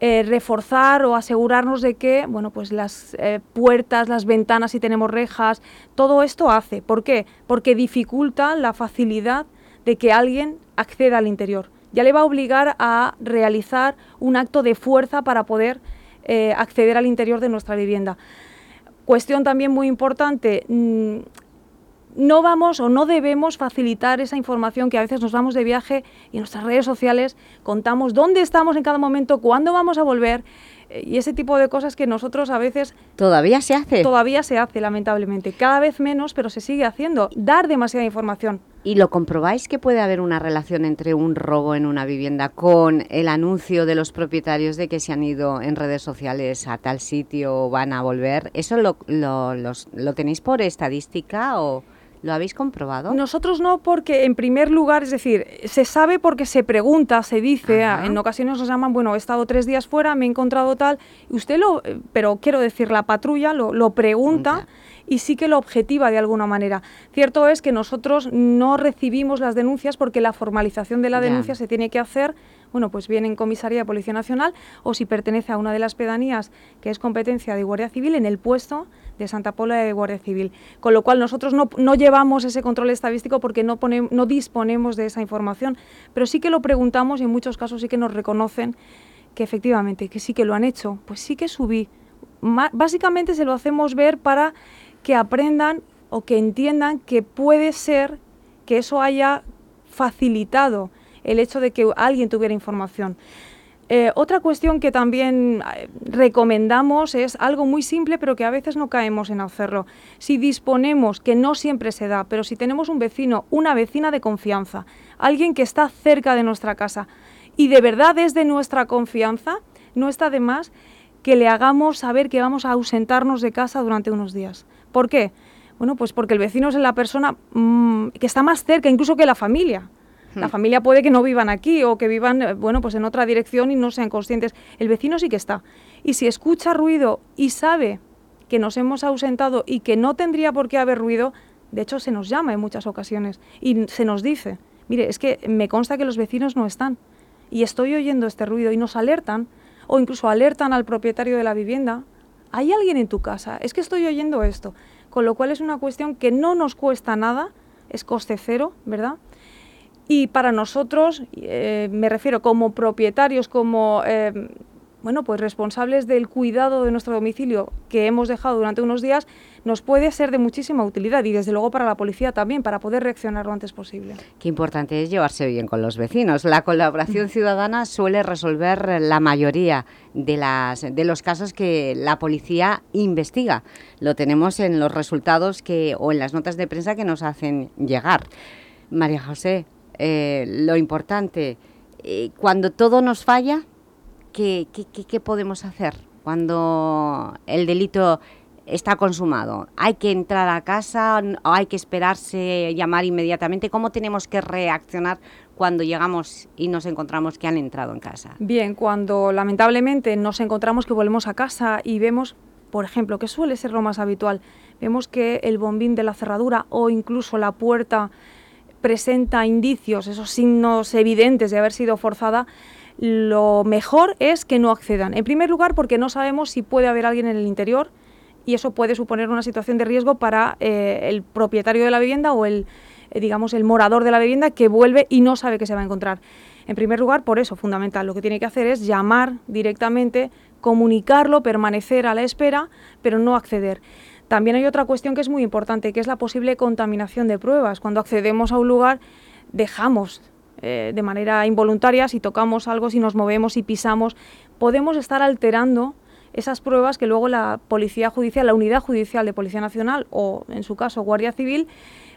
Eh, reforzar o asegurarnos de que bueno, pues las eh, puertas, las ventanas, si tenemos rejas, todo esto hace. ¿Por qué? Porque dificulta la facilidad de que alguien acceda al interior. Ya le va a obligar a realizar un acto de fuerza para poder eh, acceder al interior de nuestra vivienda. Cuestión también muy importante, mm, no vamos o no debemos facilitar esa información que a veces nos vamos de viaje y en nuestras redes sociales contamos dónde estamos en cada momento, cuándo vamos a volver eh, y ese tipo de cosas que nosotros a veces... Todavía se hace. Todavía se hace, lamentablemente. Cada vez menos, pero se sigue haciendo. Dar demasiada información. ¿Y lo comprobáis que puede haber una relación entre un robo en una vivienda con el anuncio de los propietarios de que se han ido en redes sociales a tal sitio o van a volver? ¿Eso lo, lo, lo tenéis por estadística o...? ¿Lo habéis comprobado? Nosotros no, porque en primer lugar, es decir, se sabe porque se pregunta, se dice, en ocasiones nos llaman, bueno, he estado tres días fuera, me he encontrado tal, usted lo, eh, pero quiero decir, la patrulla lo, lo pregunta y sí que lo objetiva de alguna manera. Cierto es que nosotros no recibimos las denuncias porque la formalización de la denuncia se tiene que hacer bueno, pues bien en comisaría de Policía Nacional o si pertenece a una de las pedanías que es competencia de Guardia Civil en el puesto de Santa Pola de Guardia Civil. Con lo cual nosotros no, llevamos ese control estadístico porque no, no disponemos de esa información, pero sí que lo preguntamos y en muchos casos sí que nos reconocen que efectivamente, que sí que lo han hecho, pues sí que subí. básicamente se lo hacemos ver para que aprendan o que entiendan que puede ser que eso haya facilitado el hecho de que alguien tuviera información. Eh, otra cuestión que también eh, recomendamos es algo muy simple, pero que a veces no caemos en hacerlo. Si disponemos, que no siempre se da, pero si tenemos un vecino, una vecina de confianza, alguien que está cerca de nuestra casa y de verdad es de nuestra confianza, no está de más que le hagamos saber que vamos a ausentarnos de casa durante unos días. ¿Por qué? Bueno, pues porque el vecino es la persona mm, que está más cerca incluso que la familia. La familia puede que no vivan aquí o que vivan, eh, bueno, pues en otra dirección y no sean conscientes. El vecino sí que está. Y si escucha ruido y sabe que nos hemos ausentado y que no tendría por qué haber ruido, de hecho se nos llama en muchas ocasiones y se nos dice, mire, es que me consta que los vecinos no están y estoy oyendo este ruido y nos alertan o incluso alertan al propietario de la vivienda, hay alguien en tu casa, es que estoy oyendo esto, con lo cual es una cuestión que no nos cuesta nada, es coste cero, ¿verdad? Y para nosotros, eh, me refiero como propietarios, como eh, bueno, pues responsables del cuidado de nuestro domicilio que hemos dejado durante unos días, nos puede ser de muchísima utilidad y desde luego para la policía también, para poder reaccionar lo antes posible. Qué importante es llevarse bien con los vecinos. La colaboración ciudadana suele resolver la mayoría de, las, de los casos que la policía investiga. Lo tenemos en los resultados que, o en las notas de prensa que nos hacen llegar. María José, eh, lo importante, eh, cuando todo nos falla, ¿qué, qué, podemos hacer? Cuando el delito está consumado, ¿hay que entrar a casa o hay que esperarse, llamar inmediatamente? ¿Cómo tenemos que reaccionar cuando llegamos y nos encontramos que han entrado en casa? Bien, cuando lamentablemente nos encontramos que volvemos a casa y vemos, por ejemplo, que suele ser lo más habitual, vemos que el bombín de la cerradura o incluso la puerta presenta indicios, esos signos evidentes de haber sido forzada, lo mejor es que no accedan. En primer lugar, porque no sabemos si puede haber alguien en el interior y eso puede suponer una situación de riesgo para eh, el propietario de la vivienda o el, eh, digamos, el morador de la vivienda que vuelve y no sabe que se va a encontrar. En primer lugar, por eso, fundamental, lo que tiene que hacer es llamar directamente, comunicarlo, permanecer a la espera, pero no acceder. También hay otra cuestión que es muy importante, que es la posible contaminación de pruebas. Cuando accedemos a un lugar, dejamos eh, de manera involuntaria, si tocamos algo, si nos movemos y pisamos, podemos estar alterando esas pruebas que luego la Policía Judicial, la Unidad Judicial de Policía Nacional o, en su caso, Guardia Civil,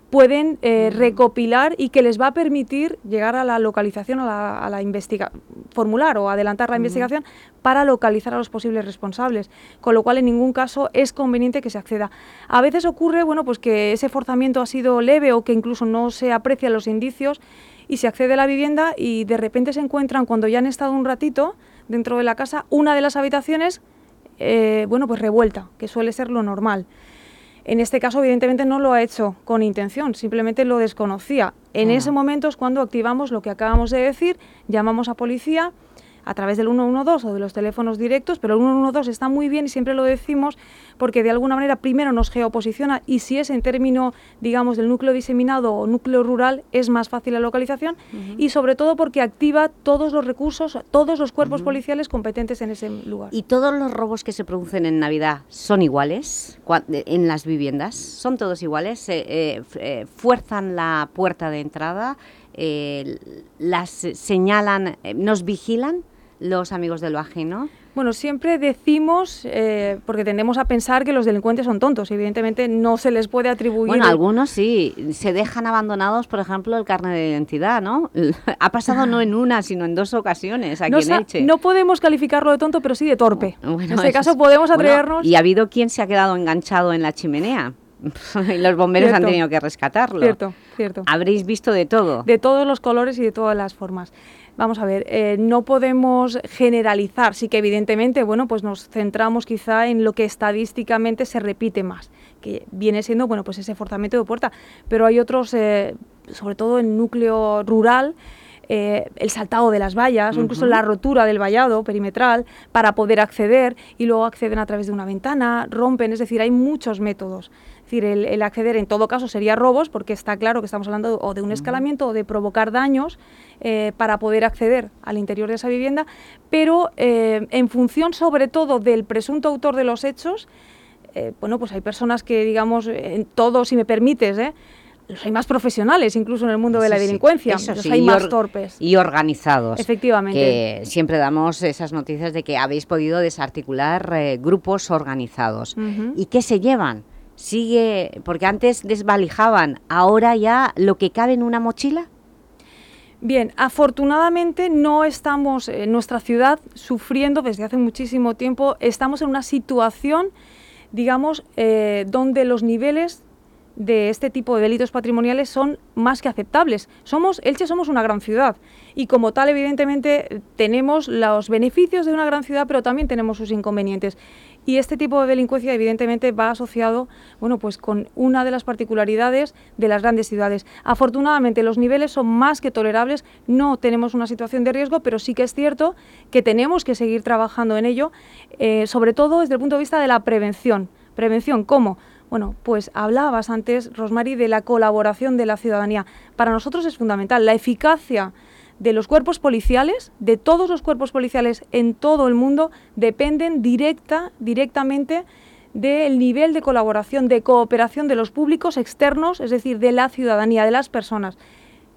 pueden eh, recopilar y que les va a permitir llegar a la localización, a la, a la investigación, formular o adelantar la investigación para localizar a los posibles responsables, con lo cual en ningún caso es conveniente que se acceda. A veces ocurre, bueno, pues que ese forzamiento ha sido leve o que incluso no se aprecian los indicios y se accede a la vivienda y de repente se encuentran cuando ya han estado un ratito dentro de la casa una de las habitaciones, eh, bueno, pues revuelta, que suele ser lo normal. En este caso, evidentemente, no lo ha hecho con intención, simplemente lo desconocía. En ese momento es cuando activamos lo que acabamos de decir, llamamos a policía, a través del 112 o de los teléfonos directos, pero el 112 está muy bien y siempre lo decimos porque de alguna manera primero nos geoposiciona y si es en término, digamos, del núcleo diseminado o núcleo rural, es más fácil la localización y sobre todo porque activa todos los recursos, todos los cuerpos policiales competentes en ese lugar. ¿Y todos los robos que se producen en Navidad son iguales en las viviendas? ¿Son todos iguales? Eh, eh, ¿Fuerzan la puerta de entrada? Eh, ¿Las señalan, nos vigilan? Los amigos de lo ajeno? Bueno, siempre decimos, eh, porque tendemos a pensar que los delincuentes son tontos, evidentemente no se les puede atribuir... Bueno, algunos sí, se dejan abandonados, por ejemplo, el carnet de identidad, ¿no? ha pasado no en una, sino en dos ocasiones aquí no, en Elche. No podemos calificarlo de tonto, pero sí de torpe. en este caso podemos atrevernos... y ha habido quien se ha quedado enganchado en la chimenea. y los bomberos han tenido que rescatarlo. Cierto, cierto. Habréis visto de todo. De todos los colores y de todas las formas. Vamos a ver, eh, no podemos generalizar, sí que evidentemente, bueno, pues nos centramos quizá en lo que estadísticamente se repite más, que viene siendo, bueno, pues ese forzamiento de puerta, pero hay otros, eh, sobre todo en núcleo rural, eh, el saltado de las vallas o incluso la rotura del vallado perimetral para poder acceder y luego acceden a través de una ventana, rompen, es decir, hay muchos métodos. Decir, el, acceder en todo caso sería robos, porque está claro que estamos hablando o de un escalamiento o de provocar daños eh, para poder acceder al interior de esa vivienda, pero eh, en función sobre todo del presunto autor de los hechos, eh, bueno, pues hay personas que, digamos, en todo, si me permites, los hay más profesionales, incluso en el mundo de la delincuencia, los hay más torpes. Y organizados. Efectivamente. Que siempre damos esas noticias de que habéis podido desarticular grupos organizados. ¿Y qué se llevan? Sigue, porque antes desvalijaban, ahora ya lo que cabe en una mochila? Bien, afortunadamente no estamos en nuestra ciudad sufriendo desde hace muchísimo tiempo, estamos en una situación, digamos, eh, donde los niveles de este tipo de delitos patrimoniales son más que aceptables. Somos, Elche somos una gran ciudad y como tal evidentemente tenemos los beneficios de una gran ciudad pero también tenemos sus inconvenientes. Y este tipo de delincuencia evidentemente va asociado bueno, pues con una de las particularidades de las grandes ciudades. Afortunadamente los niveles son más que tolerables, no tenemos una situación de riesgo, pero sí que es cierto que tenemos que seguir trabajando en ello, eh, sobre todo desde el punto de vista de la prevención. ¿Prevención cómo? Bueno, pues hablabas antes, Rosmary, de la colaboración de la ciudadanía. Para nosotros es fundamental. La eficacia de los cuerpos policiales, de todos los cuerpos policiales en todo el mundo, dependen directa, directamente del nivel de colaboración, de cooperación de los públicos externos, es decir, de la ciudadanía, de las personas.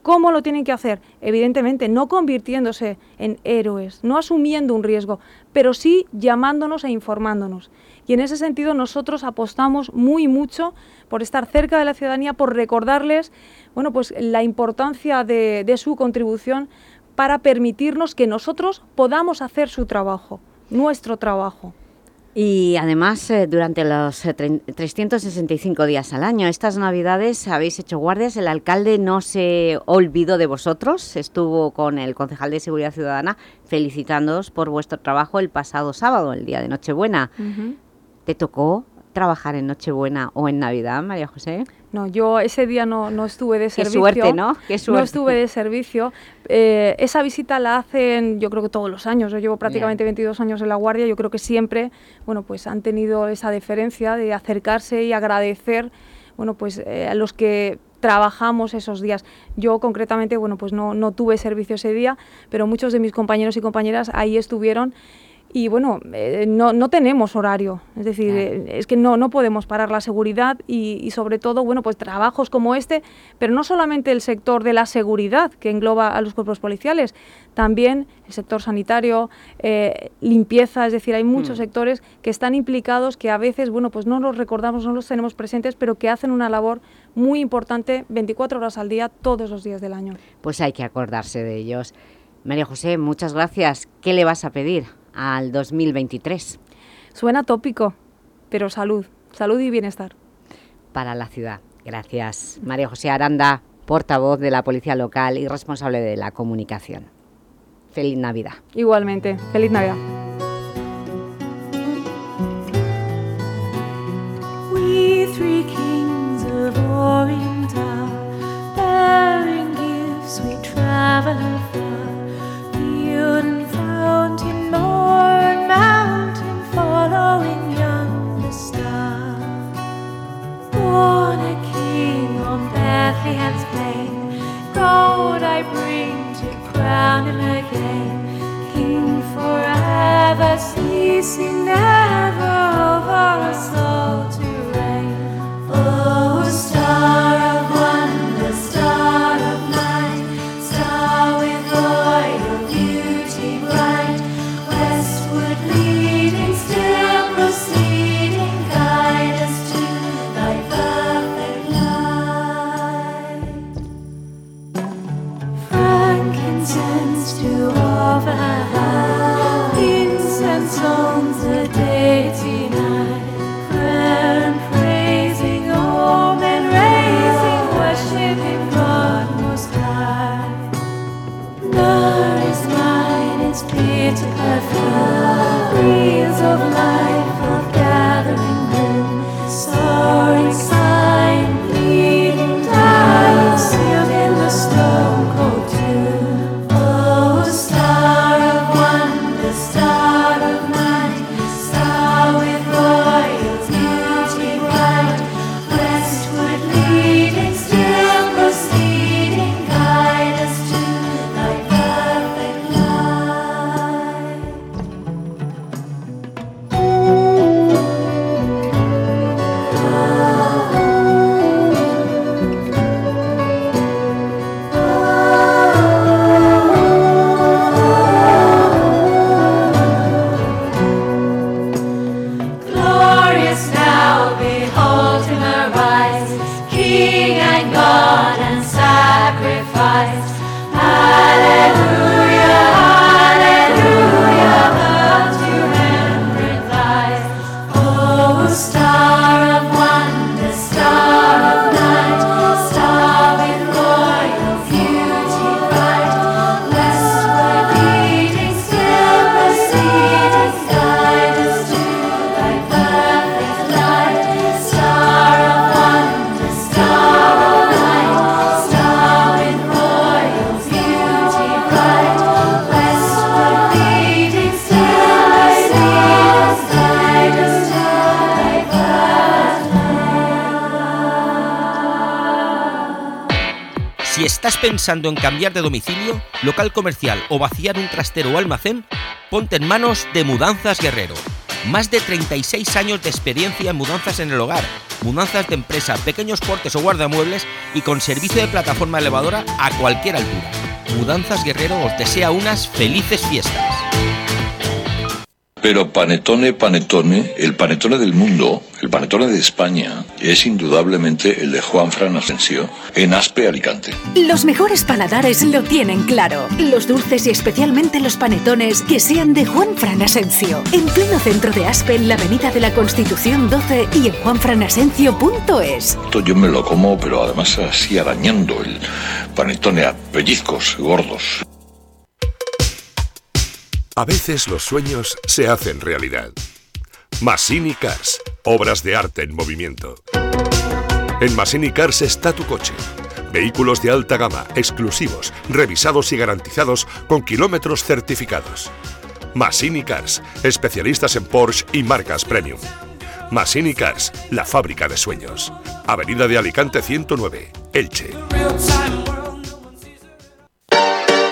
¿Cómo lo tienen que hacer? Evidentemente, no convirtiéndose en héroes, no asumiendo un riesgo, pero sí llamándonos e informándonos. Y en ese sentido nosotros apostamos muy mucho por estar cerca de la ciudadanía, por recordarles bueno, pues, la importancia de, de su contribución para permitirnos que nosotros podamos hacer su trabajo, nuestro trabajo. Y además, eh, durante los 365 eh, días al año, estas Navidades habéis hecho guardias, el alcalde no se olvidó de vosotros, estuvo con el concejal de Seguridad Ciudadana felicitándoos por vuestro trabajo el pasado sábado, el día de Nochebuena. ¿Te tocó trabajar en Nochebuena o en Navidad, María José? No, yo ese día no, no estuve de servicio. Qué suerte, ¿no? Qué suerte. No estuve de servicio. Eh, esa visita la hacen, yo creo que todos los años. Yo llevo prácticamente 22 años en la Guardia. Yo creo que siempre, bueno, pues han tenido esa deferencia de acercarse y agradecer, bueno, pues eh, a los que trabajamos esos días. Yo concretamente, bueno, pues no, no tuve servicio ese día, pero muchos de mis compañeros y compañeras ahí estuvieron y bueno, eh, no, no, tenemos horario, es decir, eh, es que no, no podemos parar la seguridad y, sobre todo, bueno, pues trabajos como este, pero no solamente el sector de la seguridad que engloba a los cuerpos policiales, también el sector sanitario, eh, limpieza, es decir, hay muchos mm. sectores que están implicados que a veces, bueno, pues no los recordamos, no los tenemos presentes, pero que hacen una labor muy importante 24 horas al día, todos los días del año. Pues hay que acordarse de ellos. María José, muchas gracias. ¿Qué le vas a pedir? Al 2023. Suena tópico, pero salud, salud y bienestar. Para la ciudad. Gracias. María José Aranda, portavoz de la Policía Local y responsable de la comunicación. Feliz Navidad. Igualmente, feliz Navidad. We three kings of Oriental, bearing gifts we travel mountain, following star. Born a king on Bethlehem's plain, gold I bring to crown him again. King ceasing never over to reign. Oh, star. It perfect breeze of life. Pensando en cambiar de domicilio, local comercial o vaciar un trastero o almacén, ponte en manos de Mudanzas Guerrero. Más de 36 años de experiencia en mudanzas en el hogar, mudanzas de empresa, pequeños portes o guardamuebles y con servicio de plataforma elevadora a cualquier altura. Mudanzas Guerrero os desea unas felices fiestas. Pero panetone, panetone, el panetone del mundo, el panetone de España, es indudablemente el de Juan Fran Asensio, en Aspe, Alicante. Los mejores paladares lo tienen claro. Los dulces y especialmente los panetones que sean de Juan Fran Asencio. En pleno centro de Aspe, en la avenida de la Constitución 12 y en juanfranasencio.es. Esto yo me lo como, pero además así arañando el panetone a pellizcos gordos. A veces los sueños se hacen realidad. Massini Cars, obras de arte en movimiento. En Massini Cars está tu coche. Vehículos de alta gama, exclusivos, revisados y garantizados con kilómetros certificados. Massini Cars, especialistas en Porsche y marcas premium. Massini Cars, la fábrica de sueños. Avenida de Alicante 109, Elche.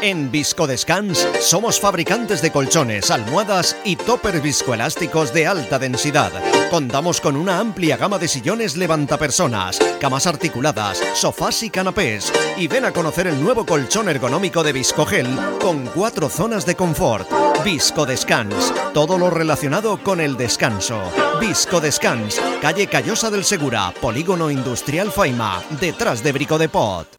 En Viscodescans somos fabricantes de colchones, almohadas y topper viscoelásticos de alta densidad. Contamos con una amplia gama de sillones levantapersonas, camas articuladas, sofás y canapés. Y ven a conocer el nuevo colchón ergonómico de Viscogel con cuatro zonas de confort. Viscodescans, todo lo relacionado con el descanso. Viscodescans, calle Callosa del Segura, Polígono Industrial Faima, detrás de Brico de Pot.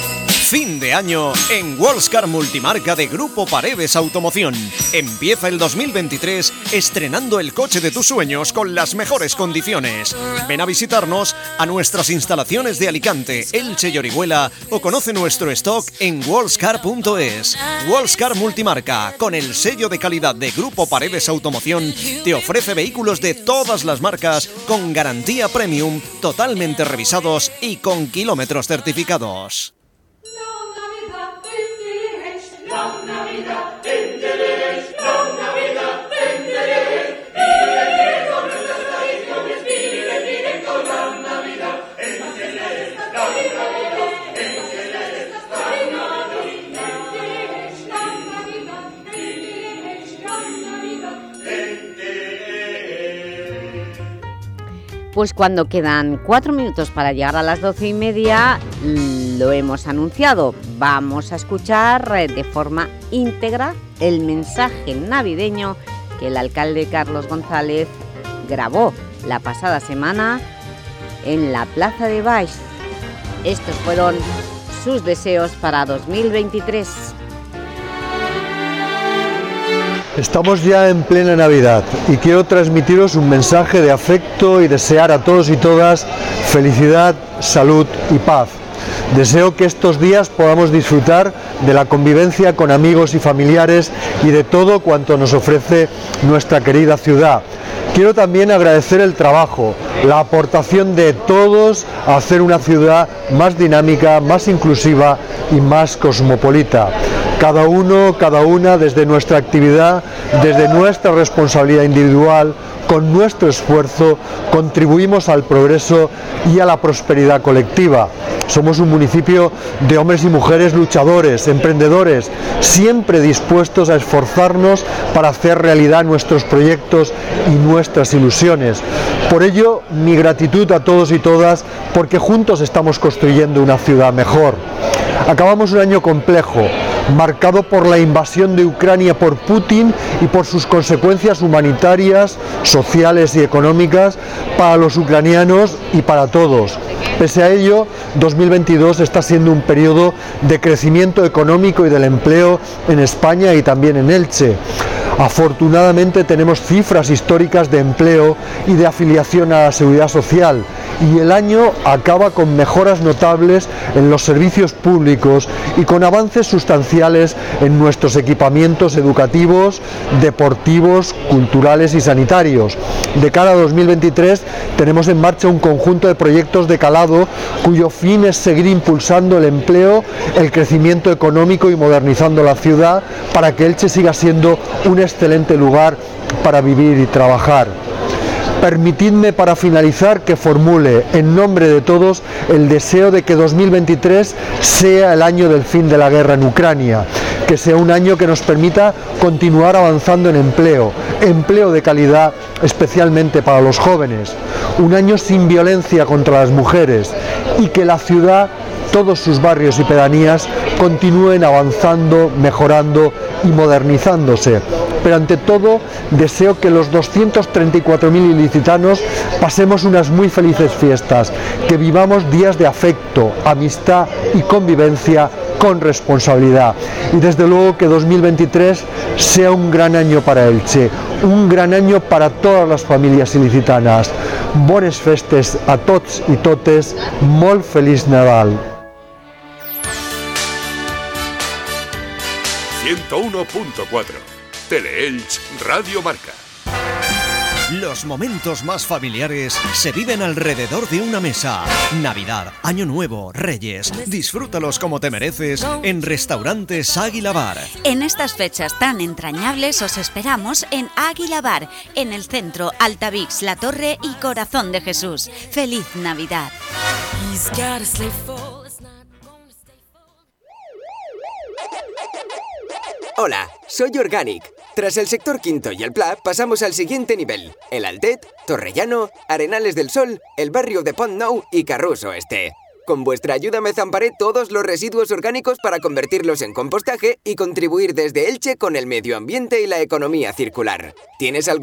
Fin de año en Wallscar Multimarca de Grupo Paredes Automoción. Empieza el 2023 estrenando el coche de tus sueños con las mejores condiciones. Ven a visitarnos a nuestras instalaciones de Alicante, Elche y Orihuela o conoce nuestro stock en wallscar.es. Wallscar Multimarca, con el sello de calidad de Grupo Paredes Automoción, te ofrece vehículos de todas las marcas con garantía premium, totalmente revisados y con kilómetros certificados. Pues cuando quedan cuatro minutos para llegar a las doce y media, lo hemos anunciado. Vamos a escuchar de forma íntegra el mensaje navideño que el alcalde Carlos González grabó la pasada semana en la Plaza de Baix. Estos fueron sus deseos para 2023. Estamos ya en plena Navidad y quiero transmitiros un mensaje de afecto y desear a todos y todas felicidad, salud y paz. Deseo que estos días podamos disfrutar de la convivencia con amigos y familiares y de todo cuanto nos ofrece nuestra querida ciudad. Quiero también agradecer el trabajo, la aportación de todos a hacer una ciudad más dinámica, más inclusiva y más cosmopolita cada uno, cada una, desde nuestra actividad, desde nuestra responsabilidad individual, con nuestro esfuerzo, contribuimos al progreso y a la prosperidad colectiva. Somos un municipio de hombres y mujeres luchadores, emprendedores, siempre dispuestos a esforzarnos para hacer realidad nuestros proyectos y nuestras ilusiones. Por ello, mi gratitud a todos y todas, porque juntos estamos construyendo una ciudad mejor. Acabamos un año complejo, marcado por la invasión de Ucrania por Putin y por sus consecuencias humanitarias, sociales y económicas para los ucranianos y para todos. Pese a ello, 2022 está siendo un periodo de crecimiento económico y del empleo en España y también en Elche. Afortunadamente tenemos cifras históricas de empleo y de afiliación a la seguridad social y el año acaba con mejoras notables en los servicios públicos y con avances sustanciales en nuestros equipamientos educativos, deportivos, culturales y sanitarios. De cara a 2023 tenemos en marcha un conjunto de proyectos de calado cuyo fin es seguir impulsando el empleo, el crecimiento económico y modernizando la ciudad para que Elche siga siendo un excelente lugar para vivir y trabajar. Permitidme para finalizar que formule en nombre de todos el deseo de que 2023 sea el año del fin de la guerra en Ucrania, que sea un año que nos permita continuar avanzando en empleo, empleo de calidad especialmente para los jóvenes, un año sin violencia contra las mujeres y que la ciudad todos sus barrios y pedanías continúen avanzando, mejorando y modernizándose. Pero ante todo, deseo que los 234.000 ilicitanos pasemos unas muy felices fiestas, que vivamos días de afecto, amistad y convivencia con responsabilidad. Y desde luego que 2023 sea un gran año para Elche, un gran año para todas las familias ilicitanas. Bones festes a tots i totes, molt feliç Nadal. 101.4 Teleelch Radio Marca. Los momentos más familiares se viven alrededor de una mesa. Navidad, Año Nuevo, Reyes. Disfrútalos como te mereces en Restaurantes Águila Bar. En estas fechas tan entrañables os esperamos en Águila Bar, en el centro Altavix, La Torre y Corazón de Jesús. ¡Feliz Navidad! Hola, soy Organic. Tras el sector quinto y el PLA, pasamos al siguiente nivel. El Altet, Torrellano, Arenales del Sol, el barrio de Pont Nou y Carrus Oeste. Con vuestra ayuda me zamparé todos los residuos orgánicos para convertirlos en compostaje y contribuir desde Elche con el medio ambiente y la economía circular. ¿Tienes algún